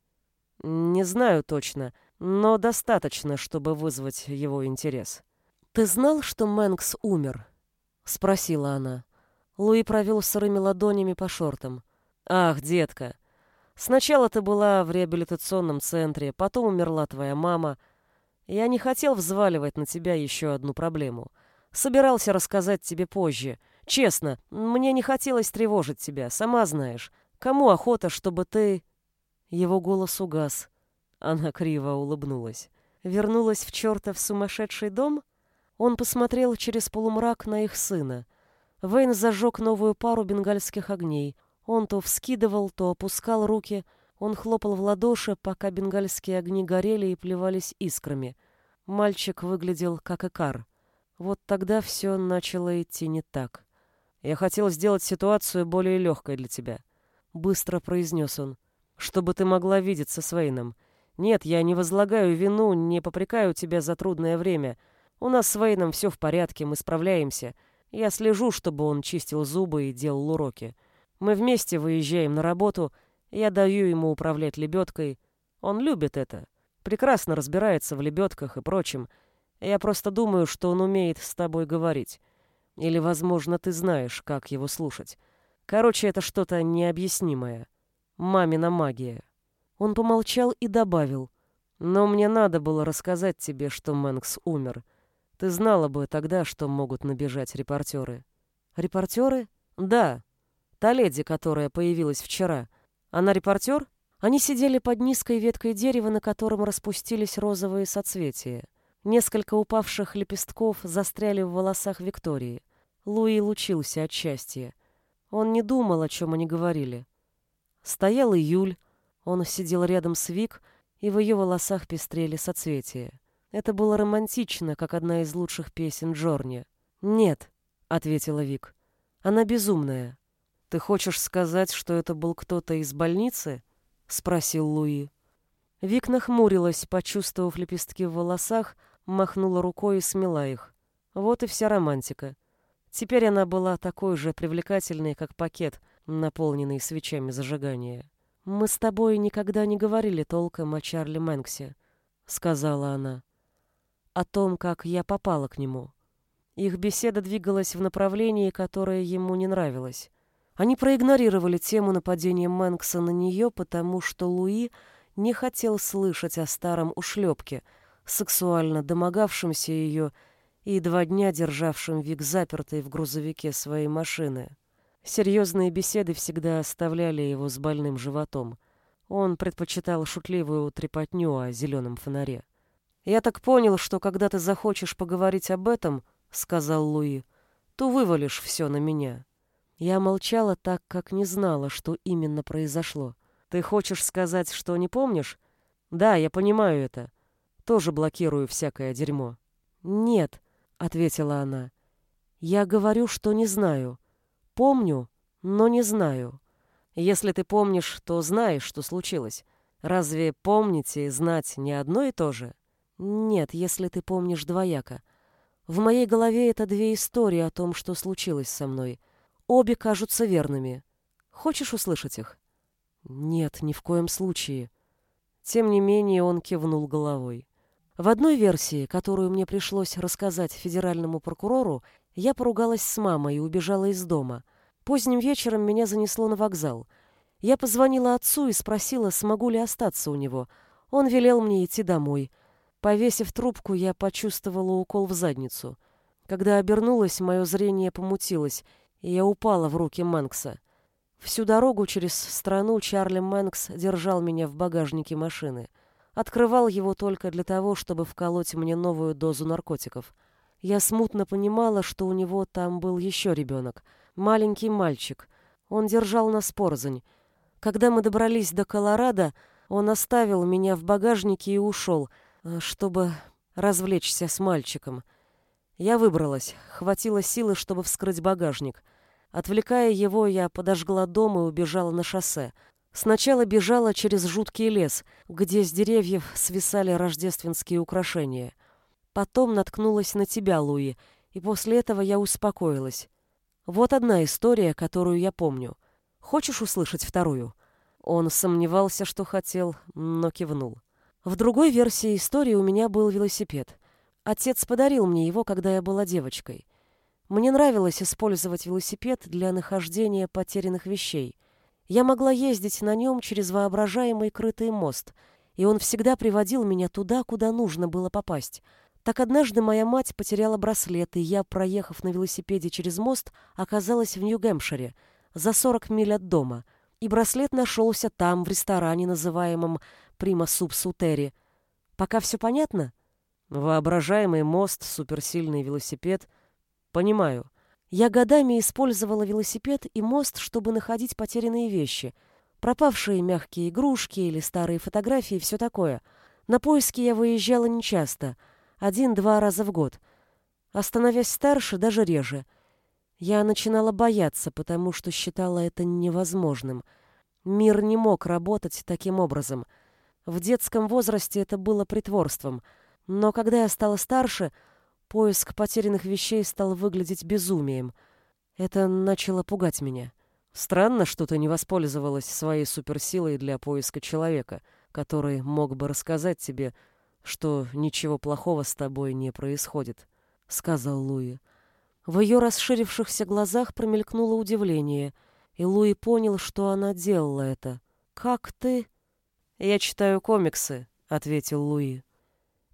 Speaker 1: Не знаю точно, но достаточно, чтобы вызвать его интерес. «Ты знал, что Мэнкс умер?» — спросила она. Луи провел сырыми ладонями по шортам. «Ах, детка, сначала ты была в реабилитационном центре, потом умерла твоя мама. Я не хотел взваливать на тебя еще одну проблему. Собирался рассказать тебе позже. Честно, мне не хотелось тревожить тебя, сама знаешь. Кому охота, чтобы ты...» Его голос угас. Она криво улыбнулась. Вернулась в чертов сумасшедший дом? Он посмотрел через полумрак на их сына. Вейн зажег новую пару бенгальских огней. Он то вскидывал, то опускал руки. Он хлопал в ладоши, пока бенгальские огни горели и плевались искрами. Мальчик выглядел как Икар. Вот тогда все начало идти не так. «Я хотел сделать ситуацию более легкой для тебя», — быстро произнес он чтобы ты могла видеться с Вейном. Нет, я не возлагаю вину, не попрекаю тебя за трудное время. У нас с Вейном все в порядке, мы справляемся. Я слежу, чтобы он чистил зубы и делал уроки. Мы вместе выезжаем на работу, я даю ему управлять лебедкой. Он любит это, прекрасно разбирается в лебедках и прочем. Я просто думаю, что он умеет с тобой говорить. Или, возможно, ты знаешь, как его слушать. Короче, это что-то необъяснимое мамина магия. Он помолчал и добавил, «Но мне надо было рассказать тебе, что Мэнкс умер. Ты знала бы тогда, что могут набежать репортеры». «Репортеры?» «Да. Та леди, которая появилась вчера. Она репортер?» Они сидели под низкой веткой дерева, на котором распустились розовые соцветия. Несколько упавших лепестков застряли в волосах Виктории. Луи лучился от счастья. Он не думал, о чем они говорили.
Speaker 2: Стоял июль, он сидел рядом с Вик, и в ее волосах пестрели соцветия. Это было романтично, как одна из лучших песен Джорни. «Нет», — ответила Вик, — «она безумная». «Ты хочешь сказать, что это был кто-то из больницы?» — спросил Луи. Вик нахмурилась, почувствовав лепестки в волосах, махнула рукой и смела их. Вот и вся романтика. Теперь она была такой же привлекательной, как пакет, наполненный свечами зажигания. «Мы с тобой никогда не говорили толком о Чарли Мэнксе», — сказала она. «О том, как я попала к нему». Их беседа двигалась в направлении, которое ему не нравилось. Они проигнорировали тему нападения Мэнкса на нее, потому что Луи не хотел слышать о старом ушлепке, сексуально домогавшемся ее и два дня державшем Вик запертой в грузовике своей машины. Серьезные беседы всегда оставляли его с больным животом. Он предпочитал шутливую трепотню о зеленом фонаре. «Я так понял, что когда ты захочешь поговорить об этом, — сказал Луи, — то вывалишь все на меня». Я молчала так, как не знала, что именно произошло. «Ты хочешь сказать, что не помнишь?» «Да, я понимаю это. Тоже блокирую всякое дерьмо». «Нет», — ответила она. «Я говорю, что не знаю. Помню, но не знаю. Если ты помнишь, то знаешь, что случилось. Разве помнить и знать не одно и то же? Нет, если ты помнишь двояко. В моей голове это две истории о том, что случилось со мной. Обе кажутся верными. Хочешь услышать их? Нет, ни в коем случае. Тем не менее он кивнул головой. В одной версии, которую мне пришлось рассказать федеральному прокурору, я поругалась с мамой и убежала из дома. Поздним вечером меня занесло на вокзал. Я позвонила отцу и спросила, смогу ли остаться у него. Он велел мне идти домой. Повесив трубку, я почувствовала укол в задницу. Когда обернулась, мое зрение помутилось, и я упала в руки Мэнкса. Всю дорогу через страну Чарли Мэнкс держал меня в багажнике машины. Открывал его только для того, чтобы вколоть мне новую дозу наркотиков — я смутно понимала, что у него там был еще ребенок, маленький мальчик. Он держал нас порознь. Когда мы добрались до Колорадо, он оставил меня в багажнике и ушел, э, чтобы развлечься с мальчиком. Я выбралась, хватило силы, чтобы вскрыть багажник. Отвлекая его, я подожгла дом и убежала на шоссе. Сначала бежала через жуткий лес, где с деревьев свисали рождественские украшения. Потом наткнулась на тебя, Луи, и после этого я успокоилась. Вот одна история, которую я помню. Хочешь услышать вторую? Он сомневался, что хотел, но кивнул. В другой версии истории у меня был велосипед. Отец подарил мне его, когда я была девочкой. Мне нравилось использовать велосипед для нахождения потерянных вещей. Я могла ездить на нем через воображаемый крытый мост, и он всегда приводил меня туда, куда нужно было попасть — так однажды моя мать потеряла браслет, и я, проехав на велосипеде через мост, оказалась в Нью-Гэмпшире, за 40 миль от дома, и браслет нашелся там, в ресторане, называемом «Прима Суп Сутери». Пока все понятно? Воображаемый мост, суперсильный велосипед. Понимаю. Я годами использовала велосипед и мост, чтобы находить потерянные вещи. Пропавшие мягкие игрушки или старые фотографии, все такое. На поиски я выезжала нечасто — один-два раза в год. А старше, даже реже. Я начинала бояться, потому что считала это невозможным. Мир не мог работать таким образом. В детском возрасте это было притворством. Но когда я стала старше, поиск потерянных вещей стал выглядеть безумием. Это начало пугать меня. Странно, что ты не воспользовалась своей суперсилой для поиска человека, который мог бы рассказать тебе, что ничего плохого с тобой не происходит», — сказал Луи. В ее расширившихся глазах промелькнуло удивление, и Луи понял, что она делала это. «Как ты?» «Я читаю комиксы», — ответил Луи.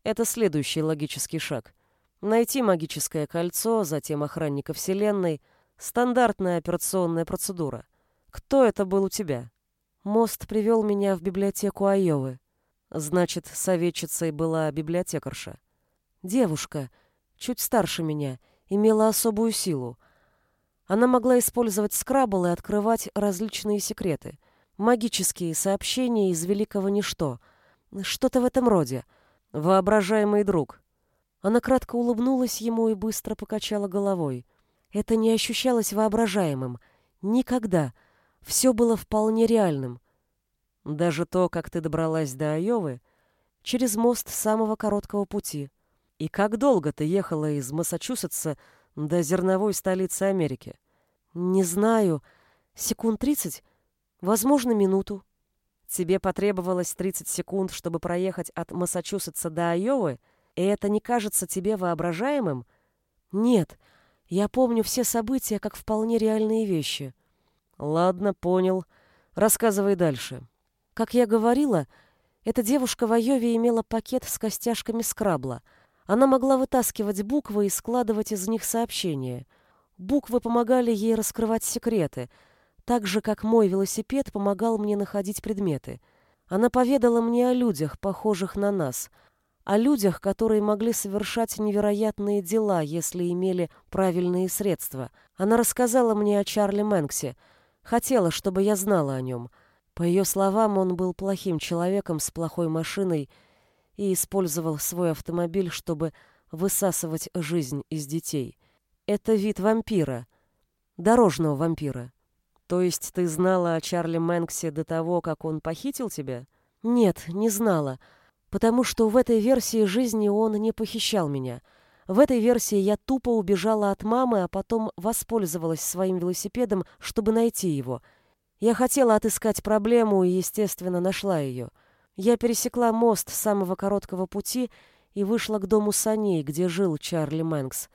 Speaker 2: «Это следующий логический шаг. Найти магическое кольцо, затем охранника Вселенной — стандартная операционная процедура. Кто это был у тебя?» Мост привел меня в библиотеку Айовы. Значит, советчицей была библиотекарша. Девушка, чуть старше меня, имела особую силу. Она могла использовать скрабл и открывать различные секреты.
Speaker 1: Магические сообщения из великого ничто. Что-то в этом роде. Воображаемый друг. Она кратко улыбнулась ему и быстро покачала головой. Это не ощущалось воображаемым. Никогда. Все было вполне реальным. Даже то, как ты добралась до Айовы, через мост самого короткого пути. И как долго ты ехала из Массачусетса до зерновой столицы Америки? Не знаю. Секунд тридцать? Возможно, минуту. Тебе потребовалось 30 секунд, чтобы проехать от Массачусетса до Айовы, и это не кажется тебе воображаемым? Нет, я помню все события как вполне реальные вещи. Ладно, понял. Рассказывай дальше. Как я говорила, эта девушка в Айове имела пакет с костяшками скрабла. Она могла вытаскивать буквы и складывать из них сообщения. Буквы помогали ей раскрывать секреты, так же, как мой велосипед помогал мне находить предметы. Она поведала мне о людях, похожих на нас, о людях, которые могли совершать невероятные дела, если имели правильные средства. Она рассказала мне о Чарли Мэнксе, хотела, чтобы я знала о нем — по ее словам, он был плохим человеком с плохой машиной и использовал свой автомобиль, чтобы высасывать жизнь из детей. Это вид вампира, дорожного вампира. То есть ты знала о Чарли Мэнксе до того, как он похитил тебя? Нет, не знала, потому что в этой версии жизни он не похищал меня. В этой версии я тупо убежала от мамы, а потом воспользовалась своим велосипедом, чтобы найти его — я хотела отыскать проблему и, естественно, нашла ее. Я пересекла мост самого короткого пути и вышла к дому саней, где жил Чарли Мэнкс.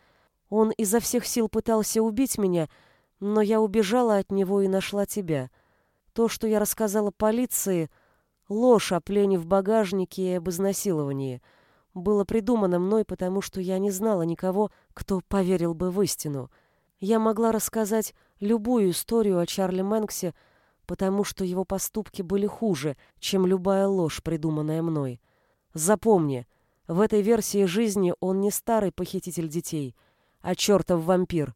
Speaker 1: Он изо всех сил пытался убить меня, но я убежала от него и нашла тебя. То, что я рассказала полиции, ложь о плене в багажнике и об изнасиловании, было придумано мной, потому что я не знала никого, кто поверил бы в истину. Я могла рассказать любую историю о Чарли Мэнксе, потому что его поступки были хуже, чем любая ложь, придуманная мной. Запомни, в этой версии жизни он не старый похититель детей, а чертов вампир.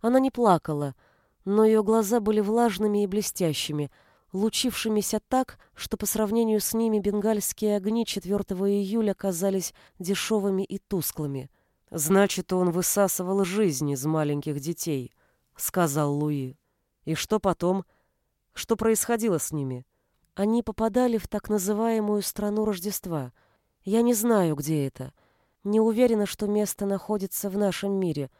Speaker 1: Она не плакала, но ее глаза были влажными и блестящими, лучившимися так, что по сравнению с ними бенгальские огни 4 июля казались дешевыми и тусклыми. «Значит, он высасывал жизнь из маленьких детей», — сказал Луи. «И что потом? Что происходило с ними? Они попадали в так называемую страну Рождества. Я не знаю, где это. Не уверена, что место находится в нашем мире,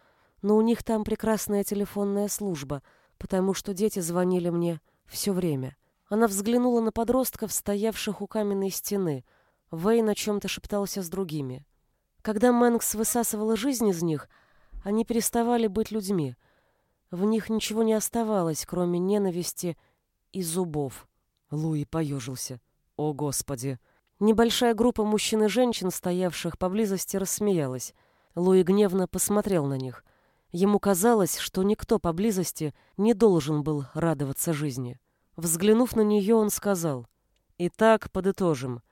Speaker 1: но у них там прекрасная телефонная служба, потому что дети звонили мне все время. Она взглянула на подростков, стоявших у каменной стены. Вейн о чем-то шептался с другими. Когда Мэнкс высасывала жизнь из них, они переставали быть людьми. В них ничего не оставалось, кроме ненависти и зубов. Луи поежился. О, Господи! Небольшая группа мужчин и женщин, стоявших поблизости, рассмеялась. Луи гневно посмотрел на них. Ему казалось, что никто поблизости не должен был радоваться жизни. Взглянув на нее, он сказал, «Итак, подытожим.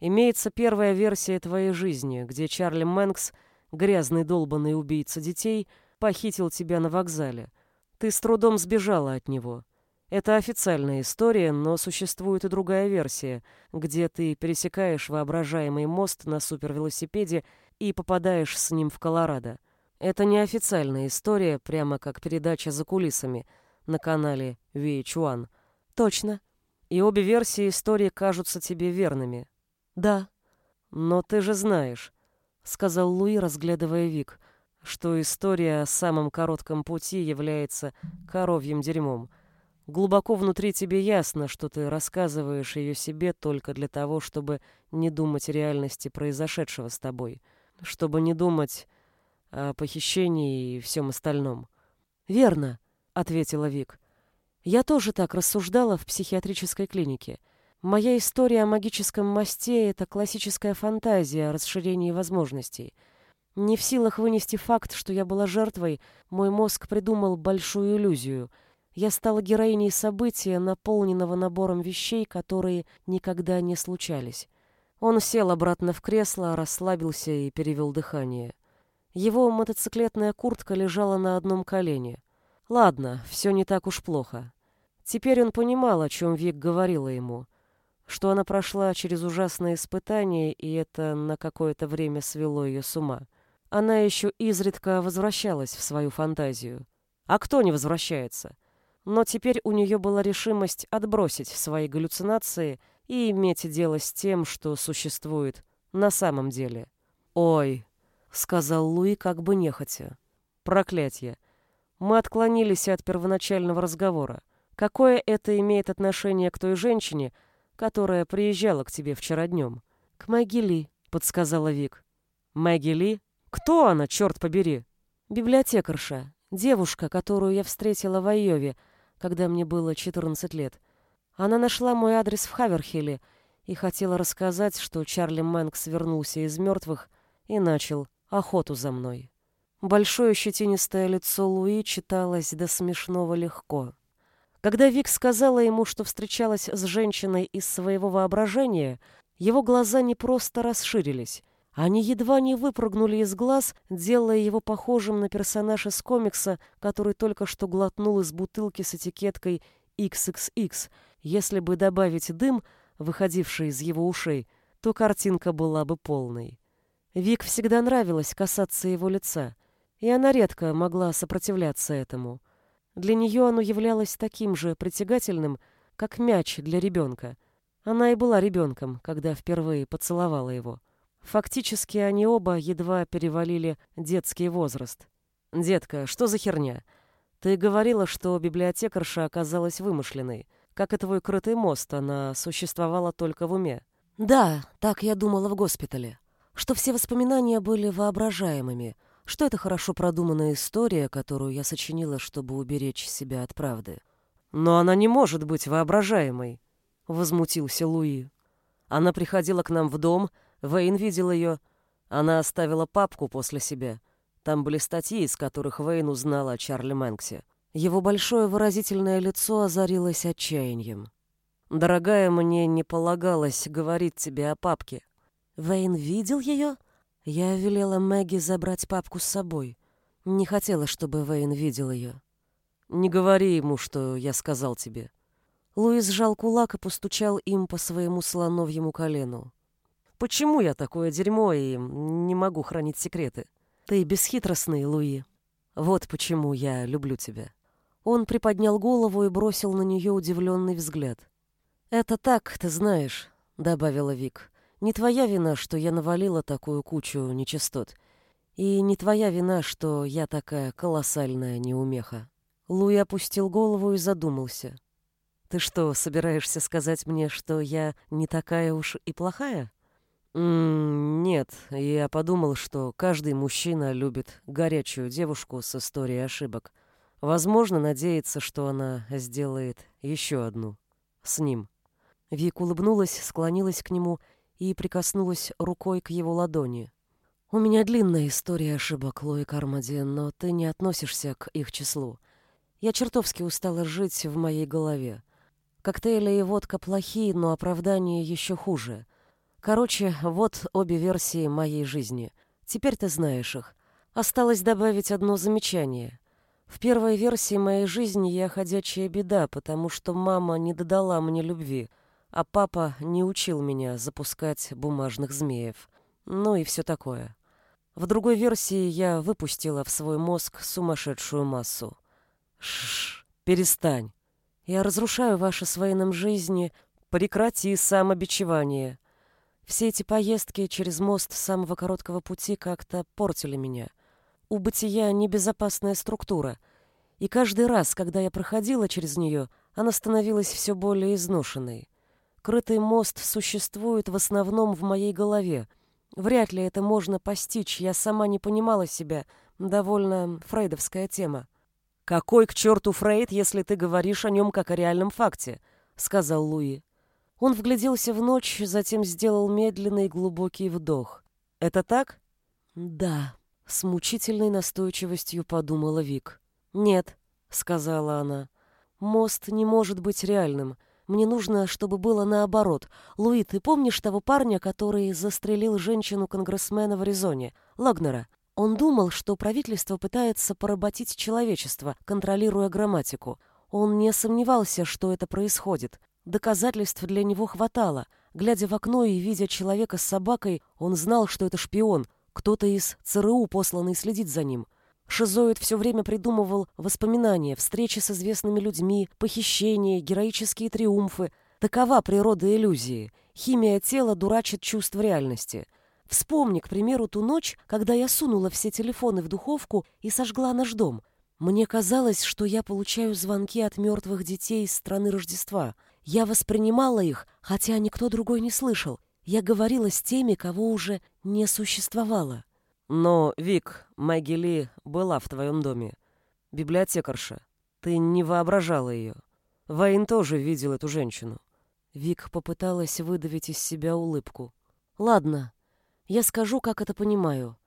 Speaker 1: Имеется первая версия твоей жизни, где Чарли Мэнкс, грязный долбанный убийца детей, похитил тебя на вокзале. Ты с трудом сбежала от него. Это официальная история, но существует и другая версия, где ты пересекаешь воображаемый мост на супервелосипеде и попадаешь с ним в Колорадо. Это неофициальная история, прямо как передача за кулисами на канале VH1. Точно. И обе версии истории кажутся тебе верными. Да. Но ты же знаешь, сказал Луи, разглядывая Вик, что история о самом коротком пути является коровьим дерьмом. Глубоко внутри тебе ясно, что ты рассказываешь ее себе только для того, чтобы не думать о реальности произошедшего с тобой, чтобы не думать о похищении и всем остальном. «Верно», — ответила Вик. «Я тоже так рассуждала в психиатрической клинике. Моя история о магическом мосте — это классическая фантазия о расширении возможностей. Не в силах вынести факт, что я была жертвой, мой мозг придумал большую иллюзию — я стала героиней события, наполненного набором вещей, которые никогда не случались. Он сел обратно в кресло, расслабился и перевел дыхание. Его мотоциклетная куртка лежала на одном колене. «Ладно, все не так уж плохо.
Speaker 2: Теперь он понимал, о чем Вик говорила ему, что она прошла через ужасные испытания, и это на какое-то время свело ее с ума. Она еще изредка возвращалась в свою фантазию. А кто не возвращается? Но теперь у нее была решимость отбросить свои галлюцинации и иметь дело с тем, что существует на самом деле. «Ой», — сказал Луи как бы нехотя. «Проклятье. Мы отклонились от первоначального разговора. Какое это имеет отношение к той женщине, которая приезжала к тебе вчера днем?»
Speaker 1: «К Мэгги подсказала Вик.
Speaker 2: «Мэгги кто она, черт побери?
Speaker 1: Библиотекарша, девушка, которую я встретила в Айове, когда мне было 14 лет. Она нашла мой адрес в Хаверхилле и хотела рассказать, что Чарли Мэнкс вернулся из мертвых и начал охоту за мной. Большое щетинистое лицо Луи читалось до смешного легко. Когда Вик сказала ему, что встречалась с женщиной из своего воображения, его глаза не просто расширились, они едва не выпрыгнули из глаз, делая его похожим на персонажа из комикса, который только что глотнул из бутылки с этикеткой XXX. Если бы добавить дым, выходивший из его ушей, то картинка была бы полной. Вик всегда нравилось касаться его лица, и она редко могла сопротивляться этому. Для нее оно являлось таким же притягательным, как мяч для ребенка. Она и была ребенком, когда впервые поцеловала его. Фактически они оба едва перевалили детский возраст. «Детка, что за херня? Ты говорила, что библиотекарша оказалась вымышленной. Как и твой крытый мост, она существовала только в уме». «Да, так я думала в госпитале. Что все воспоминания были воображаемыми, что это хорошо продуманная история, которую я сочинила, чтобы уберечь себя от правды».
Speaker 2: «Но она не может быть воображаемой», — возмутился Луи. «Она приходила к нам в дом, — Вейн видел ее. Она оставила папку после себя. Там были статьи, из которых Вейн узнала о Чарли Мэнксе.
Speaker 1: Его большое выразительное лицо озарилось отчаянием.
Speaker 2: «Дорогая, мне не полагалось говорить тебе о папке».
Speaker 1: «Вейн видел ее?» Я велела Мэгги забрать папку с собой. Не хотела, чтобы Вейн видел ее.
Speaker 2: «Не говори ему, что я сказал тебе».
Speaker 1: Луис сжал кулак и постучал им по своему слоновьему колену.
Speaker 2: Почему я такое дерьмо и не могу хранить секреты?
Speaker 1: Ты бесхитростный, Луи.
Speaker 2: Вот почему я люблю тебя.
Speaker 1: Он приподнял голову и бросил на нее удивленный взгляд. «Это так, ты знаешь», — добавила Вик. «Не твоя вина, что я навалила такую кучу нечистот. И не твоя вина, что я такая колоссальная неумеха». Луи опустил голову и задумался. «Ты что, собираешься сказать мне, что я не такая уж и плохая?»
Speaker 2: «Нет, я подумал, что каждый мужчина любит горячую девушку с историей ошибок. Возможно, надеется, что она сделает еще одну. С ним».
Speaker 1: Вик улыбнулась, склонилась к нему и прикоснулась рукой к его ладони. «У меня длинная история ошибок, Лои Кармади, но ты не относишься к их числу. Я чертовски устала жить в моей голове. Коктейли и водка плохие, но оправдание еще хуже — Короче, вот обе версии моей жизни. Теперь ты знаешь их. Осталось добавить одно замечание. В первой версии моей жизни я ходячая беда, потому что мама не додала мне любви, а папа не учил меня запускать бумажных змеев. Ну и все такое. В другой версии я выпустила в свой мозг сумасшедшую массу.
Speaker 2: Шш, перестань.
Speaker 1: Я разрушаю ваши с Вейном жизни.
Speaker 2: Прекрати самобичевание.
Speaker 1: Все эти поездки через мост самого короткого пути как-то портили меня. У бытия небезопасная структура, и каждый раз, когда я проходила через нее, она становилась все более изношенной. Крытый мост существует в основном в моей голове. Вряд ли это можно постичь, я сама не понимала себя. Довольно фрейдовская тема.
Speaker 2: «Какой к черту Фрейд, если ты говоришь о нем как о реальном факте?» — сказал Луи.
Speaker 1: Он вгляделся в ночь, затем сделал медленный глубокий вдох.
Speaker 2: «Это так?»
Speaker 1: «Да», — с мучительной настойчивостью подумала Вик.
Speaker 2: «Нет», — сказала она.
Speaker 1: «Мост не может быть реальным. Мне нужно, чтобы было наоборот. Луи, ты помнишь того парня, который застрелил женщину-конгрессмена в Аризоне, Логнера? Он думал, что правительство пытается поработить человечество, контролируя грамматику.
Speaker 2: Он не сомневался, что это происходит. Доказательств для него хватало. Глядя в окно и видя человека с собакой, он знал, что это шпион, кто-то из ЦРУ, посланный следить за ним. Шизоид все время придумывал воспоминания, встречи с известными людьми, похищения, героические триумфы. Такова природа иллюзии. Химия тела дурачит чувство реальности. Вспомни, к примеру, ту ночь, когда я сунула все телефоны в духовку и сожгла наш дом. Мне казалось, что я получаю звонки от мертвых детей из страны Рождества. Я воспринимала их, хотя никто другой не слышал. Я говорила с теми, кого уже не существовало.
Speaker 1: Но, Вик, Мэгги Ли была в твоем доме. Библиотекарша. Ты не воображала ее. Вейн тоже видел эту женщину.
Speaker 2: Вик попыталась выдавить из себя улыбку. Ладно, я скажу, как это понимаю.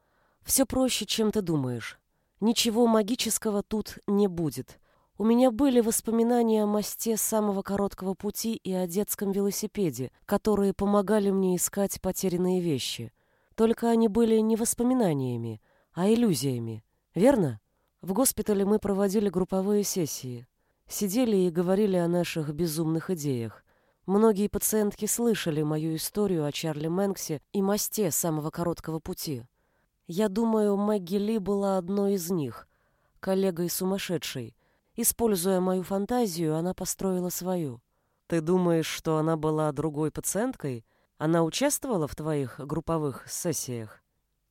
Speaker 2: Все проще, чем ты думаешь. Ничего магического тут не будет. У меня были воспоминания о мосте самого короткого пути и о детском велосипеде, которые помогали мне искать потерянные вещи. Только они были не воспоминаниями, а иллюзиями. Верно? В госпитале мы проводили групповые сессии. Сидели и говорили о наших безумных идеях. Многие пациентки слышали мою историю о Чарли Мэнксе и мосте самого короткого пути. Я думаю, Мэгги Ли была одной из них, коллегой сумасшедшей, Используя мою фантазию, она построила свою.
Speaker 1: Ты думаешь, что она была другой пациенткой? Она участвовала в твоих групповых сессиях?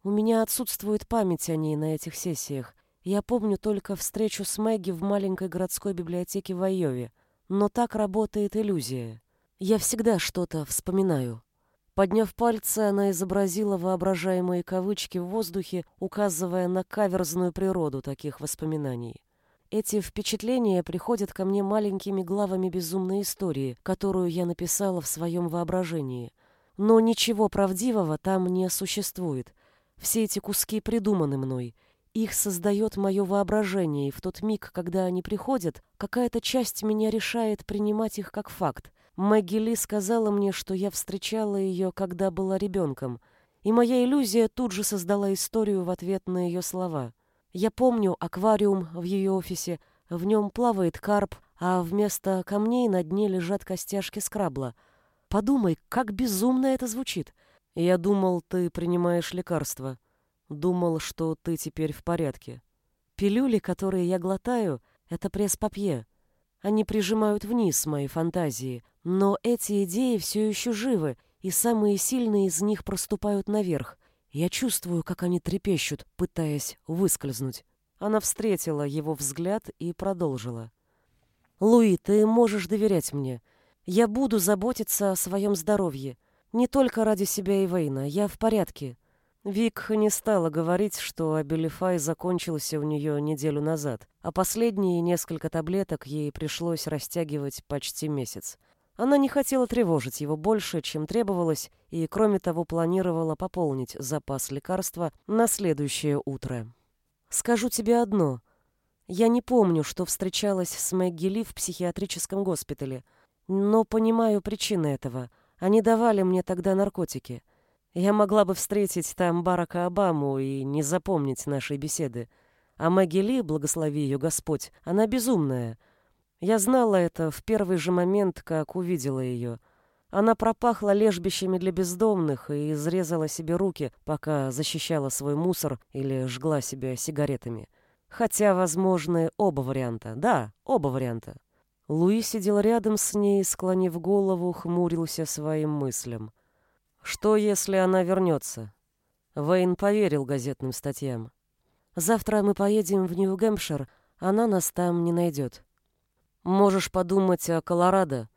Speaker 2: У меня отсутствует память о ней на этих сессиях. Я помню только встречу с Мэгги в маленькой городской библиотеке в Айове. Но так работает иллюзия. Я всегда что-то вспоминаю. Подняв пальцы, она изобразила воображаемые кавычки в воздухе, указывая на каверзную природу таких воспоминаний. Эти впечатления приходят ко мне маленькими главами безумной истории, которую я написала в своем воображении. Но ничего правдивого там не существует. Все эти куски придуманы мной. Их создает мое воображение, и в тот миг, когда они приходят, какая-то часть меня решает принимать их как факт. Мэгги Ли сказала мне, что я встречала ее, когда была ребенком, и моя иллюзия тут же создала историю в ответ на ее слова. Я помню аквариум в ее офисе, в нем плавает карп, а вместо камней на дне лежат костяшки скрабла. Подумай, как безумно это звучит.
Speaker 1: Я думал, ты принимаешь лекарства. Думал, что ты теперь в порядке.
Speaker 2: Пилюли, которые я глотаю, это пресс-папье. Они прижимают вниз мои фантазии, но эти идеи все еще живы, и самые сильные из них проступают наверх. Я чувствую, как они трепещут, пытаясь выскользнуть. Она встретила его взгляд и продолжила. «Луи, ты можешь доверять мне. Я буду заботиться о своем здоровье. Не только ради себя и Вейна. Я в порядке».
Speaker 1: Вик не стала говорить, что Абелифай закончился у нее неделю назад, а последние несколько таблеток ей пришлось растягивать почти месяц. Она не хотела тревожить его больше, чем требовалось, и, кроме того, планировала пополнить запас лекарства на следующее утро.
Speaker 2: «Скажу тебе одно. Я не помню, что встречалась с Мэгги Ли в психиатрическом госпитале, но понимаю причины этого. Они давали мне тогда наркотики. Я могла бы встретить там Барака Обаму и не запомнить нашей беседы. А Мэгги Ли, благослови ее Господь, она безумная — я знала это в первый же момент, как увидела ее. Она пропахла лежбищами для бездомных и изрезала себе руки, пока защищала свой мусор или жгла себя сигаретами. Хотя возможны оба варианта. Да, оба варианта. Луи сидел рядом с ней, склонив голову, хмурился своим мыслям. Что, если она вернется? Вейн поверил газетным статьям. Завтра мы поедем в Нью-Гэмпшир, она нас там не найдет. Можешь подумать о Колорадо.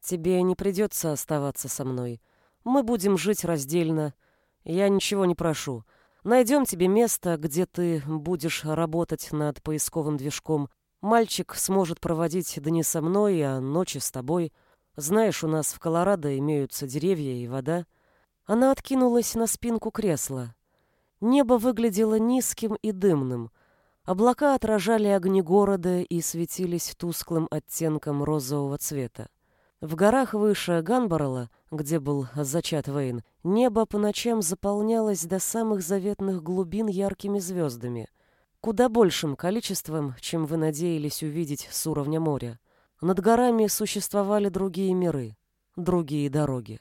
Speaker 2: Тебе не придется оставаться со мной. Мы будем жить раздельно. Я ничего не прошу. Найдем тебе место, где ты будешь работать над поисковым движком. Мальчик сможет проводить дни со мной, а ночи с тобой. Знаешь, у нас в Колорадо имеются деревья и вода. Она откинулась на спинку кресла. Небо выглядело низким и дымным — Облака отражали огни города и светились тусклым оттенком розового цвета. В горах выше Ганборола, где был зачат Вейн, небо по ночам заполнялось до самых заветных глубин яркими звездами.
Speaker 1: Куда большим количеством, чем вы надеялись увидеть с уровня моря. Над горами существовали другие миры, другие дороги.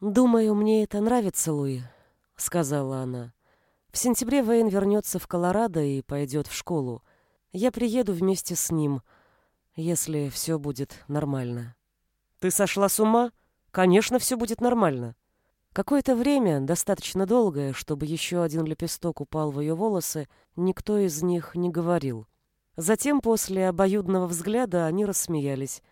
Speaker 1: «Думаю, мне это нравится, Луи», — сказала она. «В сентябре Вейн вернется в Колорадо и пойдет в школу. Я приеду вместе с ним, если все будет нормально». «Ты сошла с ума? Конечно, все будет нормально». Какое-то время, достаточно долгое, чтобы еще один лепесток упал в ее волосы, никто из них не говорил. Затем, после обоюдного взгляда, они рассмеялись.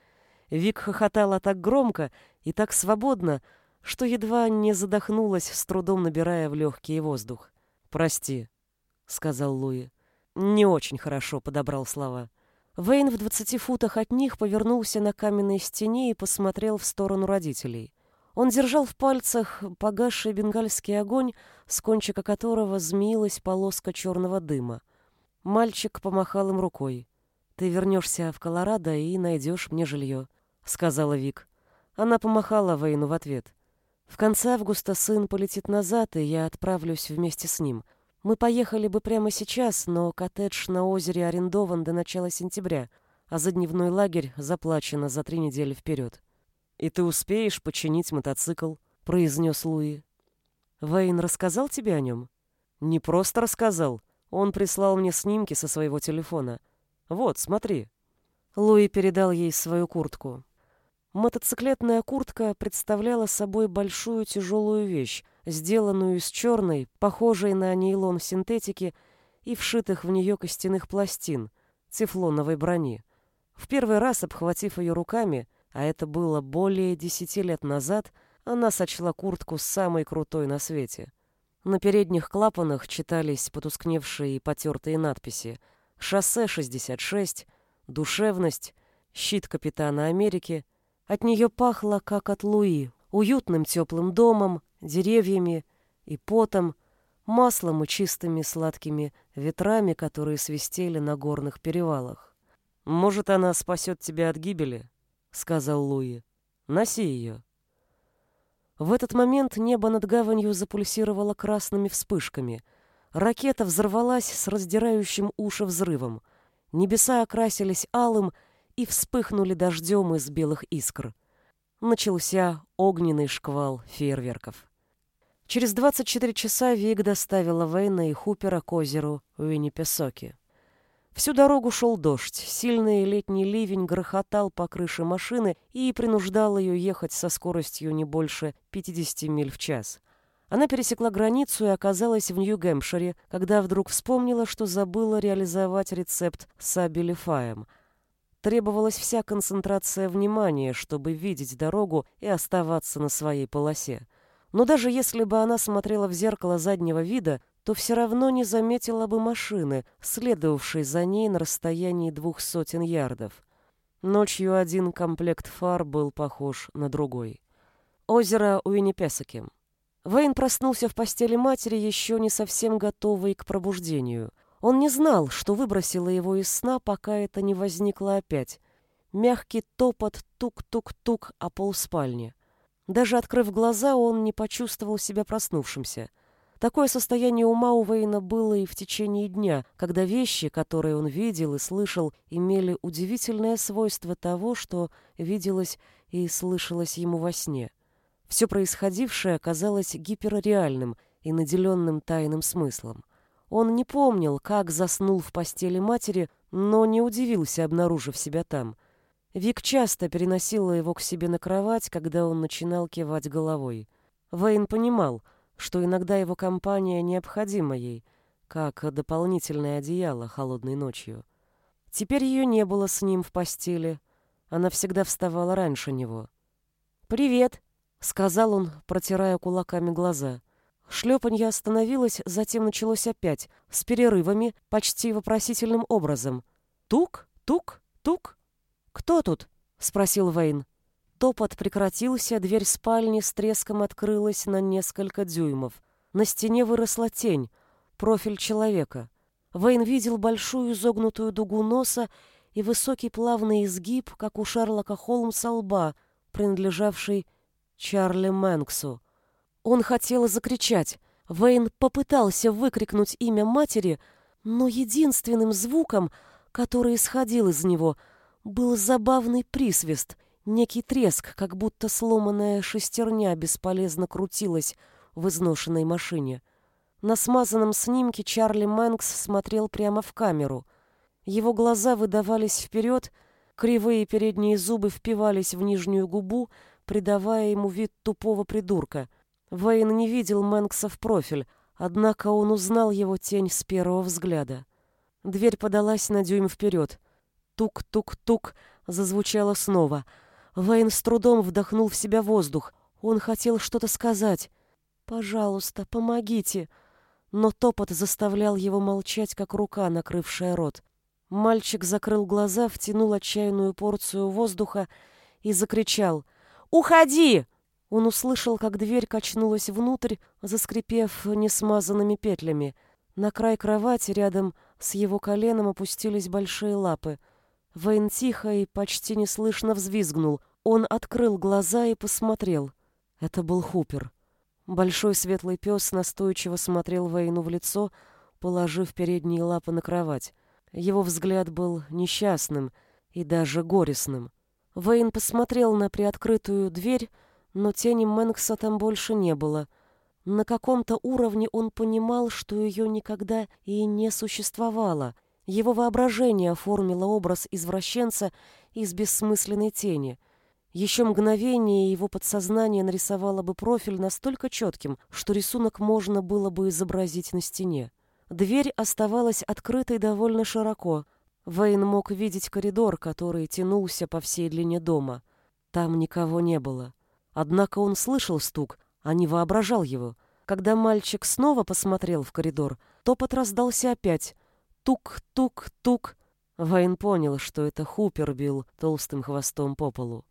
Speaker 1: Вик хохотала так громко и так свободно, что едва не задохнулась, с трудом набирая в легкий воздух. «Прости», — сказал Луи. «Не очень хорошо», — подобрал слова. Вейн в двадцати футах от них повернулся на каменной стене и посмотрел в сторону родителей. Он держал в пальцах погасший бенгальский огонь, с кончика которого змеилась полоска черного дыма. Мальчик помахал им рукой. «Ты вернешься в Колорадо и найдешь мне жилье», — сказала Вик. Она помахала Вейну в ответ. В конце августа сын полетит назад, и я отправлюсь вместе с ним. Мы поехали бы прямо сейчас, но коттедж на озере арендован до начала сентября, а за дневной лагерь заплачено за три недели вперед. «И ты успеешь починить мотоцикл», — произнес Луи. «Вейн рассказал тебе о нем?» «Не просто рассказал. Он прислал мне снимки со своего телефона. Вот, смотри». Луи передал ей свою куртку. Мотоциклетная куртка представляла собой большую тяжелую вещь, сделанную из черной, похожей на нейлон синтетики и вшитых в нее костяных пластин, тефлоновой брони. В первый раз, обхватив ее руками, а это было более десяти лет назад, она сочла куртку самой крутой на свете. На передних клапанах читались потускневшие и потертые надписи «Шоссе 66», «Душевность», «Щит Капитана Америки», от нее пахло, как от Луи, уютным теплым домом, деревьями и потом, маслом и чистыми сладкими ветрами, которые свистели на горных перевалах. «Может, она спасет тебя от гибели?» — сказал Луи. «Носи ее». В этот момент небо над гаванью запульсировало красными вспышками. Ракета взорвалась с раздирающим уши взрывом. Небеса окрасились алым, и вспыхнули дождем из белых искр. Начался огненный шквал фейерверков. Через 24 часа Вик доставила Вейна и Хупера к озеру Уиннипесоки. Всю дорогу шел дождь, сильный летний ливень грохотал по крыше машины и принуждал ее ехать со скоростью не больше 50 миль в час. Она пересекла границу и оказалась в Нью-Гэмпшире, когда вдруг вспомнила, что забыла реализовать рецепт с абилифаем – Требовалась вся концентрация внимания, чтобы видеть дорогу и оставаться на своей полосе. Но даже если бы она смотрела в зеркало заднего вида, то все равно не заметила бы машины, следовавшей за ней на расстоянии двух сотен ярдов. Ночью один комплект фар был похож на другой. Озеро Уиннипесоки. Вейн проснулся в постели матери, еще не совсем готовый к пробуждению — он не знал, что выбросило его из сна, пока это не возникло опять. Мягкий топот тук-тук-тук о полспальни. Даже открыв глаза, он не почувствовал себя проснувшимся. Такое состояние ума у Вейна было и в течение дня, когда вещи, которые он видел и слышал, имели удивительное свойство того, что виделось и слышалось ему во сне. Все происходившее оказалось гиперреальным и наделенным тайным смыслом. Он не помнил, как заснул в постели матери, но не удивился, обнаружив себя там. Вик часто переносила его к себе на кровать, когда он начинал кивать головой. Вейн понимал, что иногда его компания необходима ей, как дополнительное одеяло холодной ночью. Теперь ее не было с ним в постели. Она всегда вставала раньше него. «Привет», — сказал он, протирая кулаками глаза. Шлепанье остановилось, затем началось опять, с перерывами, почти вопросительным образом. «Тук? Тук? Тук?» «Кто тут?» — спросил Вейн. Топот прекратился, дверь спальни с треском открылась на несколько дюймов. На стене выросла тень, профиль человека. Вейн видел большую изогнутую дугу носа и высокий плавный изгиб, как у Шерлока Холмса лба, принадлежавший Чарли Мэнксу. Он хотел закричать. Вейн попытался выкрикнуть имя матери,
Speaker 2: Но единственным звуком, который исходил из него, был забавный присвист, некий треск, как будто сломанная шестерня бесполезно крутилась в изношенной машине. На смазанном снимке Чарли Мэнкс смотрел прямо в камеру. Его глаза выдавались вперед, кривые передние зубы впивались в нижнюю губу, придавая ему вид тупого придурка. Вейн не видел Мэнкса в профиль, однако он узнал его тень с первого взгляда. Дверь подалась на дюйм вперед. Тук-тук-тук зазвучало снова. Вейн с трудом вдохнул в себя воздух. Он хотел что-то сказать. «Пожалуйста, помогите!» Но топот заставлял его молчать, как рука, накрывшая рот. Мальчик закрыл глаза, втянул отчаянную порцию воздуха и закричал «Уходи!» Он услышал, как дверь качнулась внутрь, заскрипев несмазанными петлями. На край кровати рядом с его коленом опустились большие лапы. Вейн тихо и почти неслышно взвизгнул. Он открыл глаза и посмотрел. Это был Хупер. Большой светлый пес настойчиво смотрел Вейну в лицо, положив передние лапы на кровать. Его взгляд был несчастным и даже горестным. Вейн посмотрел на приоткрытую дверь, но тени Мэнкса там больше не было. На каком-то уровне он понимал, что ее никогда и не существовало. Его воображение оформило образ извращенца из бессмысленной тени. Еще мгновение его подсознание нарисовало бы профиль настолько четким, что рисунок можно было бы изобразить на стене. Дверь оставалась открытой довольно широко. Вейн мог видеть коридор, который тянулся по всей длине дома. Там никого не было. Однако он слышал стук, а не воображал его. Когда мальчик снова посмотрел в коридор, топот раздался опять. Тук-тук-тук. Вейн понял, что это Хупер бил толстым хвостом по полу.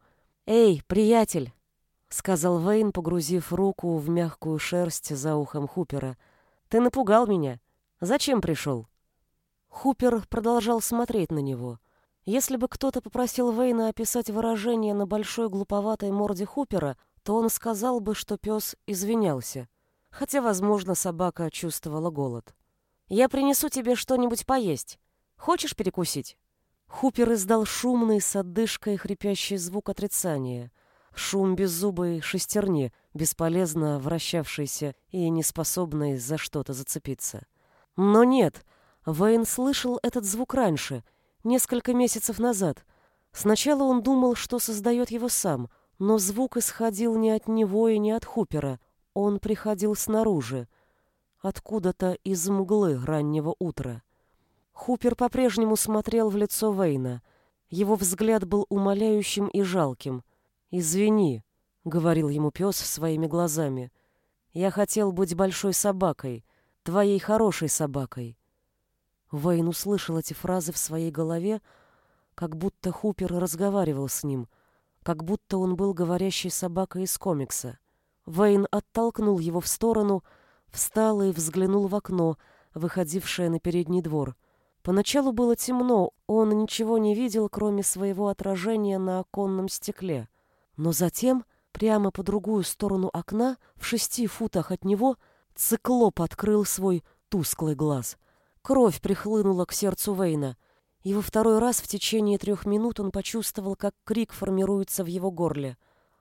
Speaker 2: «Эй, приятель!» — сказал Вейн, погрузив руку в мягкую шерсть за ухом Хупера. «Ты напугал меня. Зачем пришел?» Хупер продолжал смотреть на него. Если бы кто-то попросил Вейна описать выражение на большой глуповатой морде Хупера, то он сказал бы, что пес извинялся. Хотя, возможно, собака чувствовала голод. «Я принесу тебе что-нибудь поесть. Хочешь перекусить?» Хупер издал шумный с отдышкой хрипящий звук отрицания. Шум беззубой шестерни, бесполезно вращавшейся и неспособной за что-то зацепиться. Но нет, Вейн слышал этот звук раньше, несколько месяцев назад. Сначала он думал, что создает его сам, но звук исходил не от него и не от Хупера. Он приходил снаружи, откуда-то из мглы раннего утра. Хупер по-прежнему смотрел в лицо Вейна. Его взгляд был умоляющим и жалким. «Извини», — говорил ему пес своими глазами. «Я хотел быть большой собакой, твоей хорошей собакой». Вейн услышал эти фразы в своей голове, как будто Хупер разговаривал с ним, как будто он был говорящей собакой из комикса. Вейн оттолкнул его в сторону, встал и взглянул в окно, выходившее на передний двор. Поначалу было темно, он ничего не видел, кроме своего отражения на оконном стекле. Но затем, прямо по другую сторону окна, в шести футах от него, циклоп открыл свой тусклый глаз. Кровь прихлынула к сердцу Вейна, и во второй раз в течение трех минут он почувствовал, как крик формируется в его горле.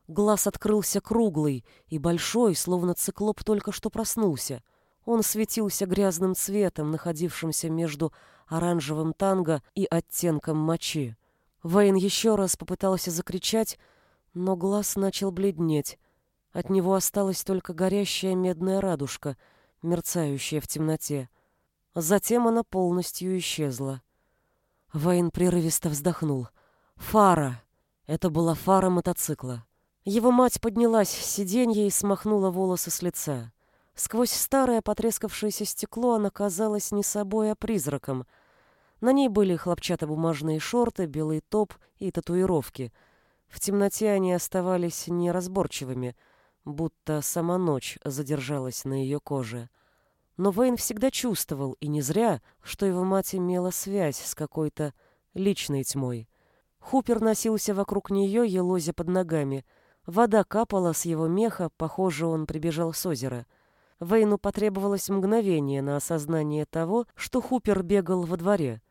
Speaker 2: Глаз открылся круглый и большой, словно циклоп только что проснулся. Он светился грязным цветом, находившимся между оранжевым танго и оттенком мочи. Вейн еще раз попытался закричать, но глаз начал бледнеть. От него осталась только горящая медная радужка, мерцающая в темноте. Затем она полностью исчезла. Вейн прерывисто вздохнул. «Фара!» Это была фара мотоцикла. Его мать поднялась с сиденья и смахнула волосы с лица. Сквозь старое потрескавшееся стекло она казалась не собой, а призраком — на ней были хлопчатобумажные шорты, белый топ и татуировки. В темноте они оставались неразборчивыми, будто сама ночь задержалась на ее коже. Но Вейн всегда чувствовал, и не зря, что его мать имела связь с какой-то личной тьмой. Хупер носился вокруг нее, елозя под ногами. Вода капала с его меха, похоже, он прибежал с озера. Вейну потребовалось мгновение на осознание того, что Хупер бегал во дворе.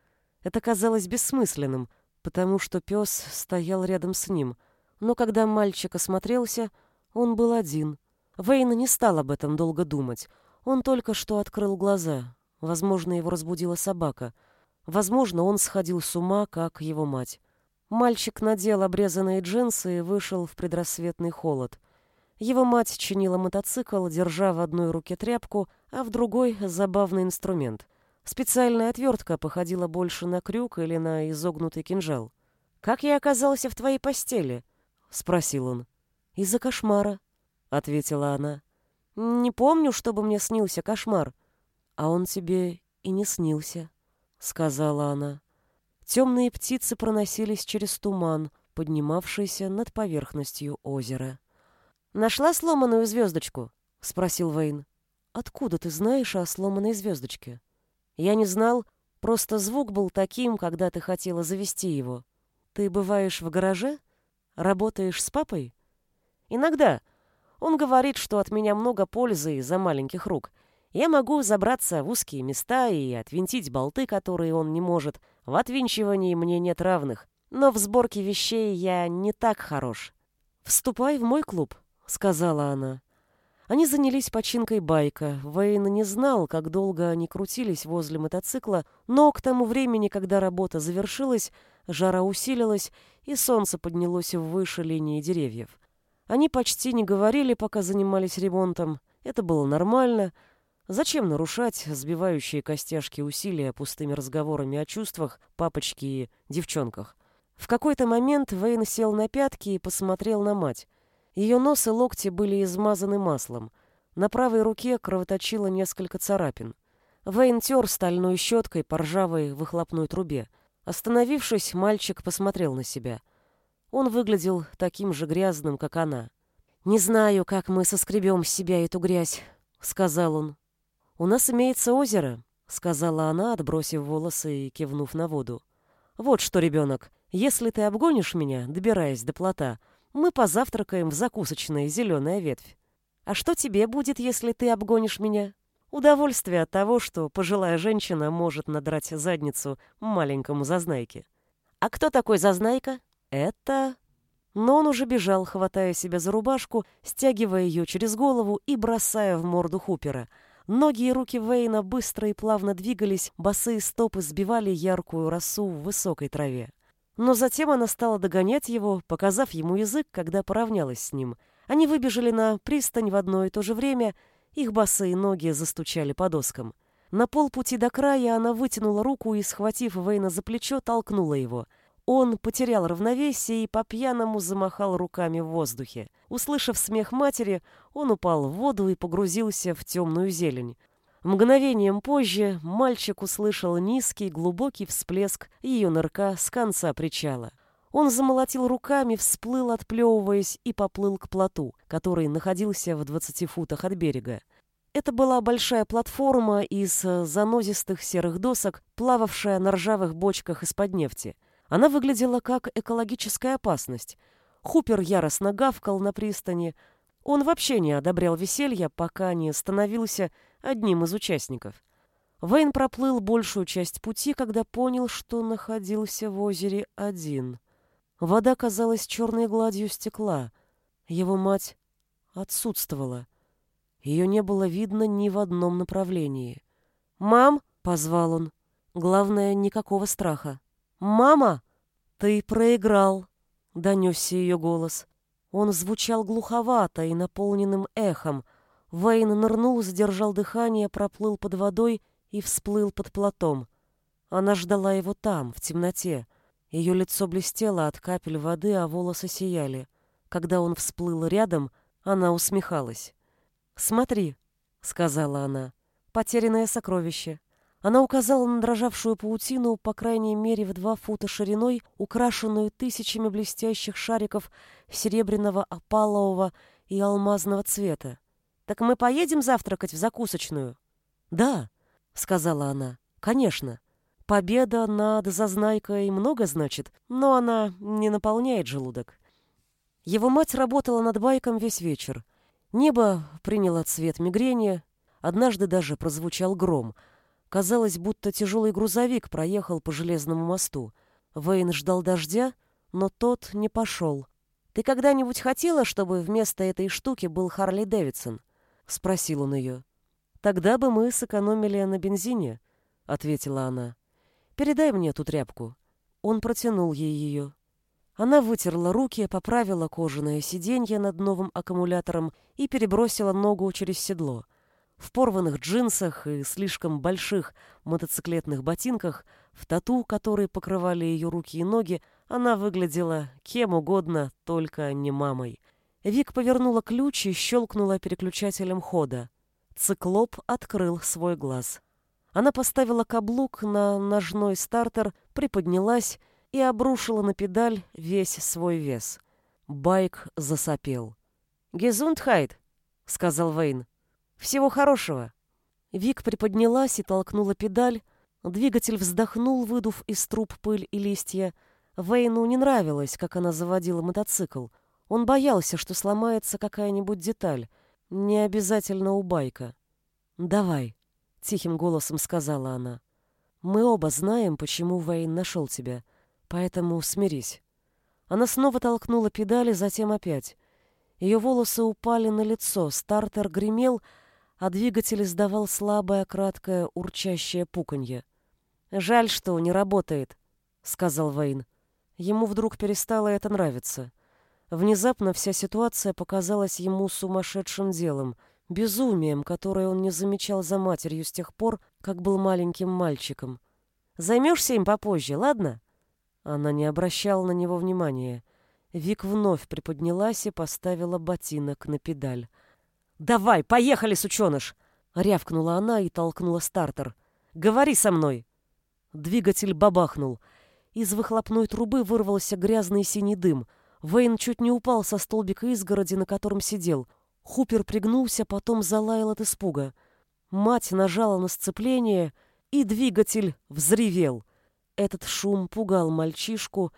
Speaker 2: Это казалось бессмысленным, потому что пес стоял рядом с ним. Но когда мальчик осмотрелся, он был один. Вейн не стал об этом долго думать. Он только что открыл глаза. Возможно, его разбудила собака. Возможно, он сходил с ума, как его мать. Мальчик надел обрезанные джинсы и вышел в предрассветный холод. Его мать чинила мотоцикл, держа в одной руке тряпку, а в другой — забавный инструмент. Специальная отвертка походила больше на крюк или на изогнутый кинжал. «Как я оказался в твоей постели?» — спросил он. «Из-за кошмара», — ответила она. «Не помню, чтобы мне снился кошмар». «А он тебе и не снился», — сказала она. Темные птицы проносились через туман, поднимавшийся над поверхностью озера. «Нашла сломанную звездочку?» — спросил Вейн. «Откуда ты знаешь о сломанной звездочке?» «Я не знал, просто звук был таким, когда ты хотела завести его. Ты бываешь в гараже? Работаешь с папой?» «Иногда. Он говорит, что от меня много пользы из-за маленьких рук. Я могу забраться в узкие места и отвинтить болты, которые он не может. В отвинчивании мне нет равных. Но в сборке вещей я не так хорош. Вступай в мой клуб сказала она. Они занялись починкой байка. Вейн не знал, как долго они крутились возле мотоцикла, но к тому времени, когда работа завершилась, жара усилилась, и солнце поднялось выше линии деревьев. Они почти не говорили, пока занимались ремонтом. Это было нормально. Зачем нарушать сбивающие костяшки усилия пустыми разговорами о чувствах, папочке и девчонках? В какой-то момент Вейн сел на пятки и посмотрел на мать. Ее нос и локти были измазаны маслом. На правой руке кровоточило несколько царапин. Вейн тер стальной щеткой по ржавой выхлопной трубе. Остановившись, мальчик посмотрел на себя. Он выглядел таким же грязным, как она. «Не знаю, как мы соскребем с себя эту грязь», — сказал он. «У нас имеется озеро», — сказала она, отбросив волосы и кивнув на воду. «Вот что, ребенок, если ты обгонишь меня, добираясь до плота, — мы позавтракаем в закусочной «Зеленая ветвь». А что тебе будет, если ты обгонишь меня? Удовольствие от того, что пожилая женщина может надрать задницу маленькому зазнайке. А кто такой зазнайка? Это... Но он уже бежал, хватая себя за рубашку, стягивая ее через голову и бросая в морду Хупера. Ноги и руки Вейна быстро и плавно двигались, босые стопы сбивали яркую росу в высокой траве. Но затем она стала догонять его, показав ему язык, когда поравнялась с ним. Они выбежали на пристань в одно и то же время, их босые ноги застучали по доскам. На полпути до края она вытянула руку и, схватив Вейна за плечо, толкнула его. Он потерял равновесие и по-пьяному замахал руками в воздухе. Услышав смех матери, он упал в воду и погрузился в темную зелень. Мгновением позже мальчик услышал низкий, глубокий всплеск ее нырка с конца причала. Он замолотил руками, всплыл, отплевываясь, и поплыл к плоту, который находился в двадцати футах от берега. Это была большая платформа из э, занозистых серых досок, плававшая на ржавых бочках из-под нефти. Она выглядела как экологическая опасность. Хупер яростно гавкал на пристани. Он вообще не одобрял веселья, пока не становился одним из участников. Вейн проплыл большую часть пути, когда понял, что находился в озере один. Вода казалась черной гладью стекла. Его мать отсутствовала. Ее не было видно ни в одном направлении. «Мам!» — позвал он. Главное, никакого страха. «Мама! Ты проиграл!» — донесся ее голос. Он звучал глуховато и наполненным эхом, Вейн нырнул, задержал дыхание, проплыл под водой и всплыл под плотом. Она ждала его там, в темноте. Ее лицо блестело от капель воды, а волосы сияли. Когда он всплыл рядом, она усмехалась. «Смотри», — сказала она, — «потерянное сокровище». Она указала на дрожавшую паутину, по крайней мере в два фута шириной, украшенную тысячами блестящих шариков серебряного, опалового и алмазного цвета. Так мы поедем завтракать в закусочную? Да, сказала она. Конечно. Победа над зазнайкой много значит, но она не наполняет желудок. Его мать работала над байком весь вечер. Небо приняло цвет мигрени.
Speaker 1: Однажды даже прозвучал гром. Казалось, будто тяжелый грузовик проехал по железному мосту. Вейн ждал дождя, но тот не пошел. «Ты когда-нибудь хотела, чтобы вместо этой штуки был Харли Дэвидсон?» — спросил он ее. «Тогда бы мы сэкономили на бензине», — ответила она. «Передай мне эту тряпку». Он протянул ей ее. Она вытерла руки, поправила кожаное сиденье над новым аккумулятором и перебросила ногу через седло. В порванных джинсах и слишком больших мотоциклетных ботинках, в тату, которые покрывали ее руки и ноги, она выглядела кем угодно, только не мамой. Вик повернула ключ и щелкнула переключателем хода. Циклоп открыл свой глаз. Она поставила каблук на ножной стартер, приподнялась и обрушила на педаль весь свой вес. Байк засопел. «Гезундхайт», — сказал Вейн. Всего хорошего. Вик приподнялась и толкнула педаль. Двигатель вздохнул, выдув из труб пыль и листья. Вейну не нравилось, как она заводила мотоцикл. Он боялся, что сломается какая-нибудь деталь. Не обязательно у байка. «Давай», — тихим голосом сказала она. «Мы оба знаем, почему Вейн нашел тебя, поэтому смирись». Она снова толкнула педали, затем опять. Ее волосы упали на лицо, стартер гремел, — а двигатель издавал слабое, краткое, урчащее пуканье. «Жаль, что не работает», — сказал Вейн. Ему вдруг перестало это нравиться. Внезапно вся ситуация показалась ему сумасшедшим делом, безумием, которое он не замечал за матерью с тех пор, как был маленьким мальчиком. «Займешься им попозже, ладно?» Она не обращала на него внимания. Вик вновь приподнялась и поставила ботинок на педаль. «Давай, поехали, сученыш!» — рявкнула она и толкнула стартер. «Говори со мной!» Двигатель бабахнул. Из выхлопной трубы вырвался грязный синий дым. Вейн чуть не упал со столбика изгороди, на котором сидел. Хупер пригнулся, потом залаял от испуга. Мать нажала на сцепление, и двигатель взревел. Этот шум пугал мальчишку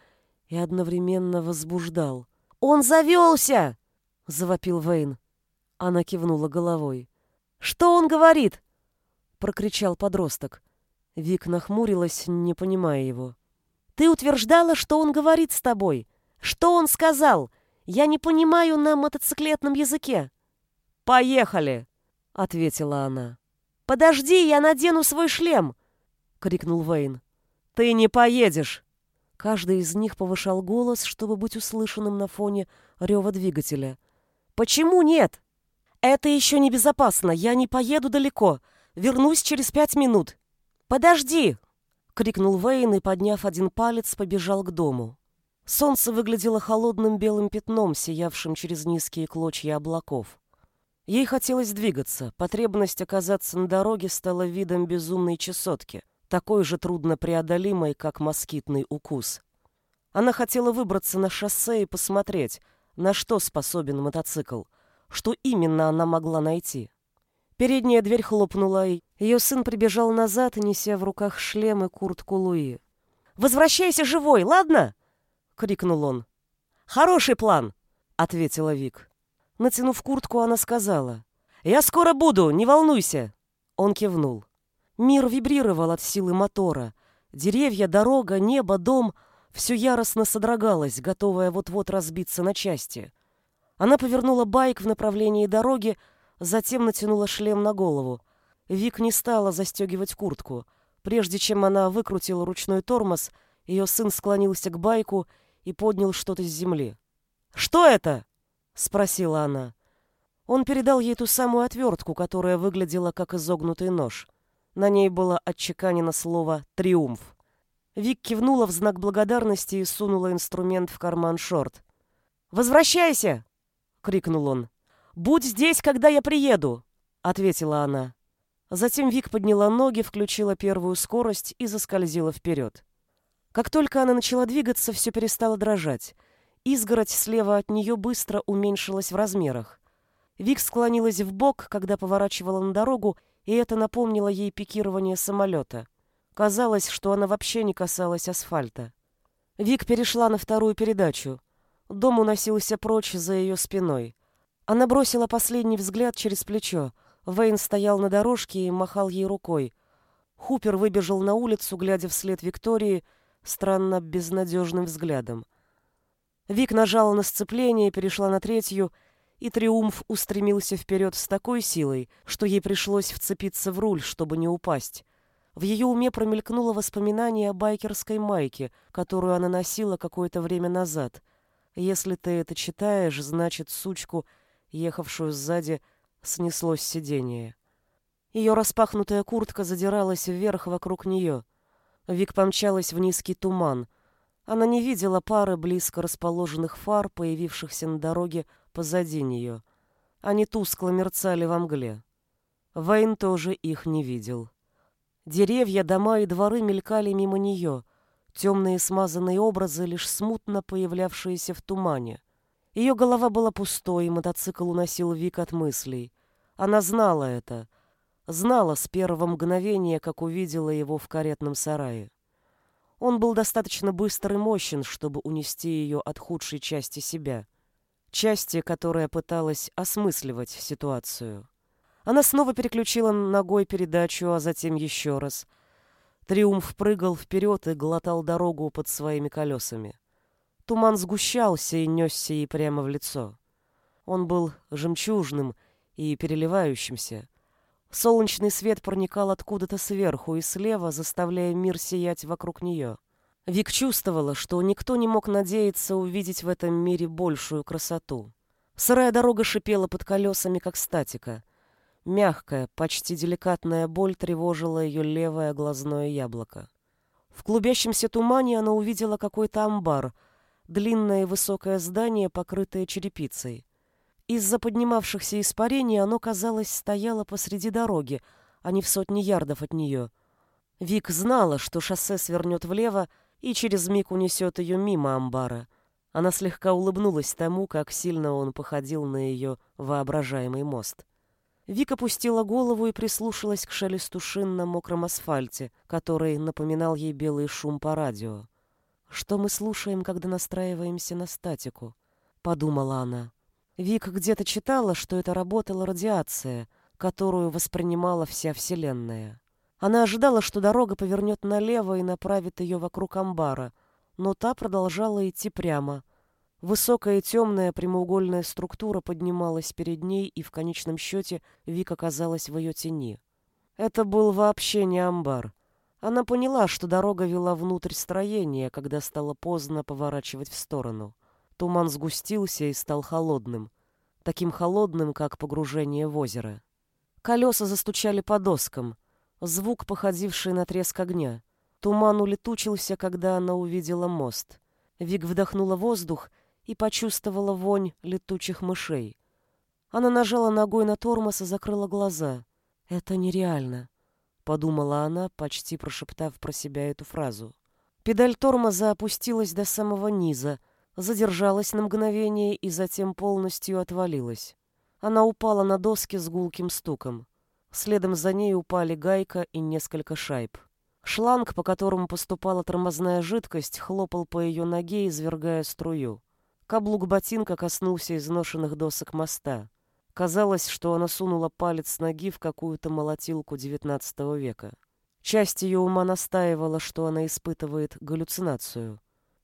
Speaker 1: и одновременно возбуждал. «Он завелся!» — завопил Вейн. Она кивнула головой. «Что он говорит?» — прокричал подросток. Вик нахмурилась, не понимая его. «Ты утверждала, что он говорит с тобой. Что он сказал? Я не понимаю на мотоциклетном языке». «Поехали!» — ответила она. «Подожди, я надену свой шлем!» — крикнул Вейн. «Ты не поедешь!» Каждый из них повышал голос, чтобы быть услышанным на фоне рева двигателя. «Почему нет?» «Это еще не безопасно. Я не поеду далеко. Вернусь через пять минут». «Подожди!» — крикнул Вейн и, подняв один палец, побежал к дому. Солнце выглядело холодным белым пятном, сиявшим через низкие клочья облаков. Ей хотелось двигаться. Потребность оказаться на дороге стала видом безумной чесотки, такой же труднопреодолимой, как москитный укус. Она хотела выбраться на шоссе и посмотреть, на что способен мотоцикл — что именно она могла найти. Передняя дверь хлопнула, и ее сын прибежал назад, неся в руках шлем и куртку Луи. «Возвращайся живой, ладно?» — крикнул он. «Хороший план!» — ответила Вик. Натянув куртку, она сказала. «Я скоро буду, не волнуйся!» Он кивнул. Мир вибрировал от силы мотора. Деревья, дорога, небо, дом — все яростно содрогалось, готовое вот-вот разбиться на части — она повернула байк в направлении дороги, затем натянула шлем на голову. Вик не стала застегивать куртку. Прежде чем она выкрутила ручной тормоз, ее сын склонился к байку и поднял что-то с земли. «Что это?» — спросила она. Он передал ей ту самую отвертку, которая выглядела как изогнутый нож. На ней было отчеканено слово «триумф». Вик кивнула в знак благодарности и сунула инструмент в карман шорт. «Возвращайся!» Крикнул он. «Будь здесь, когда я приеду!» — ответила она. Затем Вик подняла ноги, включила первую скорость и заскользила вперед. Как только она начала двигаться, все перестало дрожать. Изгородь слева от нее быстро уменьшилась в размерах. Вик склонилась в бок, когда поворачивала на дорогу, и это напомнило ей пикирование самолета. Казалось, что она вообще не касалась асфальта. Вик перешла на вторую передачу. Дом уносился прочь за ее спиной. Она бросила последний взгляд через плечо. Вейн стоял на дорожке и махал ей рукой. Хупер выбежал на улицу, глядя вслед Виктории, странно безнадежным взглядом. Вик нажала на сцепление, перешла на третью, и Триумф устремился вперед с такой силой, что ей пришлось вцепиться в руль, чтобы не упасть. В ее уме промелькнуло воспоминание о байкерской майке, которую она носила какое-то время назад. Если ты это читаешь, значит, сучку, ехавшую сзади, снеслось сиденье. Ее распахнутая куртка задиралась вверх вокруг нее. Вик помчалась в низкий туман. Она не видела пары близко расположенных фар, появившихся на дороге позади нее. Они тускло мерцали во мгле. Вейн тоже их не видел. Деревья, дома и дворы мелькали мимо нее, темные смазанные образы, лишь смутно появлявшиеся в тумане. Ее голова была пустой, и мотоцикл уносил Вик от мыслей. Она знала это. Знала с первого мгновения, как увидела его в каретном сарае. Он был достаточно быстр и мощен, чтобы унести ее от худшей части себя. Части, которая пыталась осмысливать ситуацию. Она снова переключила ногой передачу, а затем еще раз. Триумф прыгал вперед и глотал дорогу под своими колесами. Туман сгущался и несся ей прямо в лицо. Он был жемчужным и переливающимся. Солнечный свет проникал откуда-то сверху и слева, заставляя мир сиять вокруг нее. Вик чувствовала, что никто не мог надеяться увидеть в этом мире большую красоту. Сырая дорога шипела под колесами, как статика — Мягкая, почти деликатная боль тревожила ее левое глазное яблоко. В клубящемся тумане она увидела какой-то амбар, длинное и высокое здание, покрытое черепицей. Из-за поднимавшихся испарений оно, казалось, стояло посреди дороги, а не в сотни ярдов от нее. Вик знала, что шоссе свернет влево и через миг унесет ее мимо амбара. Она слегка улыбнулась тому, как сильно он походил на ее воображаемый мост. Вика пустила голову и прислушалась к шелесту шин на мокром асфальте, который напоминал ей белый шум по радио. «Что мы слушаем, когда настраиваемся на статику?» — подумала она. Вика где-то читала, что это работала радиация, которую воспринимала вся Вселенная. Она ожидала, что дорога повернет налево и направит ее вокруг амбара, но та продолжала идти прямо — Высокая темная прямоугольная структура поднималась перед ней, и в конечном счете Вик оказалась в ее тени. Это был вообще не амбар. Она поняла, что дорога вела внутрь строения, когда стало поздно поворачивать в сторону. Туман сгустился и стал холодным. Таким холодным, как погружение в озеро. Колеса застучали по доскам. Звук, походивший на треск огня. Туман улетучился, когда она увидела мост. Вик вдохнула воздух и почувствовала вонь летучих мышей. Она нажала ногой на тормоз и закрыла глаза. «Это нереально», — подумала она, почти прошептав про себя эту фразу. Педаль тормоза опустилась до самого низа, задержалась на мгновение и затем полностью отвалилась. Она упала на доски с гулким стуком. Следом за ней упали гайка и несколько шайб. Шланг, по которому поступала тормозная жидкость, хлопал по ее ноге, извергая струю. Каблук ботинка коснулся изношенных досок моста. Казалось, что она сунула палец ноги в какую-то молотилку XIX века. Часть ее ума настаивала, что она испытывает галлюцинацию.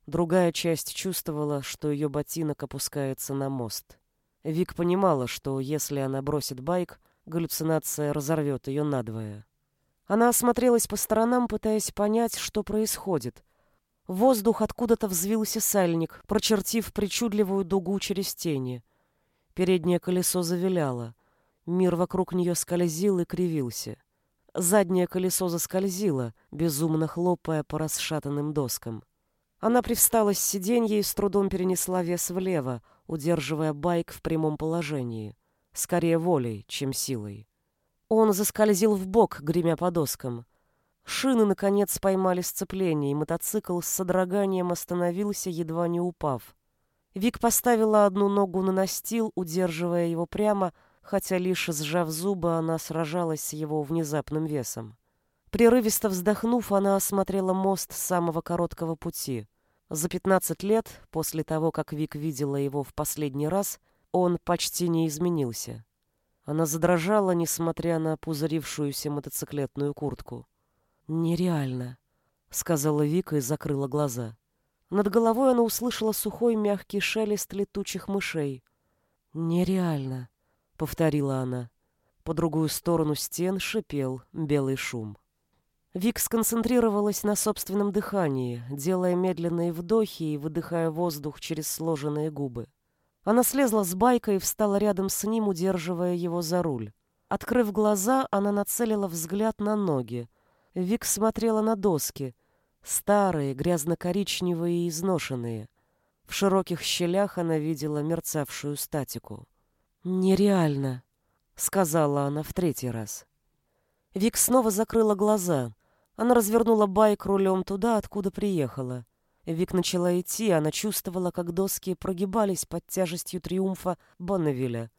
Speaker 1: Другая часть чувствовала, что ее ботинок опускается на мост. Вик понимала, что если она бросит байк, галлюцинация разорвет ее надвое. Она осмотрелась по сторонам, пытаясь понять, что происходит, воздух откуда-то взвился сальник, прочертив причудливую дугу через тени. Переднее колесо завиляло. Мир вокруг нее скользил и кривился. Заднее колесо заскользило, безумно хлопая по расшатанным доскам. Она привстала с сиденья и с трудом перенесла вес влево, удерживая байк в прямом положении. Скорее волей, чем силой. Он заскользил в бок, гремя по доскам. Шины, наконец, поймали сцепление, и мотоцикл с содроганием остановился, едва не упав. Вик поставила одну ногу на настил, удерживая его прямо, хотя лишь сжав зубы, она сражалась с его внезапным весом. Прерывисто вздохнув, она осмотрела мост самого короткого пути. За пятнадцать лет, после того, как Вик видела его в последний раз, он почти не изменился.
Speaker 2: Она задрожала, несмотря на пузырившуюся мотоциклетную куртку. «Нереально», — сказала Вика и закрыла глаза. Над головой она услышала сухой мягкий шелест летучих мышей. «Нереально», — повторила она. По другую сторону стен шипел белый шум. Вик сконцентрировалась на собственном дыхании, делая медленные вдохи и выдыхая воздух через сложенные губы. Она слезла с байка и встала рядом с ним, удерживая его за руль. Открыв глаза, она нацелила взгляд на ноги. Вик смотрела на доски, старые, грязно-коричневые и изношенные. В широких щелях она видела мерцавшую статику. «Нереально», — сказала она в третий раз. Вик снова закрыла глаза. Она развернула байк рулем туда, откуда приехала. Вик начала идти, она чувствовала, как доски прогибались под тяжестью триумфа Бонневилля.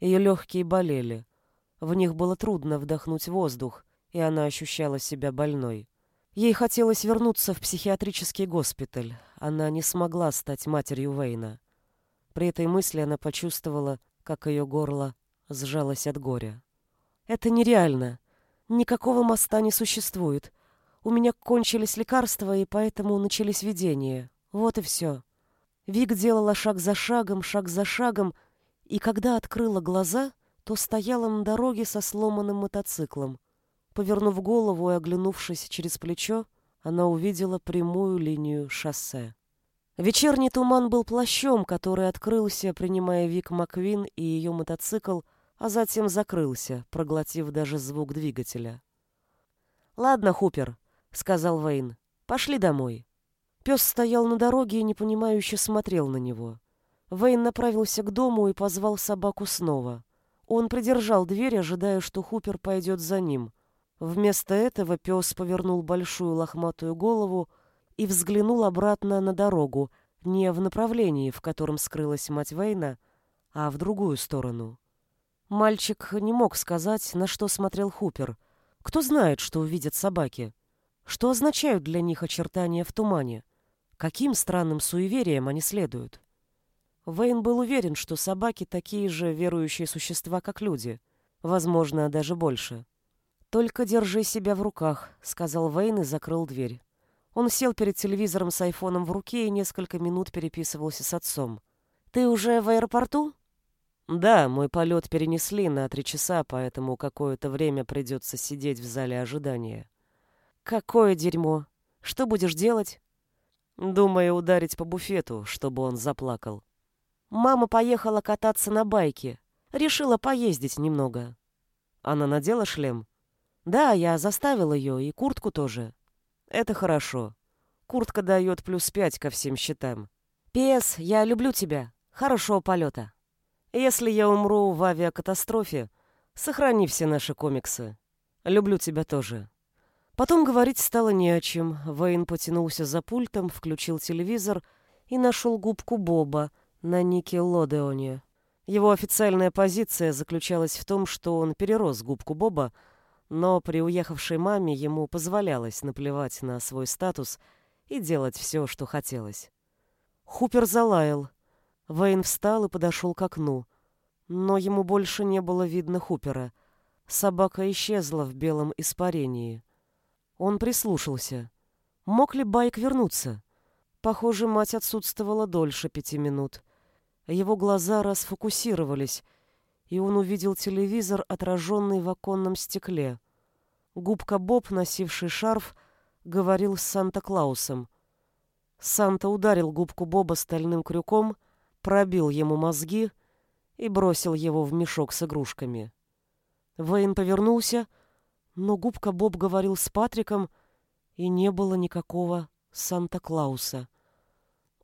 Speaker 2: Ее легкие болели. В них было трудно вдохнуть воздух, и она ощущала себя больной. Ей хотелось вернуться в психиатрический госпиталь. Она не смогла стать матерью Вейна. При этой мысли она почувствовала, как ее горло сжалось от горя. «Это нереально. Никакого моста не существует. У меня кончились лекарства, и поэтому начались видения. Вот и все». Вик делала шаг за шагом, шаг за шагом, и когда открыла глаза, то стояла на дороге со сломанным мотоциклом. Повернув голову и оглянувшись через плечо, она увидела прямую линию шоссе. Вечерний туман был плащом, который открылся, принимая Вик Маквин и ее мотоцикл, а затем закрылся, проглотив даже звук двигателя. «Ладно, Хупер», — сказал Вейн, — «пошли домой». Пес стоял на дороге и непонимающе смотрел на него. Вейн направился к дому и позвал собаку снова. Он придержал дверь, ожидая, что Хупер пойдет за ним. Вместо этого пес повернул большую лохматую голову и взглянул обратно на дорогу, не в направлении, в котором скрылась мать Вейна, а в другую сторону. Мальчик не мог сказать, на что смотрел Хупер. Кто знает, что увидят собаки? Что означают для них очертания в тумане? Каким странным суевериям они следуют? Вейн был уверен, что собаки такие же верующие существа, как люди. Возможно, даже больше. «Только держи себя в руках», — сказал Вейн и закрыл дверь. Он сел перед телевизором с айфоном в руке и несколько минут переписывался с отцом. «Ты уже в аэропорту?» «Да, мой полет перенесли на три часа, поэтому какое-то время придется сидеть в зале ожидания». «Какое дерьмо! Что будешь делать?» «Думаю, ударить по буфету, чтобы он заплакал». Мама поехала кататься на байке. Решила поездить немного. Она надела шлем? Да, я заставил ее, и куртку тоже. Это хорошо. Куртка дает плюс пять ко всем счетам. Пес, я люблю тебя. Хорошего полета. Если я умру в авиакатастрофе, сохрани все наши комиксы. Люблю тебя тоже. Потом говорить стало не о чем. Вейн потянулся за пультом, включил телевизор и нашел губку Боба на Нике Лодеоне. Его официальная позиция заключалась в том, что он перерос губку Боба, но при уехавшей маме ему позволялось наплевать на свой статус и делать все, что хотелось. Хупер залаял. Вейн встал и подошел к окну. Но ему больше не было видно Хупера. Собака исчезла в белом испарении. Он прислушался. Мог ли Байк вернуться? Похоже, мать отсутствовала дольше пяти минут. Его глаза расфокусировались, и он увидел телевизор, отраженный в оконном стекле. Губка Боб, носивший шарф, говорил с Санта-Клаусом. Санта ударил губку Боба стальным крюком, пробил ему мозги и бросил его в мешок с игрушками. Вейн повернулся, но губка Боб говорил с Патриком, и не было никакого Санта-Клауса.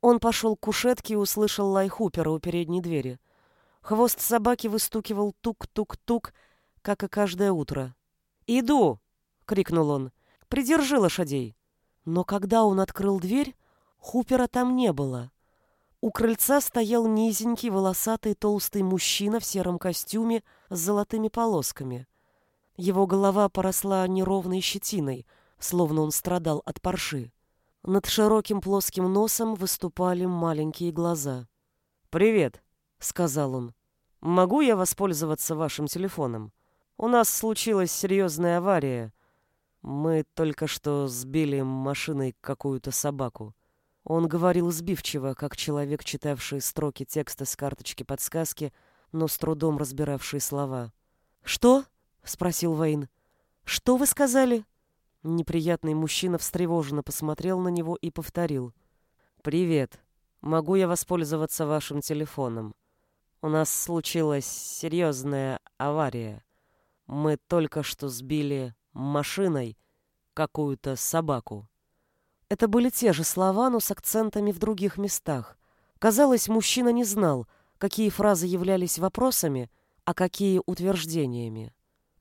Speaker 2: Он пошел к кушетке и услышал лай Хупера у передней двери. Хвост собаки выстукивал тук-тук-тук, как и каждое утро. «Иду!» — крикнул он. «Придержи лошадей!» Но когда он открыл дверь, Хупера там не было. У крыльца стоял низенький, волосатый, толстый мужчина в сером костюме с золотыми полосками. Его голова поросла неровной щетиной, словно он страдал от парши. Над широким плоским носом выступали маленькие глаза. «Привет», — сказал он.
Speaker 1: Могу я воспользоваться вашим телефоном? У нас случилась серьезная авария. Мы только что сбили машиной какую-то собаку. Он говорил сбивчиво, как человек, читавший строки текста с карточки подсказки, но с трудом разбиравший слова. «Что?» — спросил Вейн. «Что вы сказали?» Неприятный мужчина встревоженно посмотрел на него и повторил. «Привет. Могу я воспользоваться вашим телефоном? У нас случилась серьезная авария. Мы только что сбили машиной какую-то собаку». Это были те же слова, но с акцентами в других местах. Казалось, мужчина не знал, какие фразы являлись вопросами, а какие утверждениями.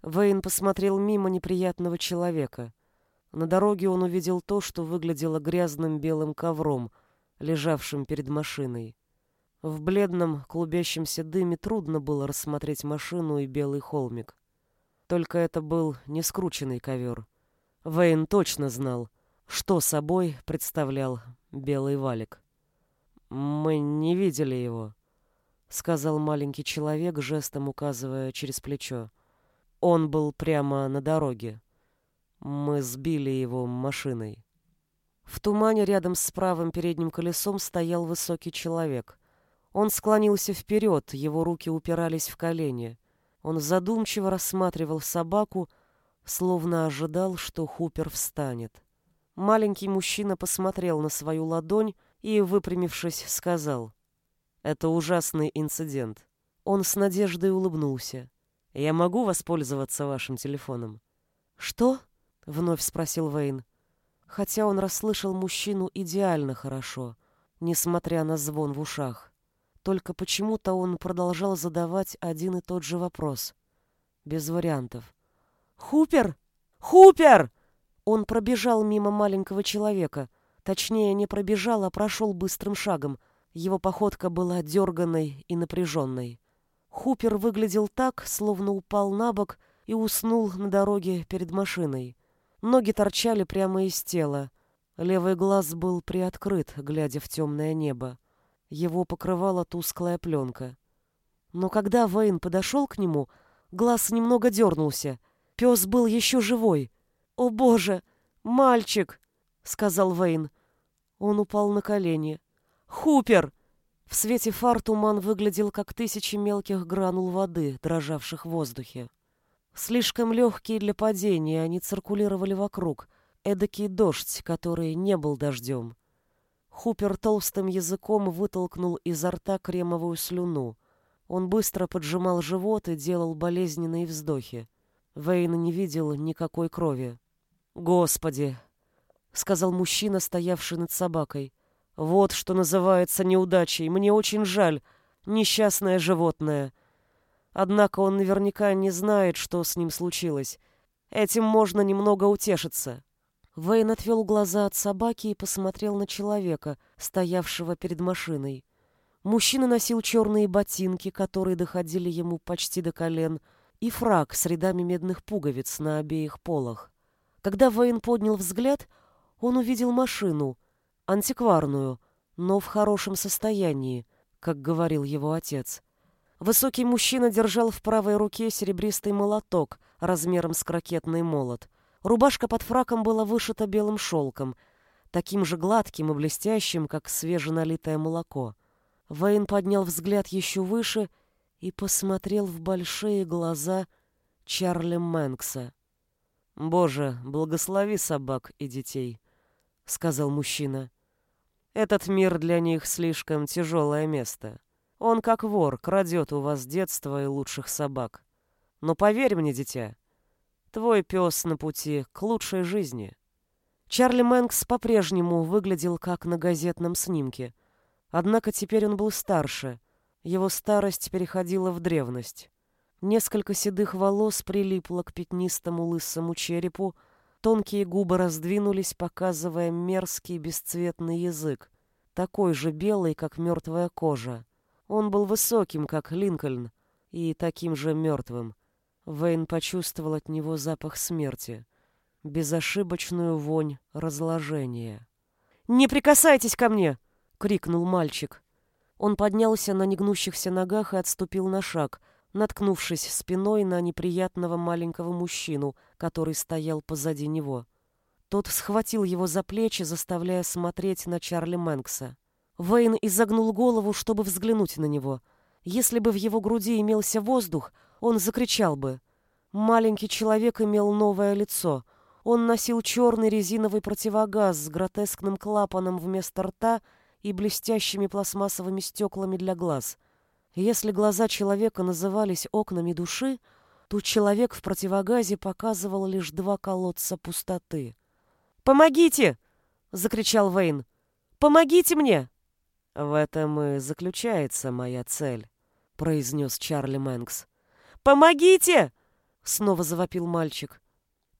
Speaker 1: Вейн посмотрел мимо неприятного человека. На дороге он увидел то, что выглядело грязным белым ковром, лежавшим перед машиной. В бледном, клубящемся дыме трудно было рассмотреть машину и белый холмик. Только это был не скрученный ковер. Вейн точно знал — что собой представлял белый валик. «Мы не видели его», — сказал маленький человек, жестом указывая через плечо. «Он был прямо на дороге. Мы сбили его машиной». В тумане рядом с правым передним колесом стоял высокий человек. Он склонился вперед, его руки упирались в колени. Он задумчиво рассматривал собаку, словно ожидал, что Хупер встанет. Маленький мужчина посмотрел на свою ладонь и, выпрямившись, сказал. «Это ужасный инцидент». Он с надеждой улыбнулся. «Я могу воспользоваться вашим телефоном?» «Что?» — вновь спросил Вейн. Хотя он расслышал мужчину идеально хорошо, несмотря на звон в ушах. Только почему-то он продолжал задавать один и тот же вопрос. Без вариантов. «Хупер! Хупер!» Он пробежал мимо маленького человека. Точнее, не пробежал, а прошел быстрым шагом. Его походка была дерганной и напряженной. Хупер выглядел так, словно упал на бок и уснул на дороге перед машиной. Ноги торчали прямо из тела. Левый глаз был приоткрыт, глядя в темное небо. Его покрывала тусклая пленка. Но когда Вейн подошел к нему, глаз немного дернулся. Пес был еще живой — «О, Боже! Мальчик!» — сказал Вейн. Он упал на колени. «Хупер!» В свете фар туман выглядел, как тысячи мелких гранул воды, дрожавших в воздухе. Слишком легкие для падения, они циркулировали вокруг. Эдакий дождь, который не был дождем. Хупер толстым языком вытолкнул изо рта кремовую слюну. Он быстро поджимал живот и делал болезненные вздохи. Вейн не видел никакой крови. «Господи!» — сказал мужчина, стоявший над собакой. «Вот что называется неудачей. Мне очень жаль. Несчастное животное. Однако он наверняка не знает, что с ним случилось. Этим можно немного утешиться». Вейн отвел глаза от собаки и посмотрел на человека, стоявшего перед машиной. Мужчина носил черные ботинки, которые доходили ему почти до колен, и фраг с рядами медных пуговиц на обеих полах. Когда Вейн поднял взгляд, он увидел машину, антикварную, но в хорошем состоянии, как говорил его отец. Высокий мужчина держал в правой руке серебристый молоток размером с крокетный молот. Рубашка под фраком была вышита белым шелком, таким же гладким и блестящим, как свеженалитое молоко. Вейн поднял взгляд еще выше и посмотрел в большие глаза Чарли Мэнкса. «Боже, благослови собак и детей», — сказал мужчина. «Этот мир для них слишком тяжелое место. Он, как вор, крадет у вас детство и лучших собак. Но поверь мне, дитя, твой пес на пути к лучшей жизни». Чарли Мэнкс по-прежнему выглядел как на газетном снимке. Однако теперь он был старше. Его старость переходила в древность. Несколько седых волос прилипло к пятнистому лысому черепу, тонкие губы раздвинулись, показывая мерзкий бесцветный язык, такой же белый, как мертвая кожа. Он был высоким, как Линкольн, и таким же мертвым. Вейн почувствовал от него запах смерти, безошибочную вонь разложения. «Не прикасайтесь ко мне!» — крикнул мальчик.
Speaker 2: Он поднялся на негнущихся ногах и отступил на шаг, наткнувшись спиной на неприятного маленького мужчину, который стоял позади него. Тот схватил его за плечи, заставляя смотреть на Чарли Мэнкса. Вейн изогнул голову, чтобы взглянуть на него. Если бы в его груди имелся воздух, он закричал бы. Маленький человек имел новое лицо. Он носил черный резиновый противогаз с гротескным клапаном вместо рта и блестящими пластмассовыми стеклами для глаз. Если глаза человека назывались окнами души, то человек в противогазе показывал лишь два колодца пустоты. «Помогите!» — закричал Вейн. «Помогите мне!»
Speaker 1: «В этом и заключается моя цель», — произнес Чарли Мэнкс.
Speaker 2: «Помогите!» — снова завопил мальчик.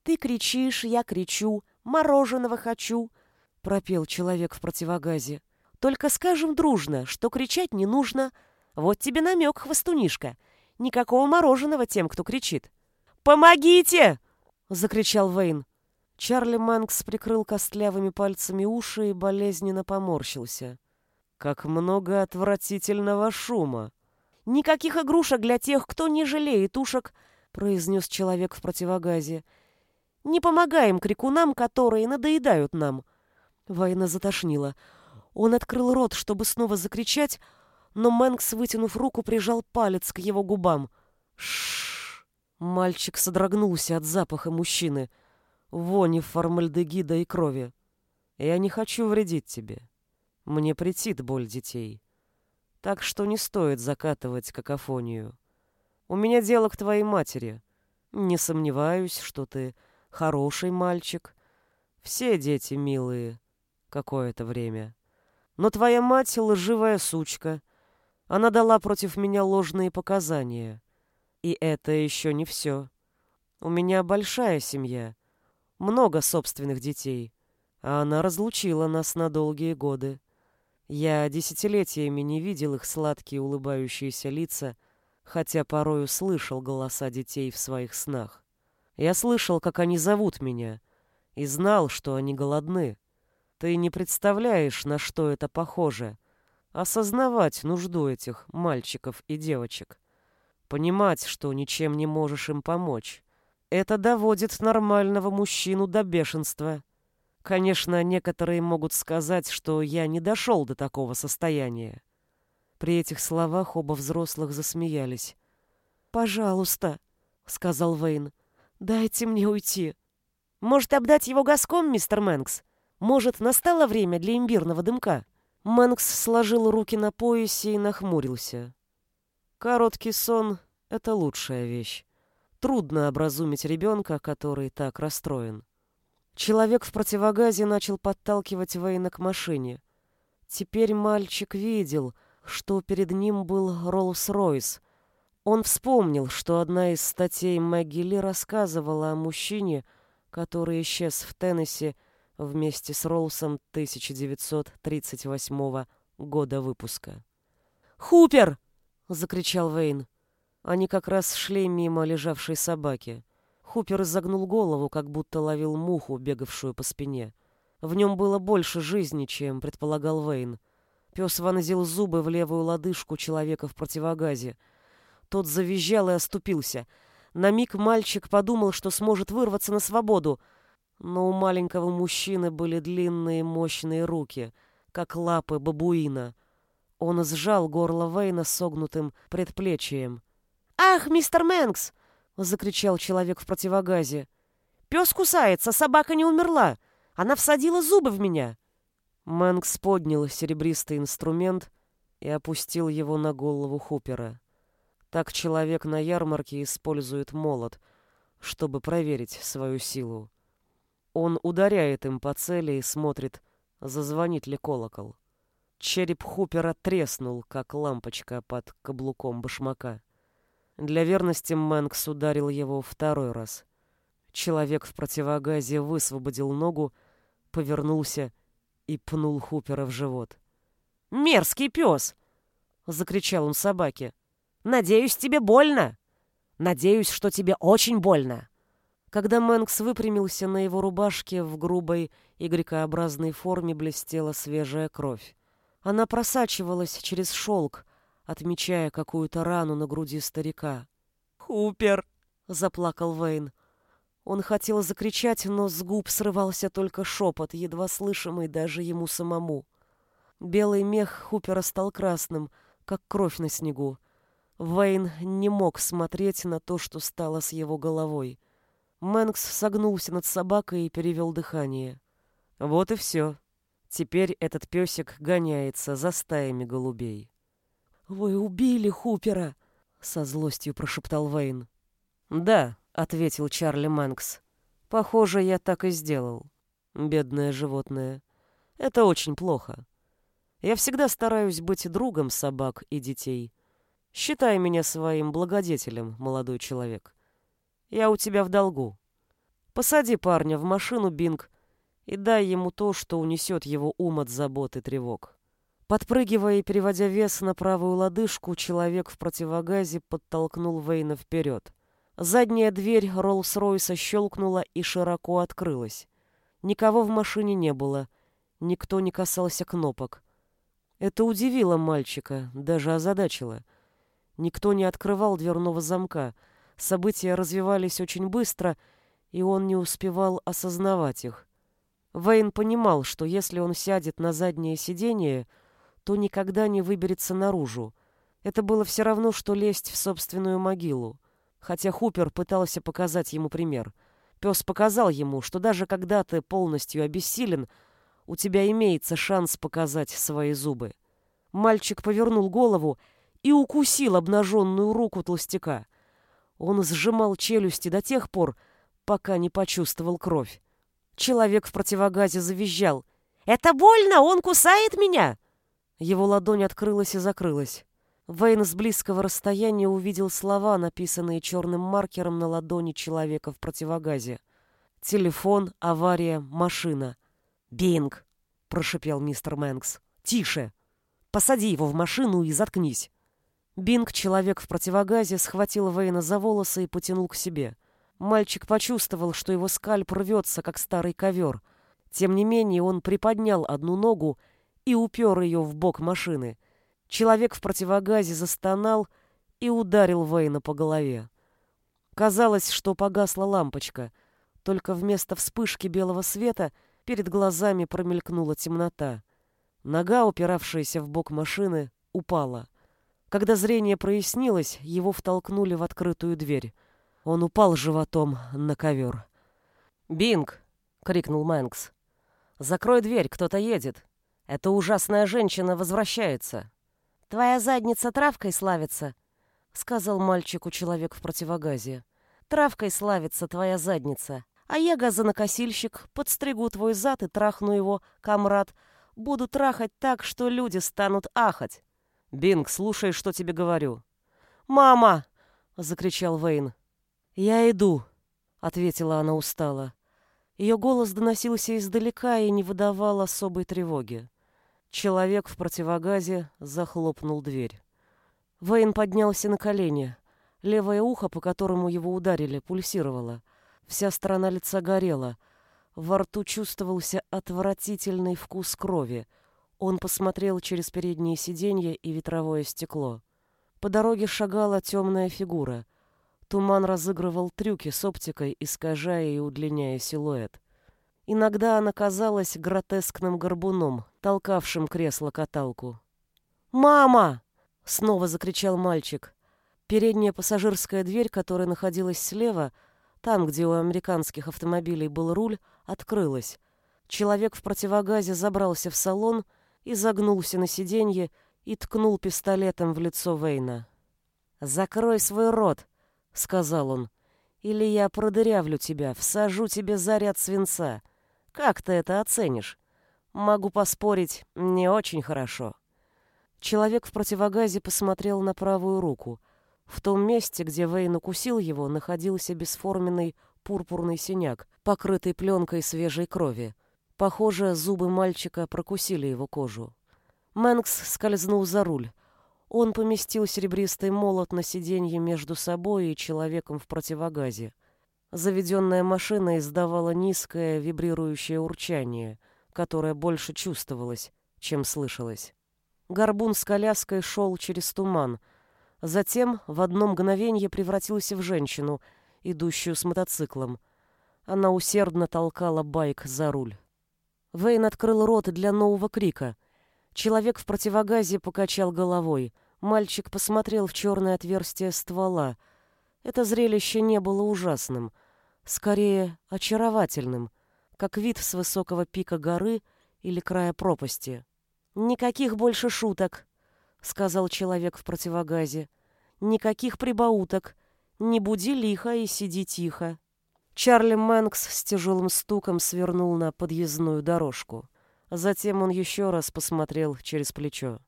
Speaker 2: «Ты кричишь, я кричу, мороженого хочу», — пропел человек в противогазе. Только скажем дружно, что кричать не нужно. Вот тебе намек, хвостунишка. Никакого мороженого тем, кто кричит. «Помогите!» — закричал Вейн.
Speaker 1: Чарли Манкс прикрыл костлявыми пальцами уши и болезненно поморщился. «Как много отвратительного шума!»
Speaker 2: «Никаких игрушек для тех, кто не жалеет ушек», — произнес человек в противогазе. «Не помогаем крикунам, которые надоедают нам». Война затошнила. Он открыл рот, чтобы снова закричать, но Мэнкс, вытянув руку, прижал палец к его губам. Шш! Мальчик содрогнулся от запаха мужчины, вони формальдегида и крови.
Speaker 1: Я не хочу вредить тебе. Мне претит боль детей. Так что не стоит закатывать какофонию. У меня дело к твоей матери. Не сомневаюсь, что ты хороший мальчик. Все дети милые какое-то время. Но твоя мать лживая сучка. Она дала против меня ложные показания. И это еще не все. У меня большая семья, много собственных детей, а она разлучила нас на долгие годы. Я десятилетиями не видел их сладкие улыбающиеся лица, хотя порою слышал голоса детей в своих снах. Я слышал, как они зовут меня, и знал, что они голодны. Ты не представляешь, на что это похоже. Осознавать нужду этих мальчиков и девочек. Понимать, что ничем не можешь им помочь. Это доводит нормального мужчину до бешенства. Конечно, некоторые могут сказать, что я не дошел до такого состояния.
Speaker 2: При этих словах оба взрослых засмеялись. «Пожалуйста», — сказал Вейн, — «дайте мне уйти». «Может, обдать его газком, мистер Мэнкс?» Может, настало время для имбирного дымка? Мэнкс сложил руки на поясе и нахмурился.
Speaker 1: Короткий сон — это лучшая вещь. Трудно образумить ребенка, который так расстроен.
Speaker 2: Человек в противогазе начал подталкивать Вейна к машине. Теперь мальчик видел, что перед ним был Роллс-Ройс. Он вспомнил, что одна из статей Мэгги рассказывала о мужчине, который исчез в Теннесси вместе с Роллсом 1938 года выпуска. «Хупер!» — закричал Вейн. Они как раз шли мимо лежавшей собаки. Хупер изогнул голову, как будто ловил муху, бегавшую по спине. В нем было больше жизни, чем предполагал Вейн. Пес вонзил зубы в левую лодыжку человека в противогазе. Тот завизжал и оступился. На миг мальчик подумал, что сможет вырваться на свободу — но у маленького мужчины были длинные мощные руки, как лапы бабуина. Он сжал горло Вейна согнутым предплечьем. «Ах, мистер Мэнкс!» — закричал человек в противогазе. «Пес кусается, собака не умерла! Она всадила зубы в меня!»
Speaker 1: Мэнкс поднял серебристый инструмент и опустил его на голову Хупера. Так человек на ярмарке использует молот, чтобы проверить свою силу. Он ударяет им по цели и смотрит, зазвонит ли колокол. Череп Хупера треснул, как лампочка под каблуком башмака. Для верности Мэнкс ударил его второй раз. Человек в противогазе высвободил ногу, повернулся и пнул Хупера в живот.
Speaker 2: «Мерзкий пес!» — закричал он собаке. «Надеюсь, тебе больно! Надеюсь, что тебе очень больно!»
Speaker 1: Когда Мэнкс выпрямился на его рубашке, в грубой Y-образной форме блестела свежая кровь.
Speaker 2: Она просачивалась через шелк, отмечая какую-то рану на груди старика.
Speaker 1: «Хупер!»
Speaker 2: — заплакал Вейн. Он хотел закричать, но с губ срывался только шепот, едва слышимый даже ему самому. Белый мех Хупера стал красным, как кровь на снегу. Вейн не мог смотреть на то, что стало с его головой. Мэнкс согнулся над собакой и перевел дыхание. Вот и все. Теперь этот песик гоняется за стаями голубей.
Speaker 1: «Вы убили Хупера!» — со злостью прошептал Вейн.
Speaker 2: «Да», — ответил Чарли Мэнкс. «Похоже, я так и сделал. Бедное животное. Это очень плохо. Я всегда стараюсь быть другом собак и детей. Считай меня своим благодетелем, молодой человек. Я у тебя в долгу. Посади парня в машину, Бинг, и дай ему то, что унесет его ум от забот и тревог». Подпрыгивая и переводя вес на правую лодыжку, человек в противогазе подтолкнул Вейна вперед. Задняя дверь Роллс-Ройса щелкнула и широко открылась. Никого в машине не было. Никто не касался кнопок. Это удивило мальчика, даже озадачило. Никто не открывал дверного замка. События развивались очень быстро, и он не успевал осознавать их. Вейн понимал, что если он сядет на заднее сиденье, то никогда не выберется наружу. Это было все равно, что лезть в собственную могилу. Хотя Хупер пытался показать ему пример. Пес показал ему, что даже когда ты полностью обессилен, у тебя имеется шанс показать свои зубы. Мальчик повернул голову и укусил обнаженную руку толстяка. Он сжимал челюсти до тех пор, пока не почувствовал кровь. Человек в противогазе завизжал. «Это больно! Он кусает меня!» Его ладонь открылась и закрылась. Вейн с близкого расстояния увидел слова, написанные черным маркером на ладони человека в противогазе. «Телефон, авария, машина». «Бинг!» — прошипел мистер Мэнкс. «Тише! Посади его в машину и заткнись!» Бинг, человек в противогазе, схватил Вейна за волосы и потянул к себе. Мальчик почувствовал, что его скальп рвется, как старый ковер. Тем не менее он приподнял одну ногу и упер ее в бок машины — Человек в противогазе застонал и ударил Вейна по голове. Казалось, что погасла лампочка, только вместо вспышки белого света перед глазами промелькнула темнота. Нога, упиравшаяся в бок машины, упала. Когда зрение прояснилось, его втолкнули в открытую дверь. Он упал животом на ковер. «Бинг!» — крикнул Мэнкс. «Закрой дверь, кто-то едет. Эта ужасная женщина возвращается».
Speaker 1: «Твоя задница травкой славится», — сказал мальчику человек в противогазе. «Травкой славится твоя задница, а я газонокосильщик, подстригу твой зад и трахну его, комрад. Буду трахать так, что люди станут ахать».
Speaker 2: «Бинг, слушай, что тебе говорю».
Speaker 1: «Мама!»
Speaker 2: — закричал Вейн. «Я иду», — ответила она устало. Ее голос доносился издалека и не выдавал особой тревоги. Человек в противогазе захлопнул дверь. Вейн поднялся на колени. Левое ухо, по которому его ударили, пульсировало. Вся сторона лица горела. Во рту чувствовался отвратительный вкус крови. Он посмотрел через переднее сиденье и ветровое стекло. По дороге шагала темная фигура. Туман разыгрывал трюки с оптикой, искажая и удлиняя силуэт. Иногда она казалась гротескным горбуном, толкавшим кресло-каталку. «Мама!» — снова закричал мальчик. Передняя пассажирская дверь, которая находилась слева, там, где у американских автомобилей был руль, открылась. Человек в противогазе забрался в салон и загнулся на сиденье и ткнул пистолетом в лицо Вейна. «Закрой свой рот», — сказал он, — «или я продырявлю тебя, всажу тебе заряд свинца. Как ты это оценишь? Могу поспорить, не очень хорошо. Человек в противогазе посмотрел на правую руку. В том месте, где Вейн укусил его, находился бесформенный пурпурный синяк, покрытый пленкой свежей крови. Похоже, зубы мальчика прокусили его кожу. Мэнкс скользнул за руль. Он поместил серебристый молот на сиденье между собой и человеком в противогазе. Заведенная машина издавала низкое вибрирующее урчание, которое больше чувствовалось, чем слышалось.
Speaker 1: Горбун с коляской шел через туман. Затем в одно мгновение превратился в женщину, идущую с мотоциклом. Она усердно толкала байк за руль. Вейн открыл рот для нового крика. Человек в противогазе покачал головой. Мальчик посмотрел в черное отверстие ствола. Это зрелище не было ужасным, скорее очаровательным, как вид с высокого пика горы или края пропасти. «Никаких больше шуток», — сказал человек в противогазе. «Никаких прибауток. Не буди лихо и сиди тихо». Чарли Мэнкс с тяжелым стуком свернул на подъездную дорожку. Затем он еще раз посмотрел через плечо.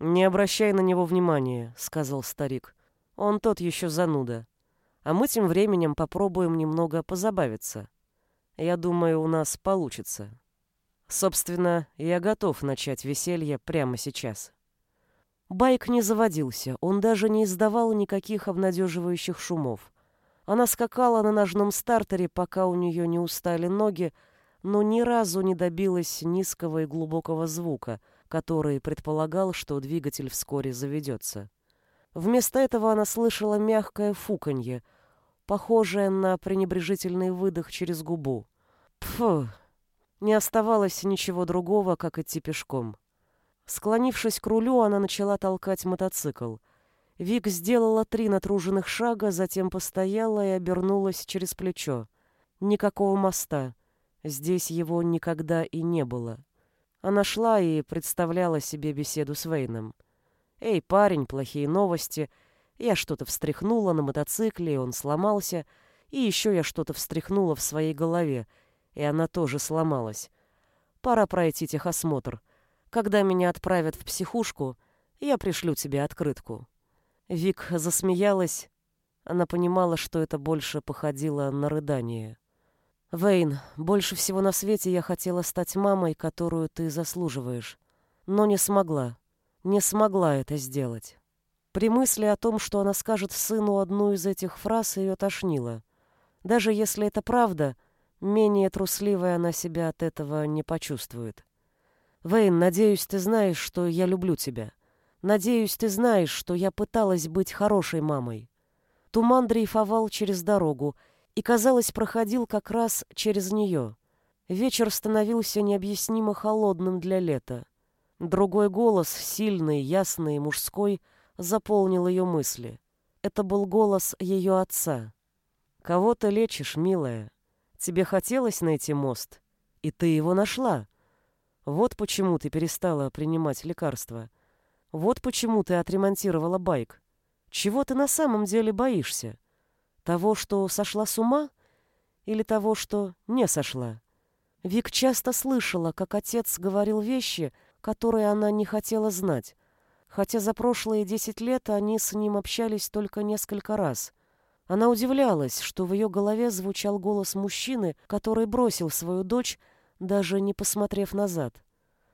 Speaker 1: «Не обращай на него внимания», — сказал старик. «Он тот еще зануда. А мы тем временем попробуем немного позабавиться. Я думаю, у нас получится». Собственно, я готов начать веселье прямо сейчас. Байк не заводился, он даже не издавал никаких обнадеживающих шумов. Она скакала на ножном стартере, пока у нее не устали ноги, но ни разу не добилась низкого и глубокого звука, который предполагал, что двигатель вскоре заведется. Вместо этого она слышала мягкое фуканье, похожее на пренебрежительный выдох через губу. Пфу! Не оставалось ничего другого, как идти пешком. Склонившись к рулю, она начала толкать мотоцикл. Вик сделала три натруженных шага, затем постояла и обернулась через плечо. Никакого моста. Здесь его никогда и не было. Она шла и представляла себе беседу с Вейном. «Эй, парень, плохие новости. Я что-то встряхнула на мотоцикле, и он сломался. И еще я что-то встряхнула в своей голове, и она тоже сломалась. Пора пройти техосмотр. Когда меня отправят в психушку, я пришлю тебе открытку». Вик засмеялась. Она понимала, что это больше походило на рыдание. «Вейн, больше всего на свете я хотела стать мамой, которую ты заслуживаешь. Но не смогла. Не смогла это сделать». При мысли о том, что она скажет сыну одну из этих фраз, ее тошнило. Даже если это правда — Менее трусливой она себя от этого не почувствует. Вейн, надеюсь, ты знаешь, что я люблю тебя. Надеюсь, ты знаешь, что я пыталась быть хорошей мамой. Туман дрейфовал через дорогу и, казалось, проходил как раз через нее. Вечер становился необъяснимо холодным для лета. Другой голос, сильный, ясный, мужской, заполнил ее мысли. Это был голос ее отца. «Кого ты лечишь, милая?» Тебе хотелось найти мост, и ты его нашла. Вот почему ты перестала принимать лекарства. Вот почему ты отремонтировала байк. Чего ты на самом деле боишься? Того, что сошла с ума? Или того, что не сошла? Вик часто слышала, как отец говорил вещи, которые она не хотела знать, хотя за прошлые десять лет они с ним общались только несколько раз — она удивлялась, что в ее голове звучал голос мужчины, который бросил свою дочь, даже не посмотрев назад.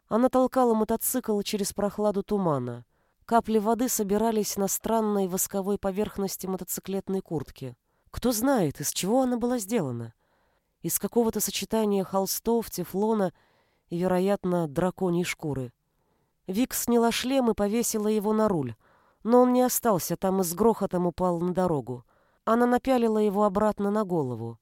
Speaker 1: Она толкала мотоцикл через прохладу тумана. Капли воды собирались на странной восковой поверхности мотоциклетной куртки. Кто знает, из чего она была сделана? Из какого-то сочетания холстов, тефлона вероятно, драконьей шкуры. Вик сняла шлем и повесила его на руль, но он не остался там и с грохотом упал на дорогу. Она напялила его обратно на голову.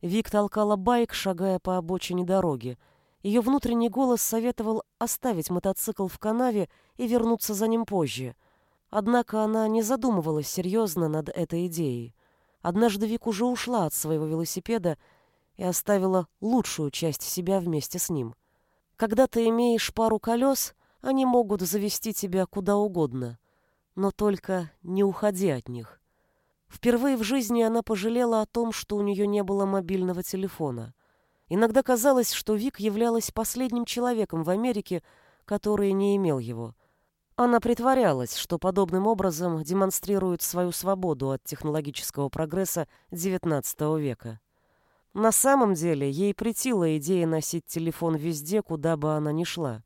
Speaker 1: Вик толкала байк, шагая по обочине дороги. Ее внутренний голос советовал оставить мотоцикл в канаве и вернуться за ним позже. Однако она не задумывалась серьезно над этой идеей. Однажды Вик уже ушла от своего велосипеда и оставила лучшую часть себя вместе с ним. Когда ты имеешь пару колес, они могут завести тебя куда угодно, но только не уходи от них. Впервые в жизни она пожалела о том, что у нее не было мобильного телефона. Иногда казалось, что Вик являлась последним человеком в Америке, который не имел его. Она притворялась, что подобным образом демонстрирует свою свободу от технологического прогресса XIX века. На самом деле ей претила идея носить телефон везде, куда бы она ни шла.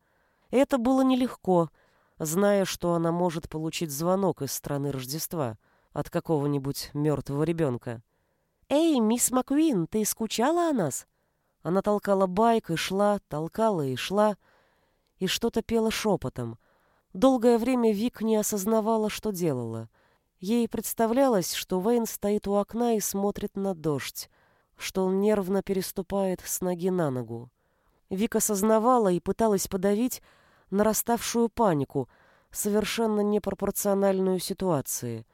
Speaker 1: это было нелегко, зная, что она может получить звонок из страны Рождества — от какого-нибудь мертвого ребенка. «Эй, мисс Маквин, ты скучала о нас?» Она толкала байк и шла, толкала и шла, и что-то пела шепотом. Долгое время Вик не осознавала, что делала. Ей представлялось, что Вейн стоит у окна и смотрит на дождь, что он нервно переступает с ноги на ногу. Вик осознавала и пыталась подавить нараставшую панику, совершенно непропорциональную ситуации.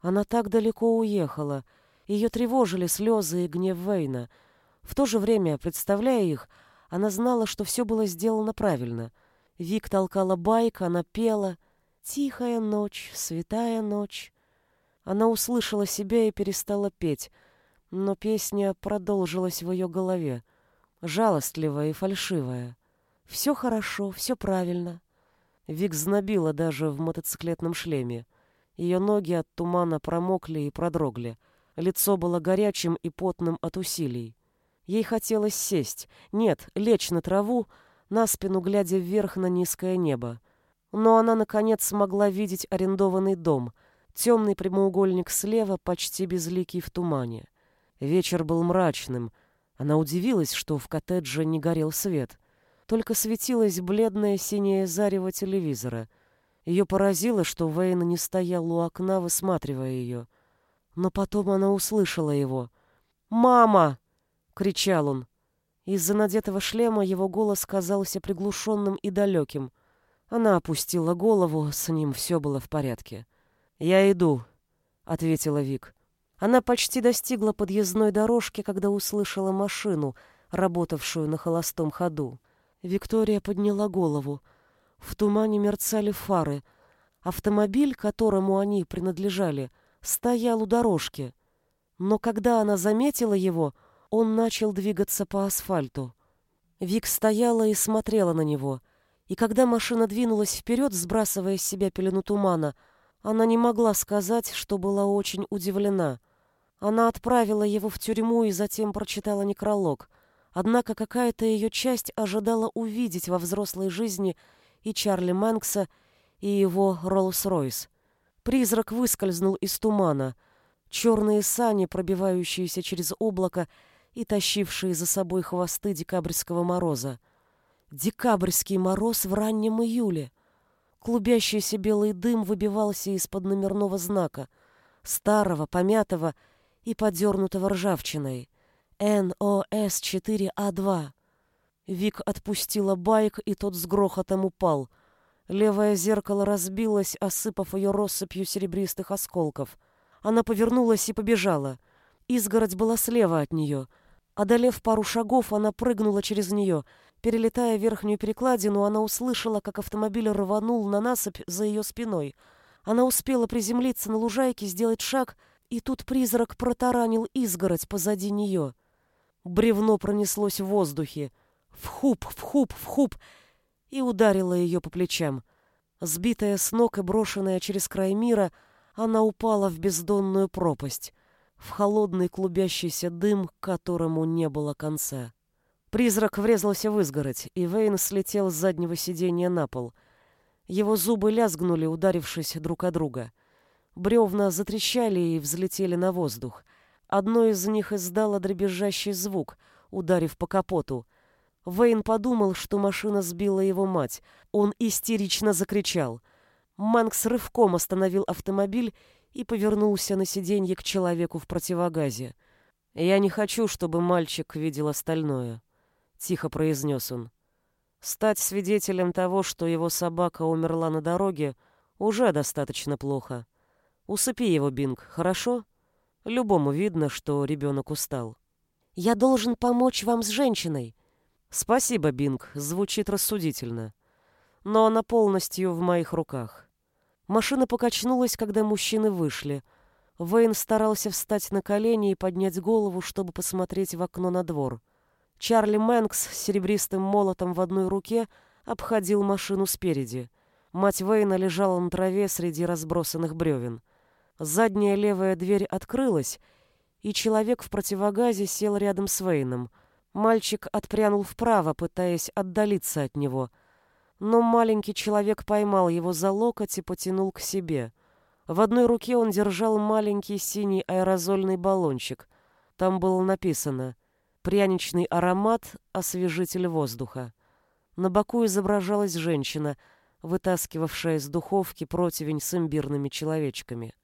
Speaker 1: Она так далеко уехала, ее тревожили слезы и гнев Вейна. В то же время, представляя их, она знала, что все было сделано правильно — Вик толкала байк, она пела «Тихая ночь, святая ночь». Она услышала себя и перестала петь, но песня продолжилась в ее голове, жалостливая и фальшивая. Все хорошо, все правильно. Вик знобила даже в мотоциклетном шлеме. Ее ноги от тумана промокли и продрогли. Лицо было горячим и потным от усилий. Ей хотелось сесть, нет, лечь на траву, на спину глядя вверх на низкое небо. Но она, наконец, смогла видеть арендованный дом, темный прямоугольник слева, почти безликий в тумане. Вечер был мрачным. Она удивилась, что в коттедже не горел свет. Только светилось бледное синее зарево телевизора. Ее поразило, что Вейн не стоял у окна, высматривая ее. Но потом она услышала его. «Мама!» — кричал он. Из-за надетого шлема его голос казался приглушенным и далеким. Она опустила голову, с ним все было в порядке. «Я иду», — ответила Вик. Она почти достигла подъездной дорожки, когда услышала машину, работавшую на холостом ходу. Виктория подняла голову. В тумане мерцали фары. Автомобиль, которому они принадлежали, стоял у дорожки. Но когда она заметила его, — он начал двигаться по асфальту. Вик стояла и смотрела на него, и когда машина двинулась вперед, сбрасывая с себя пелену тумана, она не могла сказать, что была очень удивлена. Она отправила его в тюрьму и затем прочитала некролог. Однако какая-то ее часть ожидала увидеть во взрослой жизни и Чарли Мэнкса, и его Роллс-Ройс. Призрак выскользнул из тумана. Черные сани, пробивающиеся через облако, и тащившие за собой хвосты декабрьского мороза. Декабрьский мороз в раннем июле. Клубящийся белый дым выбивался из-под номерного знака, старого, помятого и подернутого ржавчиной. НОС-4А2. Вик отпустила байк, и тот с грохотом упал. Левое зеркало разбилось, осыпав ее россыпью серебристых осколков. Она повернулась и побежала. Изгородь была слева от нее — Одолев пару шагов, она прыгнула через нее. Перелетая верхнюю перекладину, она услышала, как автомобиль рванул на насыпь за ее спиной. Она успела приземлиться на лужайке, сделать шаг, и тут призрак протаранил изгородь позади нее. Бревно пронеслось в воздухе. Вхуп, вхуп, вхуп, и ударило ее по плечам. Сбитая с ног и брошенная через край мира, она упала в бездонную пропасть в холодный клубящийся дым, которому не было конца. Призрак врезался в изгородь, и Вейн слетел с заднего сиденья на пол. Его зубы лязгнули, ударившись друг о друга. Бревна затрещали и взлетели на воздух. Одно из них издало дребезжащий звук, ударив по капоту. Вейн подумал, что машина сбила его мать. Он истерично закричал. Манкс рывком остановил автомобиль и повернулся на сиденье к человеку в противогазе. «Я не хочу, чтобы мальчик видел остальное», — тихо произнес он. «Стать свидетелем того, что его собака умерла на дороге, уже достаточно плохо. Усыпи его, Бинг, хорошо? Любому видно, что ребенок устал». «Я должен помочь вам с женщиной». «Спасибо, Бинг, звучит рассудительно. Но она полностью в моих руках». Машина покачнулась, когда мужчины вышли. Вейн старался встать на колени и поднять голову, чтобы посмотреть в окно на двор. Чарли Мэнкс с серебристым молотом в одной руке обходил машину спереди. Мать Вейна лежала на траве среди разбросанных бревен. Задняя левая дверь открылась, и человек в противогазе сел рядом с Вейном. Мальчик отпрянул вправо, пытаясь отдалиться от него — но маленький человек поймал его за локоть и потянул к себе. В одной руке он держал маленький синий аэрозольный баллончик. Там было написано «Пряничный аромат, освежитель воздуха». На боку изображалась женщина.
Speaker 2: вытаскивавшая из духовки противень с имбирными человечками.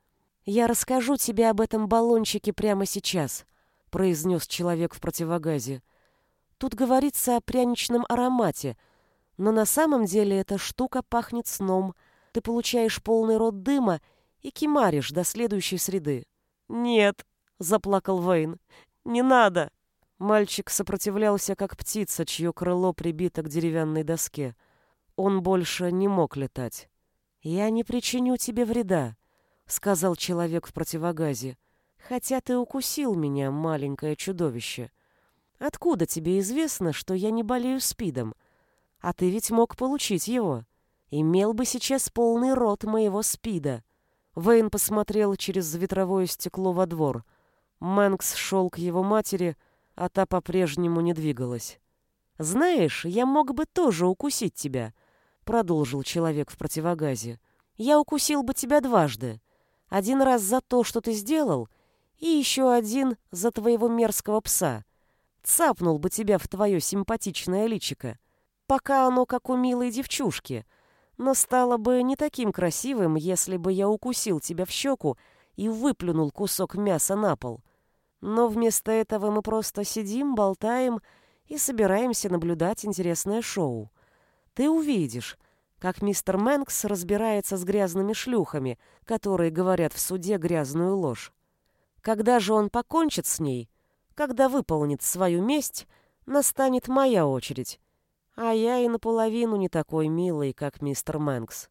Speaker 2: «Я расскажу тебе об этом баллончике прямо сейчас», — произнес человек в противогазе. «Тут говорится о пряничном аромате, но на самом деле эта штука пахнет сном. Ты получаешь полный рот дыма и кимаришь до следующей среды».
Speaker 1: «Нет», — заплакал Вейн, — «не надо».
Speaker 2: Мальчик сопротивлялся, как птица, чье крыло прибито к деревянной доске. Он больше не мог летать. «Я не причиню тебе вреда», — сказал человек в противогазе. «Хотя ты укусил меня, маленькое чудовище. Откуда тебе известно, что я не болею спидом? А ты ведь мог получить его. Имел бы сейчас полный рот моего спида». Вейн посмотрел через ветровое стекло во двор. Мэнкс шел к его матери, а та по-прежнему не двигалась. «Знаешь, я мог бы тоже укусить тебя», — продолжил человек в противогазе. «Я укусил бы тебя дважды. Один раз за то, что ты сделал, и еще один за твоего мерзкого пса. Цапнул бы тебя в твое симпатичное личико, пока оно как у милой девчушки, но стало бы не таким красивым, если бы я укусил тебя в щеку и выплюнул кусок мяса на пол. Но вместо этого мы просто сидим, болтаем и собираемся наблюдать интересное шоу. Ты увидишь, как мистер Мэнкс разбирается с грязными шлюхами, которые говорят в суде грязную ложь. Когда же он покончит с ней, когда выполнит свою месть, настанет моя очередь. А я и наполовину не такой милый, как мистер Мэнкс.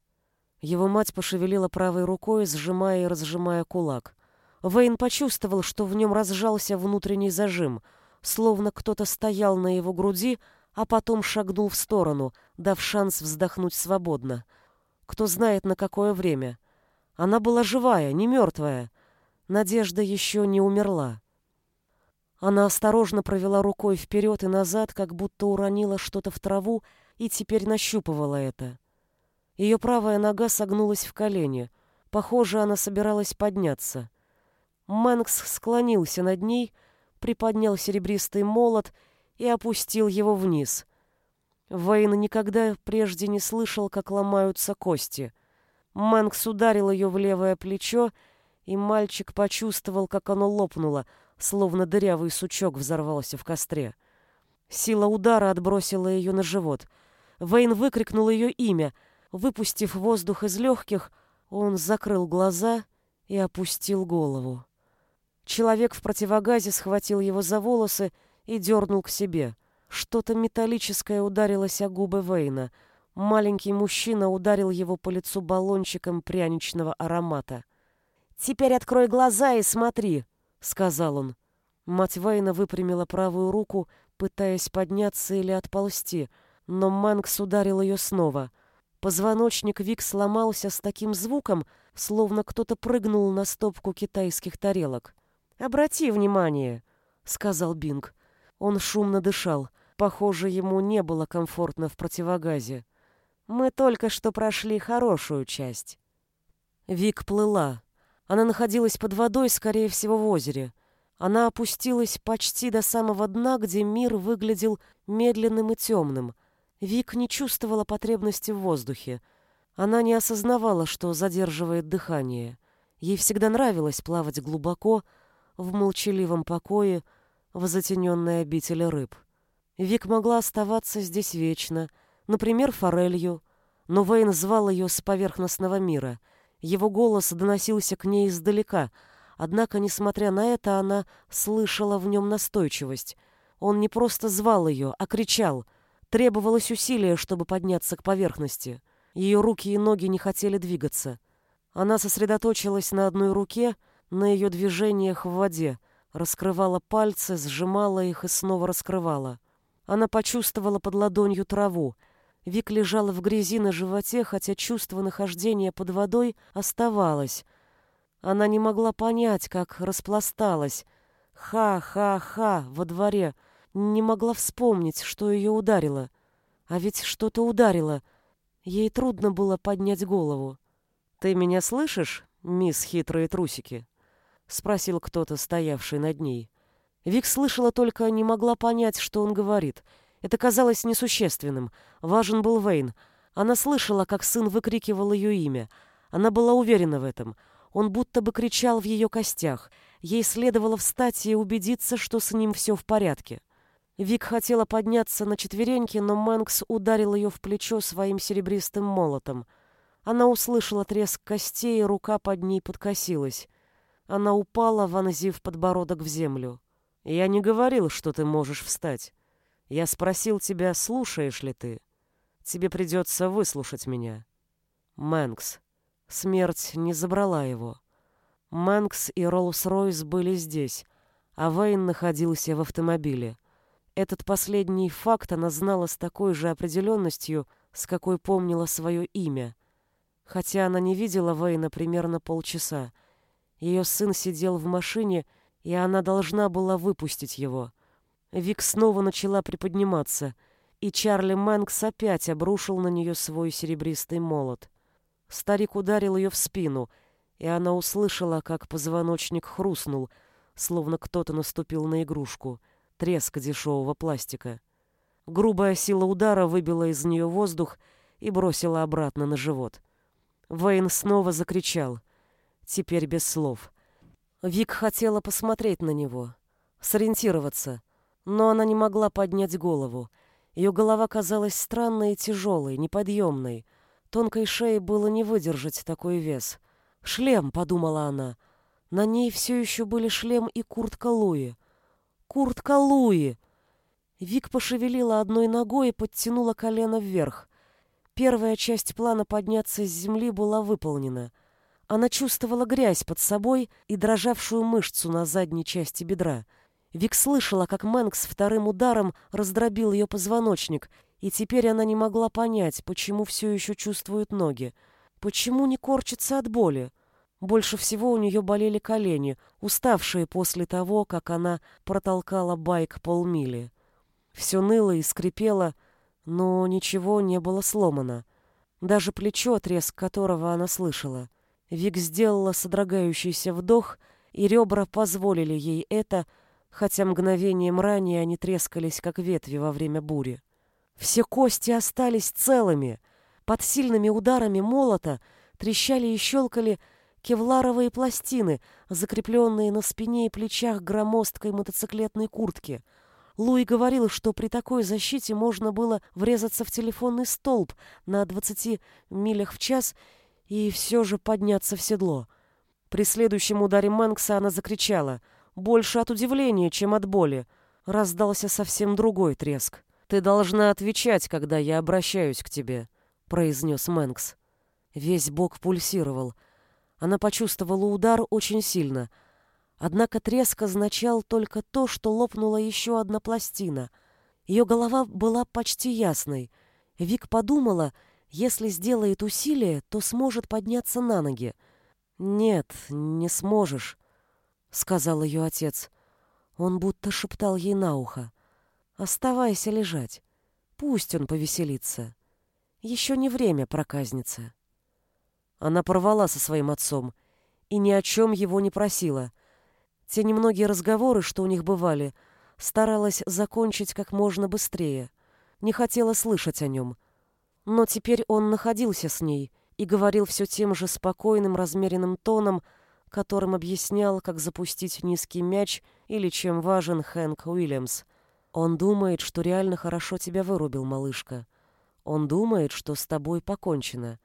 Speaker 2: Его мать пошевелила правой рукой, сжимая и разжимая кулак. Вейн почувствовал, что в нем разжался внутренний зажим, словно кто-то стоял на его груди, а потом шагнул в сторону, дав шанс вздохнуть свободно. Кто знает, на какое время. Она была живая, не мертвая. Надежда еще не умерла. Она осторожно провела рукой вперед и назад, как будто уронила что-то в траву и теперь нащупывала это. Ее правая нога согнулась в колени. Похоже, она собиралась подняться. Мэнкс склонился над ней, приподнял серебристый молот и опустил его вниз. Вейн никогда прежде не слышал, как ломаются кости. Мэнкс ударил ее в левое плечо, и мальчик почувствовал, как оно лопнуло, словно дырявый сучок взорвался в костре. Сила удара отбросила ее на живот. Вейн выкрикнул ее имя. Выпустив воздух из легких, он закрыл глаза и опустил голову. Человек в противогазе схватил его за волосы и дернул к себе. Что-то металлическое ударилось о губы Вейна. Маленький мужчина ударил его по лицу баллончиком пряничного аромата. «Теперь открой глаза и смотри», — сказал он. Мать Вейна выпрямила правую руку, пытаясь подняться или отползти, но Мэнкс ударил ее снова. Позвоночник Вик сломался с таким звуком, словно кто-то прыгнул на стопку китайских тарелок. «Обрати внимание», — сказал Бинг. Он шумно дышал. Похоже, ему не было комфортно в противогазе. «Мы только что прошли хорошую часть». Вик плыла. Она находилась под водой, скорее всего, в озере. Она опустилась почти до самого дна, где мир выглядел медленным и темным. Вик не чувствовала потребности в воздухе. Она не осознавала, что задерживает дыхание. Ей всегда нравилось плавать глубоко, в молчаливом покое в затененной обители рыб. Вик могла оставаться здесь вечно, например, форелью, но Вейн звал ее с поверхностного мира. Его голос доносился к ней издалека, однако, несмотря на это, она слышала в нем настойчивость. Он не просто звал ее, а кричал. Требовалось усилие, чтобы подняться к поверхности. Ее руки и ноги не хотели двигаться. Она сосредоточилась на одной руке — на ее движениях в воде, раскрывала пальцы, сжимала их и снова раскрывала. Она почувствовала под ладонью траву. Вик лежала в грязи на животе, хотя чувство нахождения под водой оставалось. Она не могла понять, как распласталась. Ха-ха-ха во дворе. Не могла вспомнить, что ее ударило. А ведь что-то ударило. Ей трудно было поднять голову. «Ты меня слышишь, мисс Хитрые Трусики?» — спросил кто-то, стоявший над ней. Вик слышала только, не могла понять, что он говорит. Это казалось несущественным. Важен был Вейн.
Speaker 1: Она слышала, как сын выкрикивал ее имя. Она была уверена в этом. Он будто бы кричал в ее костях. Ей следовало встать и убедиться, что с ним все в порядке. Вик хотела подняться на четвереньки, но Мэнкс ударил ее в плечо своим серебристым молотом. Она услышала треск костей, и рука под ней подкосилась. Она упала, вонзив подбородок в землю. «Я не говорил, что ты можешь встать. Я спросил тебя, слушаешь ли ты. Тебе придется выслушать меня». Мэнкс. Смерть не забрала его. Мэнкс и Роллс-Ройс были здесь, а Вейн находился в автомобиле. Этот последний факт она знала с такой же определенностью, с какой помнила свое имя. Хотя она не видела Вейна примерно полчаса. Ее сын сидел в машине, и она должна была выпустить его. Вик снова начала приподниматься, и Чарли Мэнкс опять обрушил на нее свой серебристый молот. Старик ударил ее в спину, и она услышала, как позвоночник хрустнул, словно кто-то наступил на игрушку, треск дешевого пластика. Грубая сила удара выбила из нее воздух и бросила обратно на живот. Вейн снова закричал, теперь без слов. Вик хотела посмотреть на него, сориентироваться, но она не могла поднять голову. Ее голова казалась странной и тяжелой, неподъемной, Тонкой шее было не выдержать такой вес. «Шлем», — подумала она. На ней все еще были шлем и куртка Луи. «Куртка Луи!» Вик пошевелила одной ногой и подтянула колено вверх. Первая часть плана подняться с земли была выполнена. Она чувствовала грязь под собой и дрожавшую мышцу на задней части бедра. Вик слышала, как Мэнкс вторым ударом раздробил ее позвоночник, и теперь она не могла понять, почему все еще чувствует ноги, почему не корчится от боли. Больше всего у нее болели колени, уставшие после того, как она протолкала байк полмили. Все ныло и скрипело, но ничего не было сломано. Даже плечо, треск которого она слышала. Вик сделала содрогающийся вдох, и ребра позволили ей это, хотя мгновением ранее они трескались, как ветви во время бури. Все кости остались целыми. Под сильными ударами молота трещали и щелкали кевларовые пластины, закрепленные на спине и плечах громоздкой мотоциклетной куртки. Луи говорил, что при такой защите можно было врезаться в телефонный столб на 20 милях в час и все же подняться в седло. При следующем ударе Мэнкса она закричала. Больше от удивления, чем от боли. Раздался совсем другой треск. «Ты должна отвечать, когда я обращаюсь к тебе», — произнес Мэнкс. Весь бок пульсировал. Она почувствовала удар очень сильно. Однако треск означал только то, что лопнула еще одна пластина. Ее голова была почти ясной. Вик подумала, если сделает усилие, то сможет подняться на ноги. «Нет, не сможешь», — сказал ее отец. Он будто шептал ей на ухо. Оставайся лежать. Пусть он повеселится. Еще не время, проказница. Она порвала со своим отцом и ни о чем его не просила. Те немногие разговоры, что у них бывали, старалась закончить как можно быстрее. Не хотела слышать о нем. Но теперь он находился с ней и говорил все тем же спокойным, размеренным тоном, которым объяснял, как запустить низкий мяч или чем важен Хэнк Уильямс — он думает, что реально хорошо тебя вырубил, малышка. Он думает, что с тобой покончено.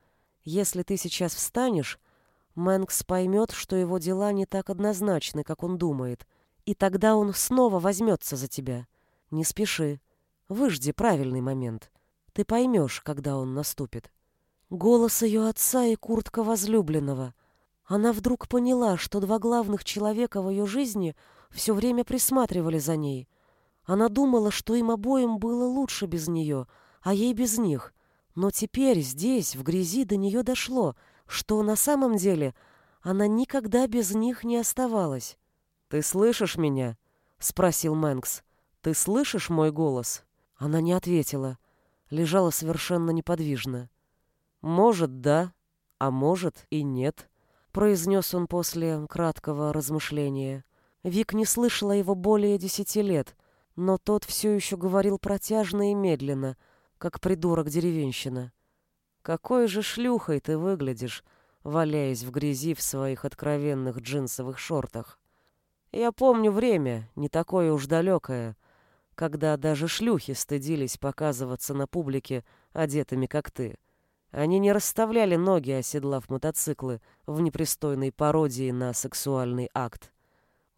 Speaker 1: Если ты сейчас встанешь, Мэнкс поймет, что его дела не так однозначны, как он думает, и тогда он снова возьмется за тебя. Не спеши. Выжди правильный момент. Ты поймешь, когда он наступит. Голос ее отца и куртка возлюбленного. Она вдруг поняла, что два главных человека в ее жизни все время присматривали за ней — она думала, что им обоим было лучше без нее, а ей без них. Но теперь здесь, в грязи, до нее дошло, что на самом деле она никогда без них не оставалась. «Ты слышишь меня?» — спросил Мэнкс. «Ты слышишь мой голос?» Она не ответила. Лежала совершенно неподвижно. «Может, да, а может и нет», — произнес он после краткого размышления. Вик не слышала его более десяти лет — но тот все еще говорил протяжно и медленно, как придурок деревенщина. Какой же шлюхой ты выглядишь, валяясь в грязи в своих откровенных джинсовых шортах. Я помню время, не такое уж далекое, когда даже шлюхи стыдились показываться на публике одетыми, как ты. Они не расставляли ноги, оседлав мотоциклы в непристойной пародии на сексуальный акт.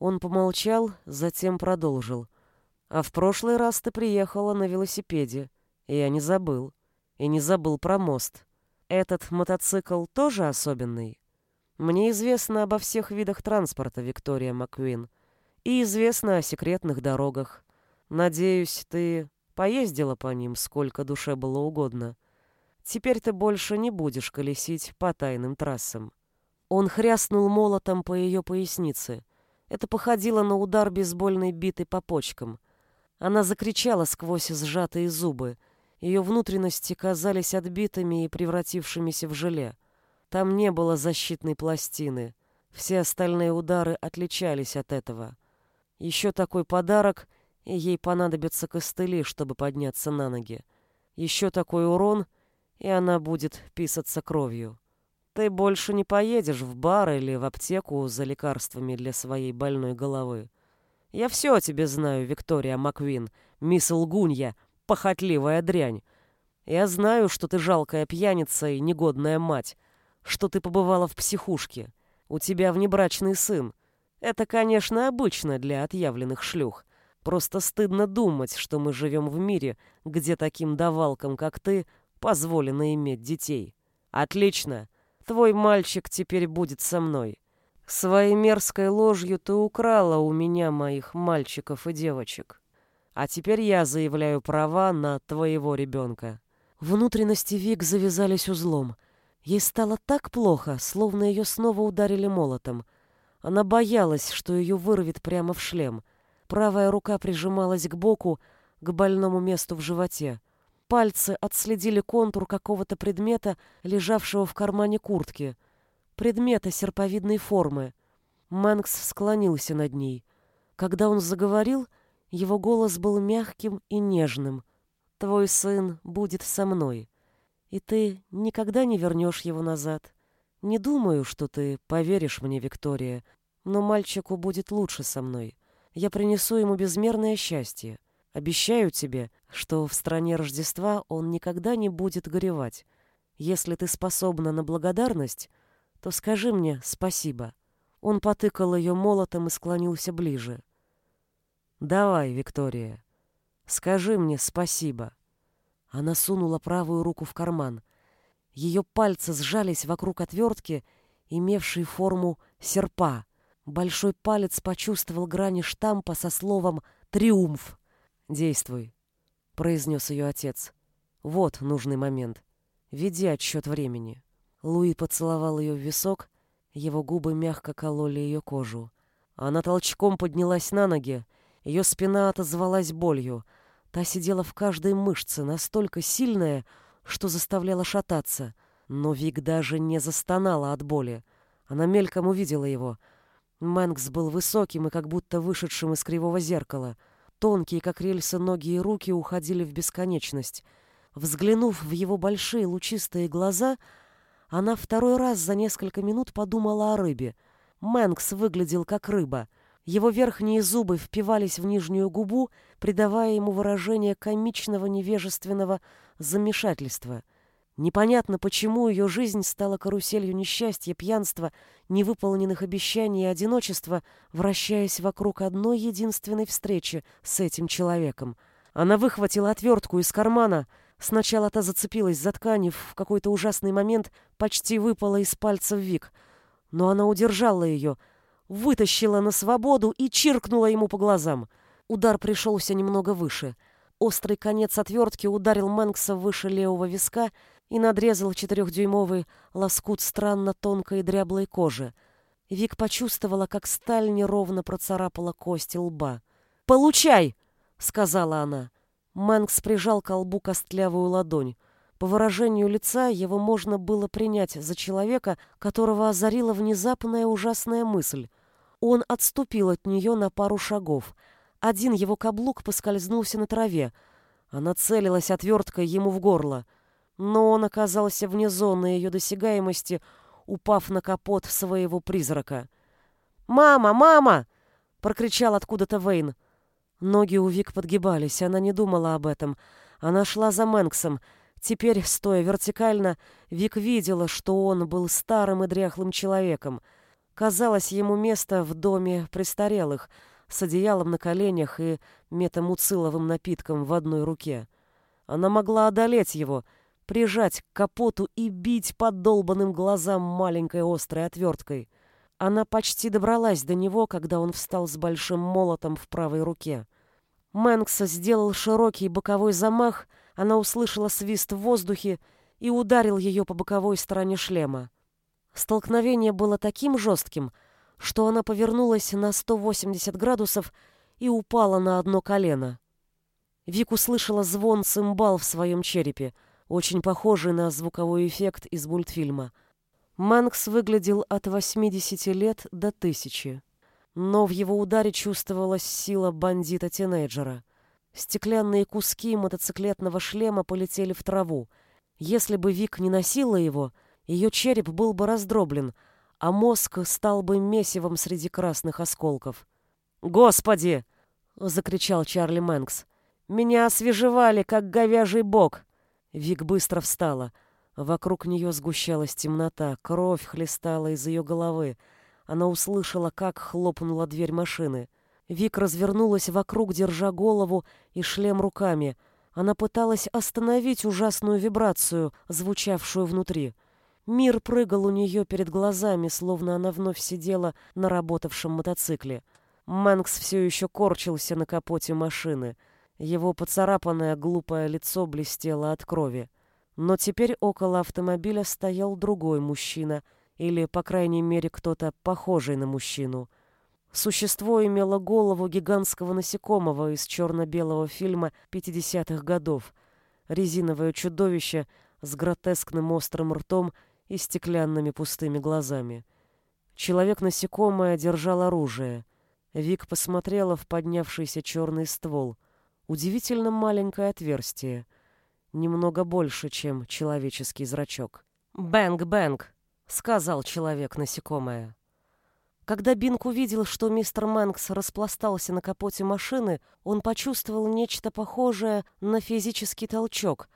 Speaker 1: Он помолчал, затем продолжил. «А в прошлый раз ты приехала на велосипеде, и я не забыл. И не забыл про мост. Этот мотоцикл тоже особенный? Мне известно обо всех видах транспорта, Виктория Маквин, и известно о секретных дорогах. Надеюсь, ты поездила по ним, сколько душе было угодно. Теперь ты больше не будешь колесить по тайным трассам. Он хряснул молотом по ее пояснице. Это походило на удар бейсбольной битой по почкам. Она закричала сквозь сжатые зубы — ее внутренности казались отбитыми и превратившимися в желе. Там не было защитной пластины. Все остальные удары отличались от этого. Еще такой подарок, и ей понадобятся костыли, чтобы подняться на ноги. Еще такой урон, и она будет писаться кровью. Ты больше не поедешь в бар или в аптеку за лекарствами для своей больной головы. Я все о тебе знаю, Виктория Маквин, мисс Лгунья, похотливая дрянь. Я знаю, что ты жалкая пьяница и негодная мать, что ты побывала в психушке. У тебя внебрачный сын. Это, конечно, обычно для отъявленных шлюх. Просто стыдно думать, что мы живем в мире, где таким давалкам, как ты, позволено иметь детей. Отлично. Твой мальчик теперь будет со мной. Своей мерзкой ложью ты украла у меня моих мальчиков и девочек. А теперь я заявляю права на твоего ребенка». Внутренности Вик завязались узлом. Ей стало так плохо, словно ее снова ударили молотом. Она боялась, что ее вырвет прямо в шлем. Правая рука прижималась к боку, к больному месту в животе. Пальцы отследили контур какого-то предмета, лежавшего в кармане куртки. Предмета серповидной формы. Мэнкс склонился над ней. Когда он заговорил, его голос был мягким и нежным. «Твой сын будет со мной, и ты никогда не вернешь его назад. Не думаю, что ты поверишь мне, Виктория, но мальчику будет лучше со мной. Я принесу ему безмерное счастье. Обещаю тебе, что в стране Рождества он никогда не будет горевать. Если ты способна на благодарность, то скажи мне спасибо». Он потыкал ее молотом и склонился ближе. Давай, Виктория, скажи мне спасибо. Она сунула правую руку в карман. Ее пальцы сжались вокруг отвертки, имевшей форму серпа. Большой палец почувствовал грани штампа со словом «Триумф». «Действуй», — произнес ее отец. «Вот нужный момент. Веди отсчет времени». Луи поцеловал ее в висок, его губы мягко кололи ее кожу. Она толчком поднялась на ноги, ее спина отозвалась болью. Та сидела в каждой мышце, настолько сильная, что заставляла шататься. Но Вик даже не застонала от боли. Она мельком увидела его. Мэнкс был высоким и как будто вышедшим из кривого зеркала. Тонкие, как рельсы, ноги и руки уходили в бесконечность. Взглянув в его большие лучистые глаза, она второй раз за несколько минут подумала о рыбе. Мэнкс выглядел как рыба — его верхние зубы впивались в нижнюю губу, придавая ему выражение комичного невежественного замешательства. Непонятно, почему ее жизнь стала каруселью несчастья, пьянства, невыполненных обещаний и одиночества, вращаясь вокруг одной единственной встречи с этим человеком. Она выхватила отвертку из кармана. Сначала та зацепилась за ткань в какой-то ужасный момент почти выпала из пальцев Вик. Но она удержала ее — вытащила на свободу и чиркнула ему по глазам. Удар пришелся немного выше. Острый конец отвертки ударил Мэнкса выше левого виска и надрезал четырехдюймовый лоскут странно тонкой и дряблой кожи. Вик почувствовала, как сталь неровно процарапала кости лба. «Получай!» — сказала она. Мэнкс прижал к колбу костлявую ладонь. По выражению лица его можно было принять за человека, которого озарила внезапная ужасная мысль — он отступил от нее на пару шагов. Один его каблук поскользнулся на траве. Она целилась отверткой ему в горло. Но он оказался вне зоны ее досягаемости, упав на капот своего призрака. «Мама! Мама!» — прокричал откуда-то Вейн. Ноги у Вик подгибались, она не думала об этом. Она шла за Мэнксом. Теперь, стоя вертикально, Вик видела, что он был старым и дряхлым человеком. Казалось, ему место в доме престарелых, с одеялом на коленях и метамуциловым напитком в одной руке. Она могла одолеть его — прижать к капоту и бить по долбанным глазам маленькой острой отверткой. Она почти добралась до него, когда он встал с большим молотом в правой руке. Мэнкс сделал широкий боковой замах, она услышала свист в воздухе и ударил ее по боковой стороне шлема. Столкновение было таким жестким, что она повернулась на 180 градусов и упала на одно колено. Вик услышала звон цимбал в своем черепе — очень похожий на звуковой эффект из мультфильма. Манкс выглядел от 80 лет до тысячи. Но в его ударе чувствовалась сила бандита-тинейджера. Стеклянные куски мотоциклетного шлема полетели в траву. Если бы Вик не носила его, ее череп был бы раздроблен, а мозг стал бы месивом среди красных осколков. «Господи!» — закричал Чарли Мэнкс. «Меня освежевали, как говяжий бок!» Вик быстро встала. Вокруг нее сгущалась темнота, кровь хлестала из ее головы. Она услышала, как хлопнула дверь машины. Вик развернулась вокруг, держа голову и шлем руками. Она пыталась остановить ужасную вибрацию, звучавшую внутри. Мир прыгал у нее перед глазами, словно она вновь сидела на работавшем мотоцикле. Мэнкс все еще корчился на капоте машины — его поцарапанное глупое лицо блестело от крови. Но теперь около автомобиля стоял другой мужчина, или, по крайней мере, кто-то похожий на мужчину. Существо имело голову гигантского насекомого из черно-белого фильма 50-х годов. Резиновое чудовище с гротескным острым ртом и стеклянными пустыми глазами. Человек-насекомое держал оружие. Вик посмотрела в поднявшийся черный ствол — Удивительно маленькое отверстие, немного больше, чем человеческий зрачок. «Бэнг-бэнг!» — сказал человек-насекомое. Когда Бинк увидел, что мистер Мэнкс распластался на капоте машины, он почувствовал нечто похожее на физический толчок,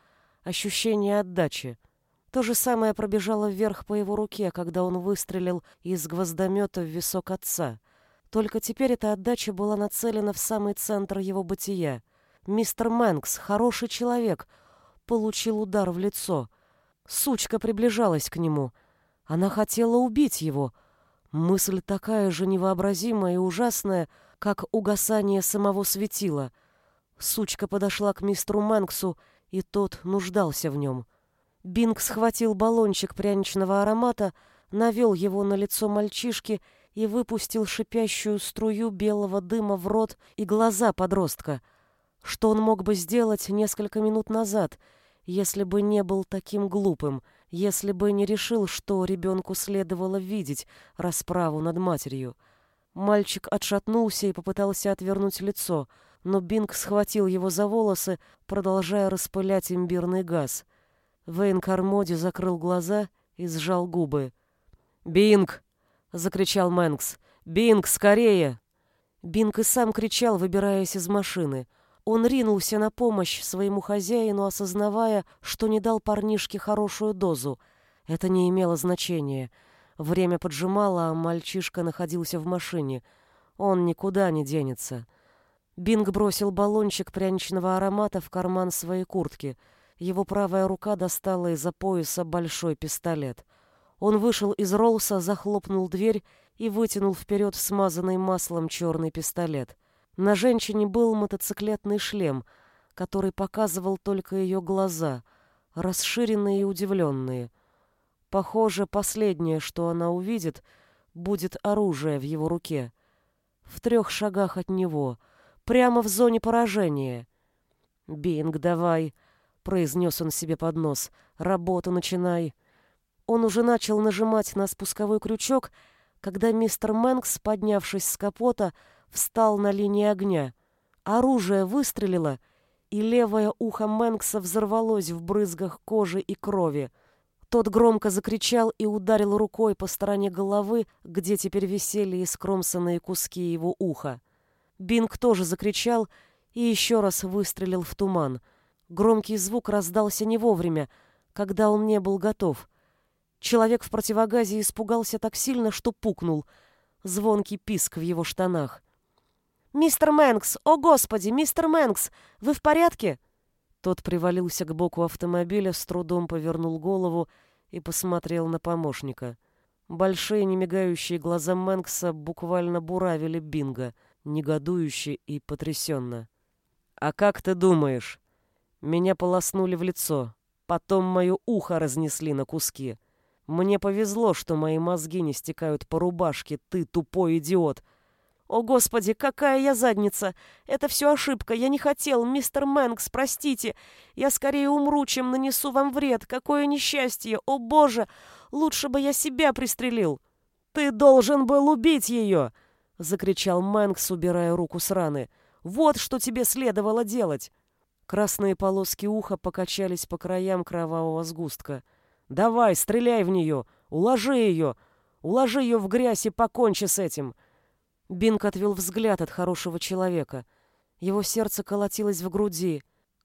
Speaker 1: ощущение отдачи. То же самое пробежало вверх по его руке, когда он выстрелил из гвоздомета в висок отца. Только теперь эта отдача была нацелена в самый центр его бытия — Мистер Мэнкс, хороший человек, получил удар в лицо. Сучка приближалась к нему. Она хотела убить его. Мысль такая же невообразимая и ужасная, как угасание самого светила. Сучка подошла к мистеру Мэнксу, и тот нуждался в нем. Бинг схватил баллончик пряничного аромата, навел его на лицо мальчишки и выпустил шипящую струю белого дыма в рот и глаза подростка — что он мог бы сделать несколько минут назад, если бы не был таким глупым, если бы не решил, что ребенку следовало видеть расправу над матерью? Мальчик отшатнулся и попытался отвернуть лицо, но Бинг схватил его за волосы, продолжая распылять имбирный газ. Вейн Кармоди закрыл глаза и сжал губы. «Бинг!» — закричал Мэнкс. «Бинг, скорее!» Бинг и сам кричал, выбираясь из машины. Он ринулся на помощь своему хозяину, осознавая, что не дал парнишке хорошую дозу. Это не имело значения. Время поджимало, а мальчишка находился в машине. Он никуда не денется. Бинг бросил баллончик пряничного аромата в карман своей куртки. Его правая рука достала из-за пояса большой пистолет. Он вышел из Роллса, захлопнул дверь и вытянул вперед смазанный маслом черный пистолет. На женщине был мотоциклетный шлем, который показывал только ее глаза, расширенные и удивленные. Похоже, последнее, что она увидит, будет оружие в его руке. В трех шагах от него, прямо в зоне поражения. «Бинг, давай!» — произнес он себе под нос. «Работу начинай!» Он уже начал нажимать на спусковой крючок, когда мистер Мэнкс, поднявшись с капота, встал на линии огня. Оружие выстрелило, и левое ухо Мэнкса взорвалось в брызгах кожи и крови. Тот громко закричал и ударил рукой по стороне головы, где теперь висели искромсанные куски его уха. Бинг тоже закричал и еще раз выстрелил в туман. Громкий звук раздался не вовремя, когда он не был готов. Человек в противогазе испугался так сильно, что пукнул. Звонкий писк в его штанах. «Мистер Мэнкс! О, Господи! Мистер Мэнкс! Вы в порядке?» Тот привалился к боку автомобиля, с трудом повернул голову и посмотрел на помощника. Большие немигающие глаза Мэнкса буквально буравили Бинга, негодующе и потрясенно. «А как ты думаешь? Меня полоснули в лицо, потом мое ухо разнесли на куски. Мне повезло, что мои мозги не стекают по рубашке, ты тупой идиот!» «О, Господи, какая я задница! Это все ошибка, я не хотел, мистер Мэнкс, простите! Я скорее умру, чем нанесу вам вред! Какое несчастье! О, Боже! Лучше бы я себя пристрелил!» «Ты должен был убить ее!» — закричал Мэнкс, убирая руку с раны. «Вот что тебе следовало делать!» Красные полоски уха покачались по краям кровавого сгустка. «Давай, стреляй в нее! Уложи ее! Уложи ее в грязь и покончи с этим!» Бинг отвел взгляд от хорошего человека. Его сердце колотилось в груди.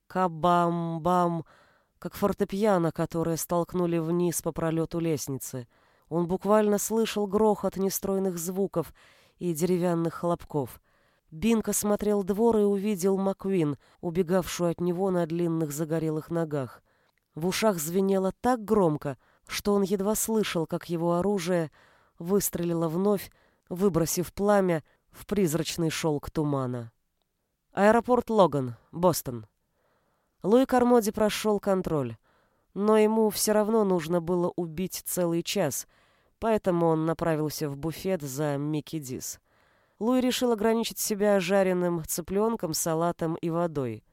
Speaker 1: Кабам-бам, как фортепиано, которое столкнули вниз по пролету лестницы. Он буквально слышал грохот нестройных звуков и деревянных хлопков. Бинг осмотрел двор и увидел Маквин, убегавшую от него на длинных загорелых ногах. В ушах звенело так громко, что он едва слышал, как его оружие выстрелило вновь, выбросив пламя в призрачный шелк тумана. Аэропорт Логан, Бостон. Луи Кармоди прошел контроль, но ему все равно нужно было убить целый час, поэтому он направился в буфет за Микки Дис. Луи решил ограничить себя жареным цыпленком, салатом и водой.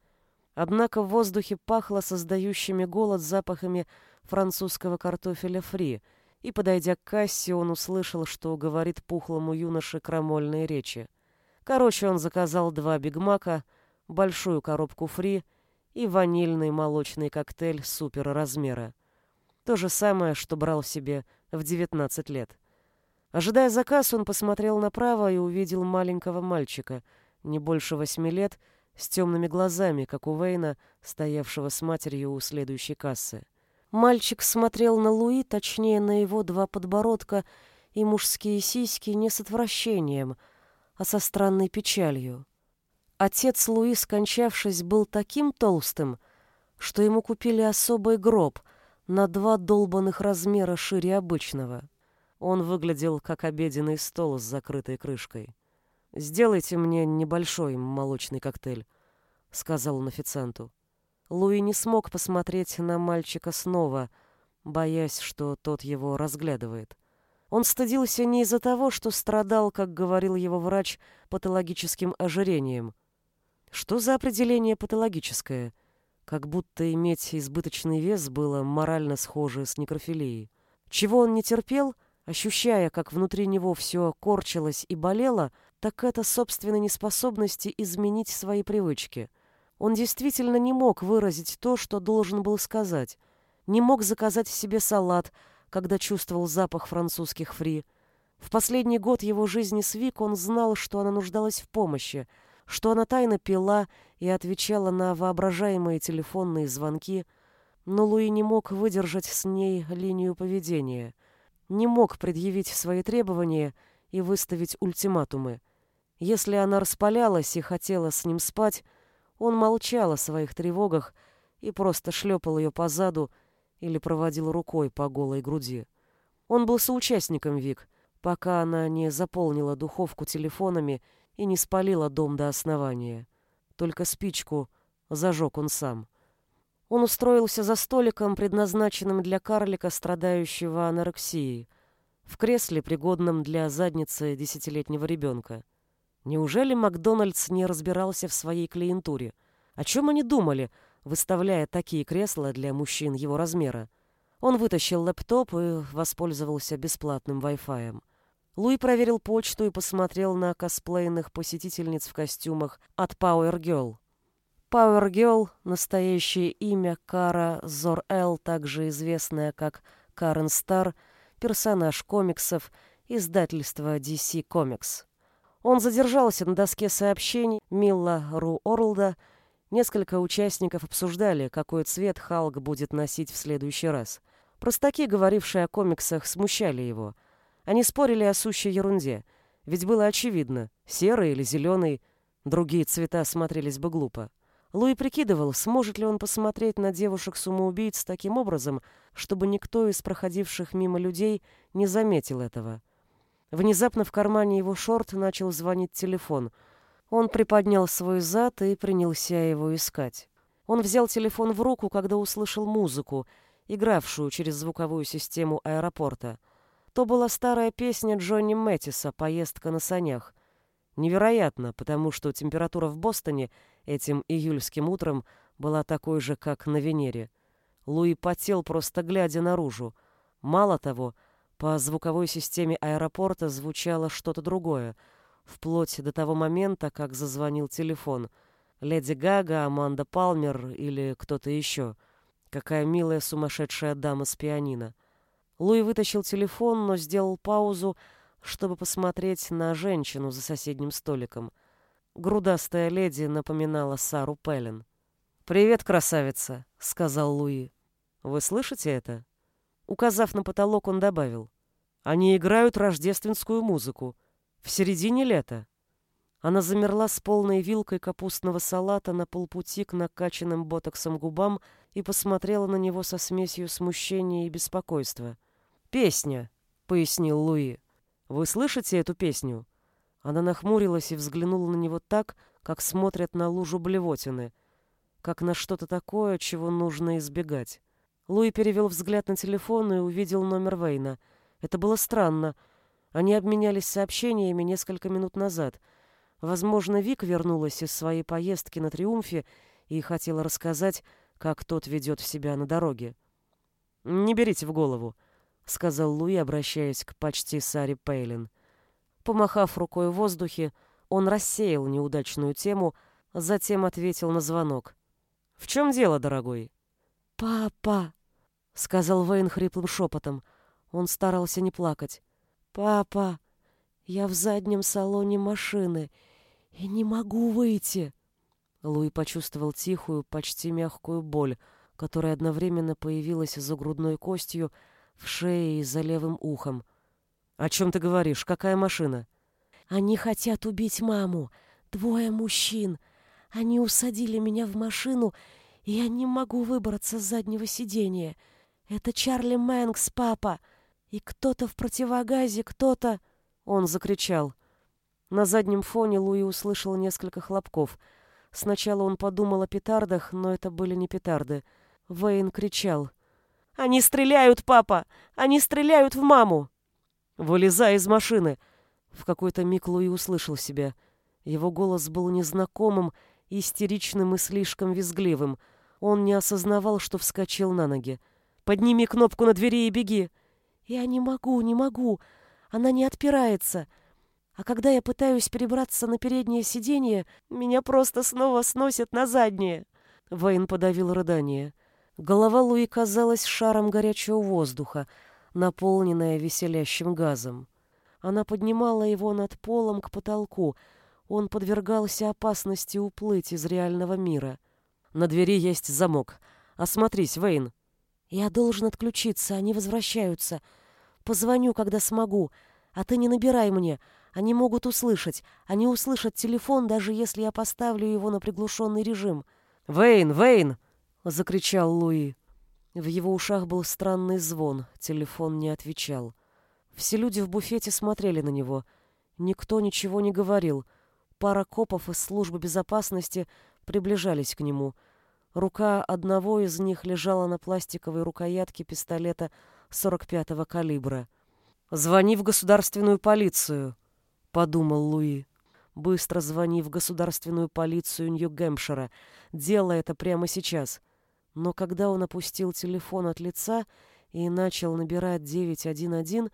Speaker 1: Однако в воздухе пахло создающими голод запахами французского картофеля фри — и, подойдя к кассе, он услышал, что говорит пухлому юноше крамольные речи. Короче, он заказал два бигмака, большую коробку фри и ванильный молочный коктейль супер размера. То же самое, что брал себе в 19 лет. Ожидая заказ, он посмотрел направо и увидел маленького мальчика, не больше восьми лет, с темными глазами, как у Вейна, стоявшего с матерью у следующей кассы. Мальчик смотрел на Луи, точнее, на его два подбородка и мужские сиськи не с отвращением, а со странной печалью. Отец Луи, скончавшись, был таким толстым, что ему купили особый гроб на два долбанных размера шире обычного. Он выглядел как обеденный стол с закрытой крышкой. «Сделайте мне небольшой молочный коктейль», — сказал он официанту. Луи не смог посмотреть на мальчика снова, боясь, что тот его разглядывает. Он стыдился не из-за того, что страдал, как говорил его врач, патологическим ожирением. Что за определение патологическое? Как будто иметь избыточный вес было морально схоже с некрофилией. Чего он не терпел, ощущая, как внутри него все корчилось и болело, так это собственной неспособности изменить свои привычки — он действительно не мог выразить то, что должен был сказать. Не мог заказать себе салат, когда чувствовал запах французских фри. В последний год его жизни с Вик он знал, что она нуждалась в помощи, что она тайно пила и отвечала на воображаемые телефонные звонки, но Луи не мог выдержать с ней линию поведения, не мог предъявить свои требования и выставить ультиматумы. Если она распалялась и хотела с ним спать, он молчал о своих тревогах и просто шлепал ее по заду или проводил рукой по голой груди. Он был соучастником Вик, пока она не заполнила духовку телефонами и не спалила дом до основания. Только спичку зажег он сам. Он устроился за столиком, предназначенным для карлика, страдающего анорексией, в кресле, пригодном для задницы десятилетнего ребенка. Неужели Макдональдс не разбирался в своей клиентуре? О чем они думали, выставляя такие кресла для мужчин его размера? Он вытащил лэптоп и воспользовался бесплатным Wi-Fi. Луи проверил почту и посмотрел на косплейных посетительниц в костюмах от Power Girl. Power Girl, настоящее имя Кара Зор-Эл, также известная как Карен Стар, персонаж комиксов, издательства DC Comics. Он задержался на доске сообщений Милла Ру Орлда. Несколько участников обсуждали, какой цвет Халк будет носить в следующий раз. Простаки, говорившие о комиксах, смущали его. Они спорили о сущей ерунде, ведь было очевидно, серый или зеленый, другие цвета смотрелись бы глупо. Луи прикидывал, сможет ли он посмотреть на девушек-самоубийц таким образом, чтобы никто из проходивших мимо людей не заметил этого. Внезапно в кармане его шорт начал звонить телефон. Он приподнял свой зад и принялся его искать. Он взял телефон в руку, когда услышал музыку, игравшую через звуковую систему аэропорта. То была старая песня Джонни Мэттиса «Поездка на санях». Невероятно, потому что температура в Бостоне этим июльским утром была такой же, как на Венере. Луи потел, просто глядя наружу. Мало того, по звуковой системе аэропорта звучало что-то другое, вплоть до того момента, как зазвонил телефон. Леди Гага, Аманда Палмер или кто-то еще. Какая милая сумасшедшая дама с пианино. Луи вытащил телефон, но сделал паузу, чтобы посмотреть на женщину за соседним столиком. Грудастая леди напоминала Сару Пеллен. «Привет, красавица», — сказал Луи. «Вы слышите это?» Указав на потолок, он добавил. «Они играют рождественскую музыку. В середине лета». Она замерла с полной вилкой капустного салата на полпути к накачанным ботоксом губам и посмотрела на него со смесью смущения и беспокойства. «Песня», — пояснил Луи. Вы слышите эту песню?» Она нахмурилась и взглянула на него так, как смотрят на лужу блевотины, как на что-то такое, чего нужно избегать. Луи перевел взгляд на телефон и увидел номер Вейна. Это было странно. Они обменялись сообщениями несколько минут назад. Возможно, Вик вернулась из своей поездки на Триумфе и хотела рассказать, как тот ведет себя на дороге. «Не берите в голову», — сказал Луи, обращаясь к почти Саре Пейлин. Помахав рукой в воздухе, он рассеял неудачную тему, затем ответил на звонок. «В чем дело, дорогой?»
Speaker 2: «Папа!» — сказал Вейн хриплым шепотом. Он старался не плакать. «Папа, я в заднем салоне машины и не могу выйти!» Луи почувствовал тихую, почти мягкую боль, которая одновременно появилась за грудной костью, в шее и за левым ухом. «О чем ты говоришь? Какая машина?» «Они хотят убить маму. Двое мужчин. Они усадили меня в машину, и я не могу выбраться с заднего сиденья. Это Чарли Мэнкс, папа. И кто-то в противогазе, кто-то...»
Speaker 1: Он закричал. На заднем фоне Луи услышал несколько хлопков. Сначала он подумал о петардах, но это были не петарды. Вейн кричал. Они стреляют, папа! Они стреляют в маму!» «Вылезай из машины!» В какой-то миг Луи услышал себя. Его голос был незнакомым, истеричным и слишком визгливым. Он не осознавал, что вскочил на ноги. «Подними кнопку на двери и беги!»
Speaker 2: «Я не могу, не могу! Она не отпирается!» А когда я пытаюсь перебраться на переднее сиденье, меня просто снова сносят на заднее.
Speaker 1: Вейн подавил рыдание. Голова Луи казалась шаром горячего воздуха, наполненная веселящим газом. Она поднимала его над полом к потолку. Он подвергался опасности уплыть из реального мира. «На двери есть замок. Осмотрись, Вейн».
Speaker 2: «Я должен отключиться, они возвращаются. Позвоню, когда смогу. А ты не набирай мне. Они могут услышать. Они услышат телефон, даже если я поставлю его на приглушенный режим».
Speaker 1: «Вейн, Вейн!» закричал Луи. В его ушах был странный звон, телефон не отвечал. Все люди в буфете смотрели на него. Никто ничего не говорил. Пара копов из службы безопасности приближались к нему. Рука одного из них лежала на пластиковой рукоятке пистолета 45-го калибра. «Звони в государственную полицию», — подумал Луи. «Быстро звони в государственную полицию Нью-Гэмпшира. Делай это прямо сейчас. Но когда он опустил телефон от лица и начал набирать 911,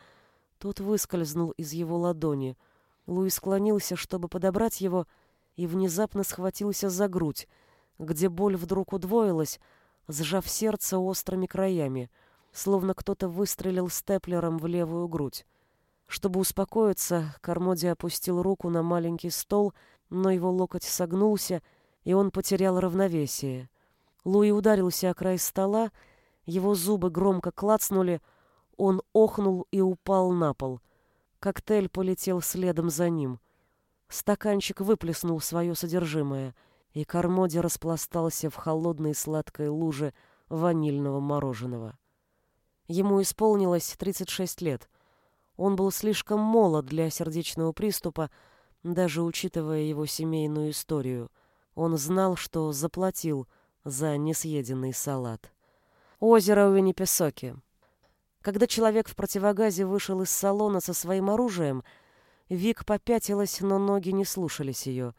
Speaker 1: тот выскользнул из его ладони. Луи склонился, чтобы подобрать его, и внезапно схватился за грудь.
Speaker 2: Где боль вдруг удвоилась, сжав сердце острыми краями, словно кто-то выстрелил степлером в левую грудь. Чтобы успокоиться, Кармоди опустил руку на маленький стол, но его локоть согнулся, и он потерял равновесие. Луи ударился о край стола, его зубы громко клацнули, он охнул и упал на пол. Коктейль полетел следом за ним. Стаканчик выплеснул свое содержимое, и Кармоди распластался в холодной сладкой луже ванильного мороженого. Ему исполнилось 36 лет. Он был слишком молод для сердечного приступа, даже учитывая его семейную историю. Он знал, что заплатил за несъеденный салат. Озеро у Виннипесоки. Когда человек в противогазе вышел из салона со своим оружием, Вик попятилась, но ноги не слушались ее.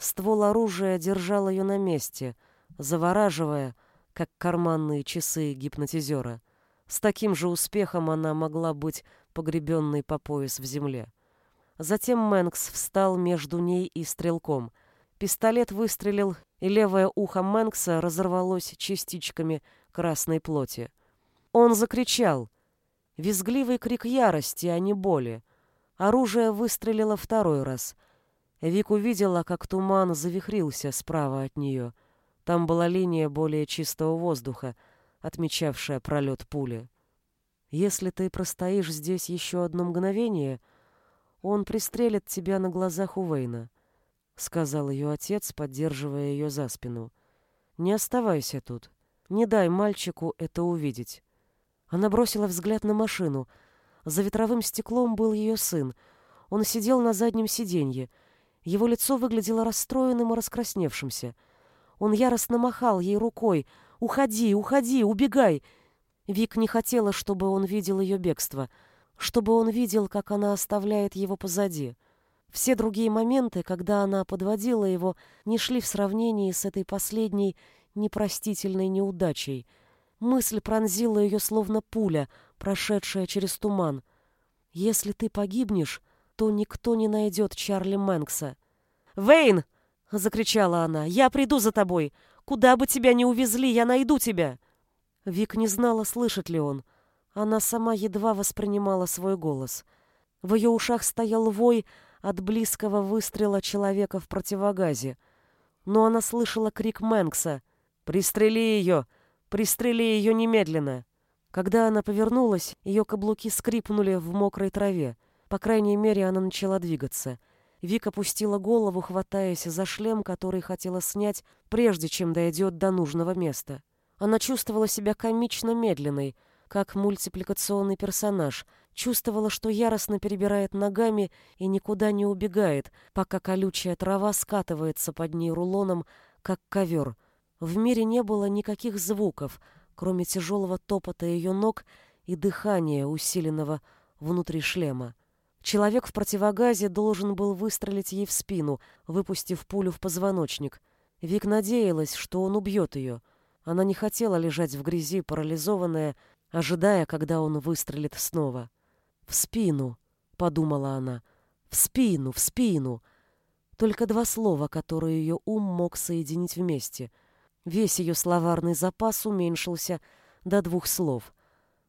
Speaker 2: Ствол оружия держал ее на месте, завораживая, как карманные часы гипнотизера. С таким же успехом она могла быть погребенной по пояс в земле. Затем Мэнкс встал между ней и стрелком. Пистолет выстрелил, и левое ухо Мэнкса разорвалось частичками красной плоти. Он закричал. Визгливый крик ярости, а не боли. Оружие выстрелило второй раз. Вик увидела, как туман завихрился справа от нее. Там была линия более чистого воздуха, отмечавшая пролет пули. Если ты простоишь здесь еще одно мгновение, он пристрелит тебя на глазах у Вейна, сказал ее отец, поддерживая ее за спину. Не оставайся тут. Не дай мальчику это увидеть. Она бросила взгляд на машину — за ветровым стеклом был ее сын. Он сидел на заднем сиденье. Его лицо выглядело расстроенным и раскрасневшимся. Он яростно махал ей рукой. «Уходи, уходи, убегай!» Вик не хотела, чтобы он видел ее бегство, чтобы он видел, как она оставляет его позади. Все другие моменты, когда она подводила его, не шли в сравнении с этой последней непростительной неудачей. Мысль пронзила ее словно пуля — прошедшая через туман. Если ты погибнешь, то никто не найдет Чарли Мэнкса. «Вейн!» — закричала она. «Я приду за тобой! Куда бы тебя ни увезли, я найду тебя!» Вик не знала, слышит ли он. Она сама едва воспринимала свой голос. В ее ушах стоял вой от близкого выстрела человека в противогазе. Но она слышала крик Мэнкса. «Пристрели ее! Пристрели ее немедленно!» Когда она повернулась, ее каблуки скрипнули в мокрой траве. По крайней мере, она начала двигаться. Вик опустила голову, хватаясь за шлем, который хотела снять, прежде чем дойдет до нужного места. Она чувствовала себя комично медленной, как мультипликационный персонаж, чувствовала, что яростно перебирает ногами и никуда не убегает, пока колючая трава скатывается под ней рулоном, как ковер. В мире не было никаких звуков — кроме тяжелого топота ее ног и дыхания, усиленного внутри шлема. Человек в противогазе должен был выстрелить ей в спину, выпустив пулю в позвоночник. Вик надеялась, что он убьет ее. Она не хотела лежать в грязи, парализованная, ожидая, когда он выстрелит снова. «В спину», — подумала она, — «в спину, в спину». Только два слова, которые ее ум мог соединить вместе — Весь ее словарный запас уменьшился до двух слов.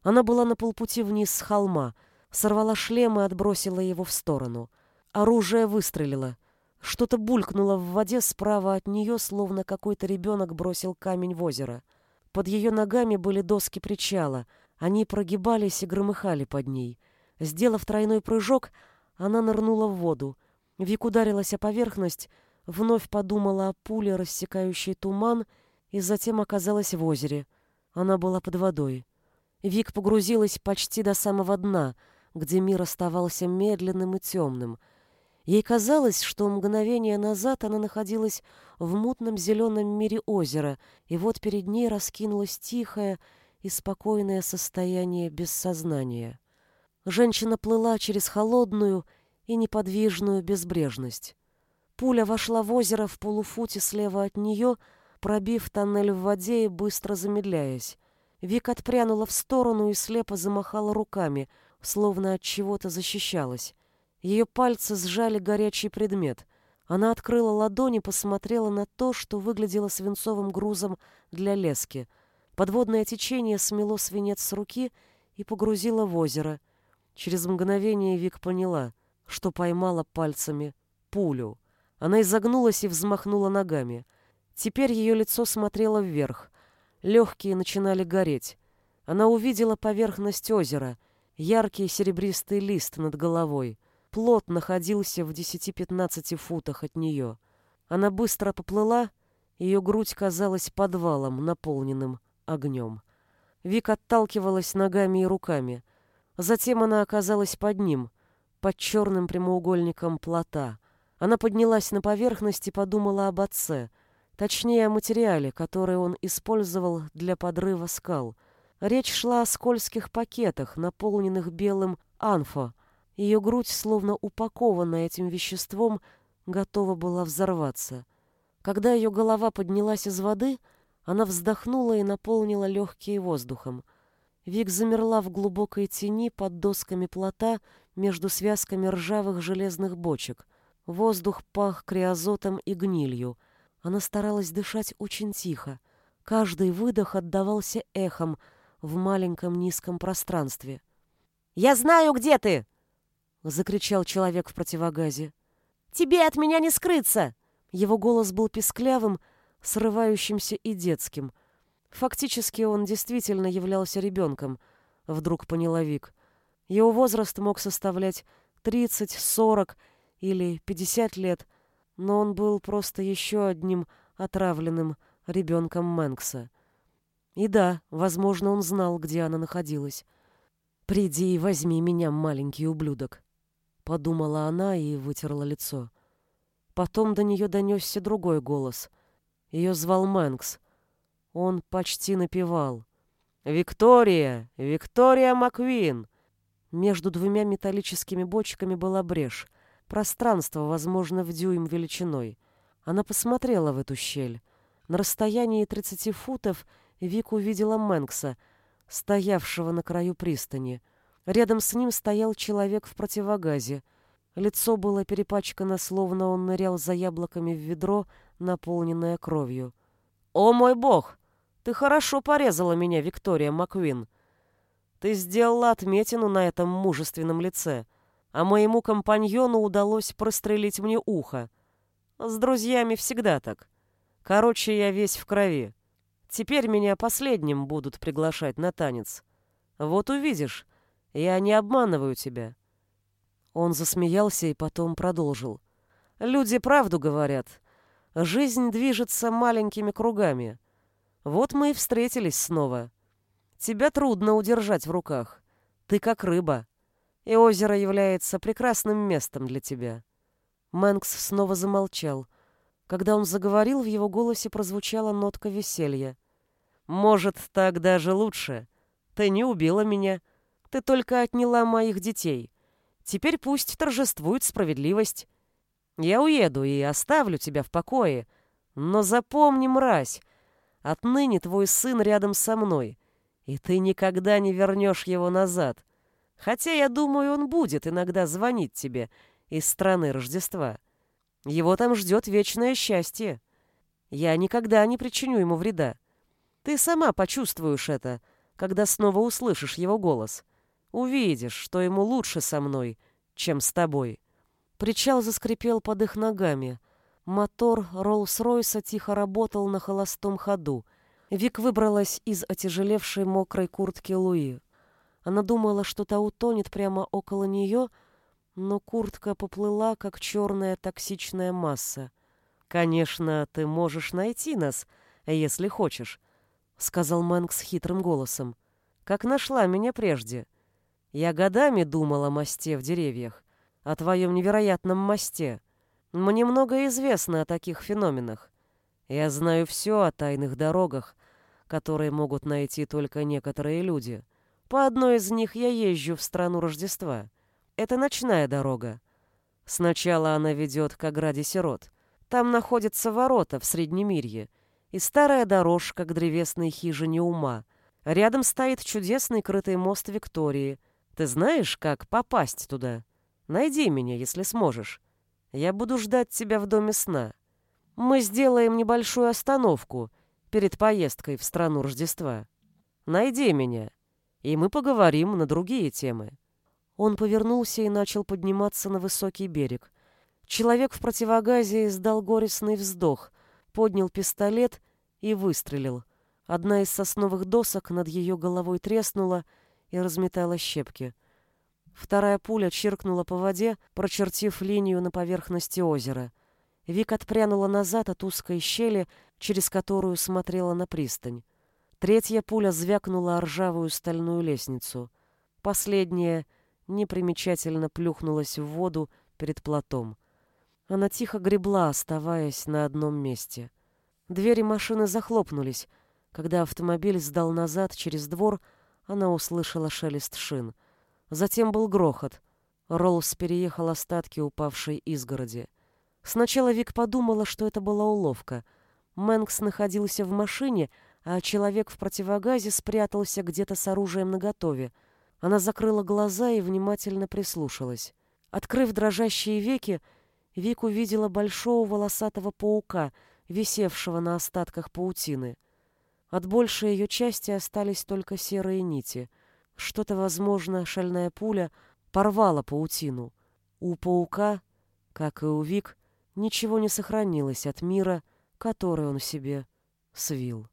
Speaker 2: Она была на полпути вниз с холма, сорвала шлем и отбросила его в сторону. Оружие выстрелило. Что-то булькнуло в воде справа от нее, словно какой-то ребенок бросил камень в озеро. Под ее ногами были доски причала. Они прогибались и громыхали под ней. Сделав тройной прыжок, она нырнула в воду. Вик ударилась о поверхность, вновь подумала о пуле, рассекающей туман, и затем оказалась в озере. Она была под водой. Вик погрузилась почти до самого дна, где мир оставался медленным и темным. Ей казалось, что мгновение назад она находилась в мутном зеленом мире озера, и вот перед ней раскинулось тихое и спокойное состояние бессознания. Женщина плыла через холодную и неподвижную безбрежность. Пуля вошла в озеро в полуфуте слева от нее, пробив тоннель в воде и быстро замедляясь. Вик отпрянула в сторону и слепо замахала руками, словно от чего-то защищалась. Ее пальцы сжали горячий предмет. Она открыла ладони, посмотрела на то, что выглядело свинцовым грузом для лески. Подводное течение смело свинец с руки и погрузило в озеро. Через мгновение Вик поняла, что поймала пальцами пулю. Она изогнулась и взмахнула ногами. Теперь ее лицо смотрело вверх. Легкие начинали гореть. Она увидела поверхность озера, яркий серебристый лист над головой. Плот находился в 10-15 футах от нее. Она быстро поплыла, ее грудь казалась подвалом, наполненным огнем. Вик отталкивалась ногами и руками. Затем она оказалась под ним, под черным прямоугольником плота. Она поднялась на поверхность и подумала об отце, точнее о материале, который он использовал для подрыва скал. Речь шла о скользких пакетах, наполненных белым анфо, ее грудь, словно упакованная этим веществом, готова была взорваться. Когда ее голова поднялась из воды, она вздохнула и наполнила легкие воздухом. Вик замерла в глубокой тени под досками плота между связками ржавых железных бочек. Воздух пах криозотом и гнилью. Она старалась дышать очень тихо. Каждый выдох отдавался эхом в маленьком низком пространстве.
Speaker 1: «Я знаю, где ты!»
Speaker 2: — закричал человек в противогазе.
Speaker 1: «Тебе от меня не скрыться!»
Speaker 2: Его голос был песклявым, срывающимся и детским. Фактически он действительно являлся ребенком, вдруг поняла Вик. Его возраст мог составлять 30, 40 или 50 лет, но он был просто еще одним отравленным ребенком Мэнкса. И да, возможно, он знал, где она находилась. «Приди и возьми меня, маленький ублюдок», подумала она и вытерла лицо. Потом до нее донесся другой голос. Ее звал Мэнкс. Он почти напевал. «Виктория! Виктория Маквин!» Между двумя металлическими бочками была брешь. Пространство, возможно, в дюйм величиной. Она посмотрела в эту щель. На расстоянии 30 футов Вик увидела Мэнкса, стоявшего на краю пристани — Рядом с ним стоял человек в противогазе. Лицо было перепачкано, словно он нырял за яблоками в ведро, наполненное кровью. «О мой бог! Ты хорошо порезала меня, Виктория Маквин. Ты сделала отметину на этом мужественном лице, а моему компаньону удалось прострелить мне ухо. С друзьями всегда так. Короче, я весь в крови. Теперь меня последним будут приглашать на танец. Вот увидишь, я не обманываю тебя». Он засмеялся и потом продолжил. «Люди правду говорят. Жизнь движется маленькими кругами. Вот мы и встретились снова. Тебя трудно удержать в руках. Ты как рыба. И озеро является прекрасным местом для тебя». Мэнкс снова замолчал. Когда он заговорил, в его голосе прозвучала нотка веселья. «Может, так даже лучше. Ты не убила меня» Ты только отняла моих детей. Теперь пусть торжествует справедливость. Я уеду и оставлю тебя в покое. Но запомни, мразь, отныне твой сын рядом со мной, и ты никогда не вернешь его назад. Хотя, я думаю, он будет иногда звонить тебе из страны Рождества. Его там ждет вечное счастье. Я никогда не причиню ему вреда. Ты сама почувствуешь это, когда снова услышишь его голос. Увидишь, что ему лучше со мной, чем с тобой. Причал заскрипел под их ногами. Мотор Роллс-Ройса тихо работал на холостом ходу. Вик выбралась из отяжелевшей мокрой куртки Луи. Она думала, что та утонет прямо около нее, но куртка поплыла, как черная токсичная масса. «Конечно, ты можешь найти нас, если хочешь», — сказал Мэнкс хитрым голосом. «Как нашла меня прежде. Я годами думал о мосте в деревьях, о твоем невероятном мосте. Мне много известно о таких феноменах. Я знаю все о тайных дорогах, которые могут найти только некоторые люди. По одной из них я езжу в страну Рождества. Это ночная дорога. Сначала она ведет к ограде сирот. Там находятся ворота в Среднемирье и старая дорожка к древесной хижине ума. Рядом стоит чудесный крытый мост Виктории — ты знаешь, как попасть туда? Найди меня, если сможешь.
Speaker 1: Я буду ждать тебя в доме сна. Мы сделаем небольшую остановку перед поездкой в страну Рождества. Найди меня, и мы поговорим на другие темы».
Speaker 2: Он повернулся и начал подниматься на высокий берег. Человек в противогазе издал горестный вздох, поднял пистолет и выстрелил. Одна из сосновых досок над ее головой треснула и разметала щепки. Вторая пуля чиркнула по воде, прочертив линию на поверхности озера. Вик отпрянула назад от узкой щели, через которую смотрела на пристань. Третья пуля звякнула о ржавую стальную лестницу. Последняя непримечательно плюхнулась в воду перед плотом. Она тихо гребла, оставаясь на одном месте. Двери машины захлопнулись. Когда автомобиль сдал назад через двор, она услышала шелест шин. Затем был грохот. Роллс переехал остатки упавшей изгороди. Сначала Вик подумала, что это была уловка. Мэнкс находился в машине, а человек в противогазе спрятался где-то с оружием наготове. Она закрыла глаза и внимательно прислушалась. Открыв дрожащие веки, Вик увидела большого волосатого паука, висевшего на остатках паутины. От большей ее части остались только серые нити — что-то, возможно, шальная пуля порвала паутину. У паука, как и у Вик, ничего не сохранилось от мира, который он себе свил.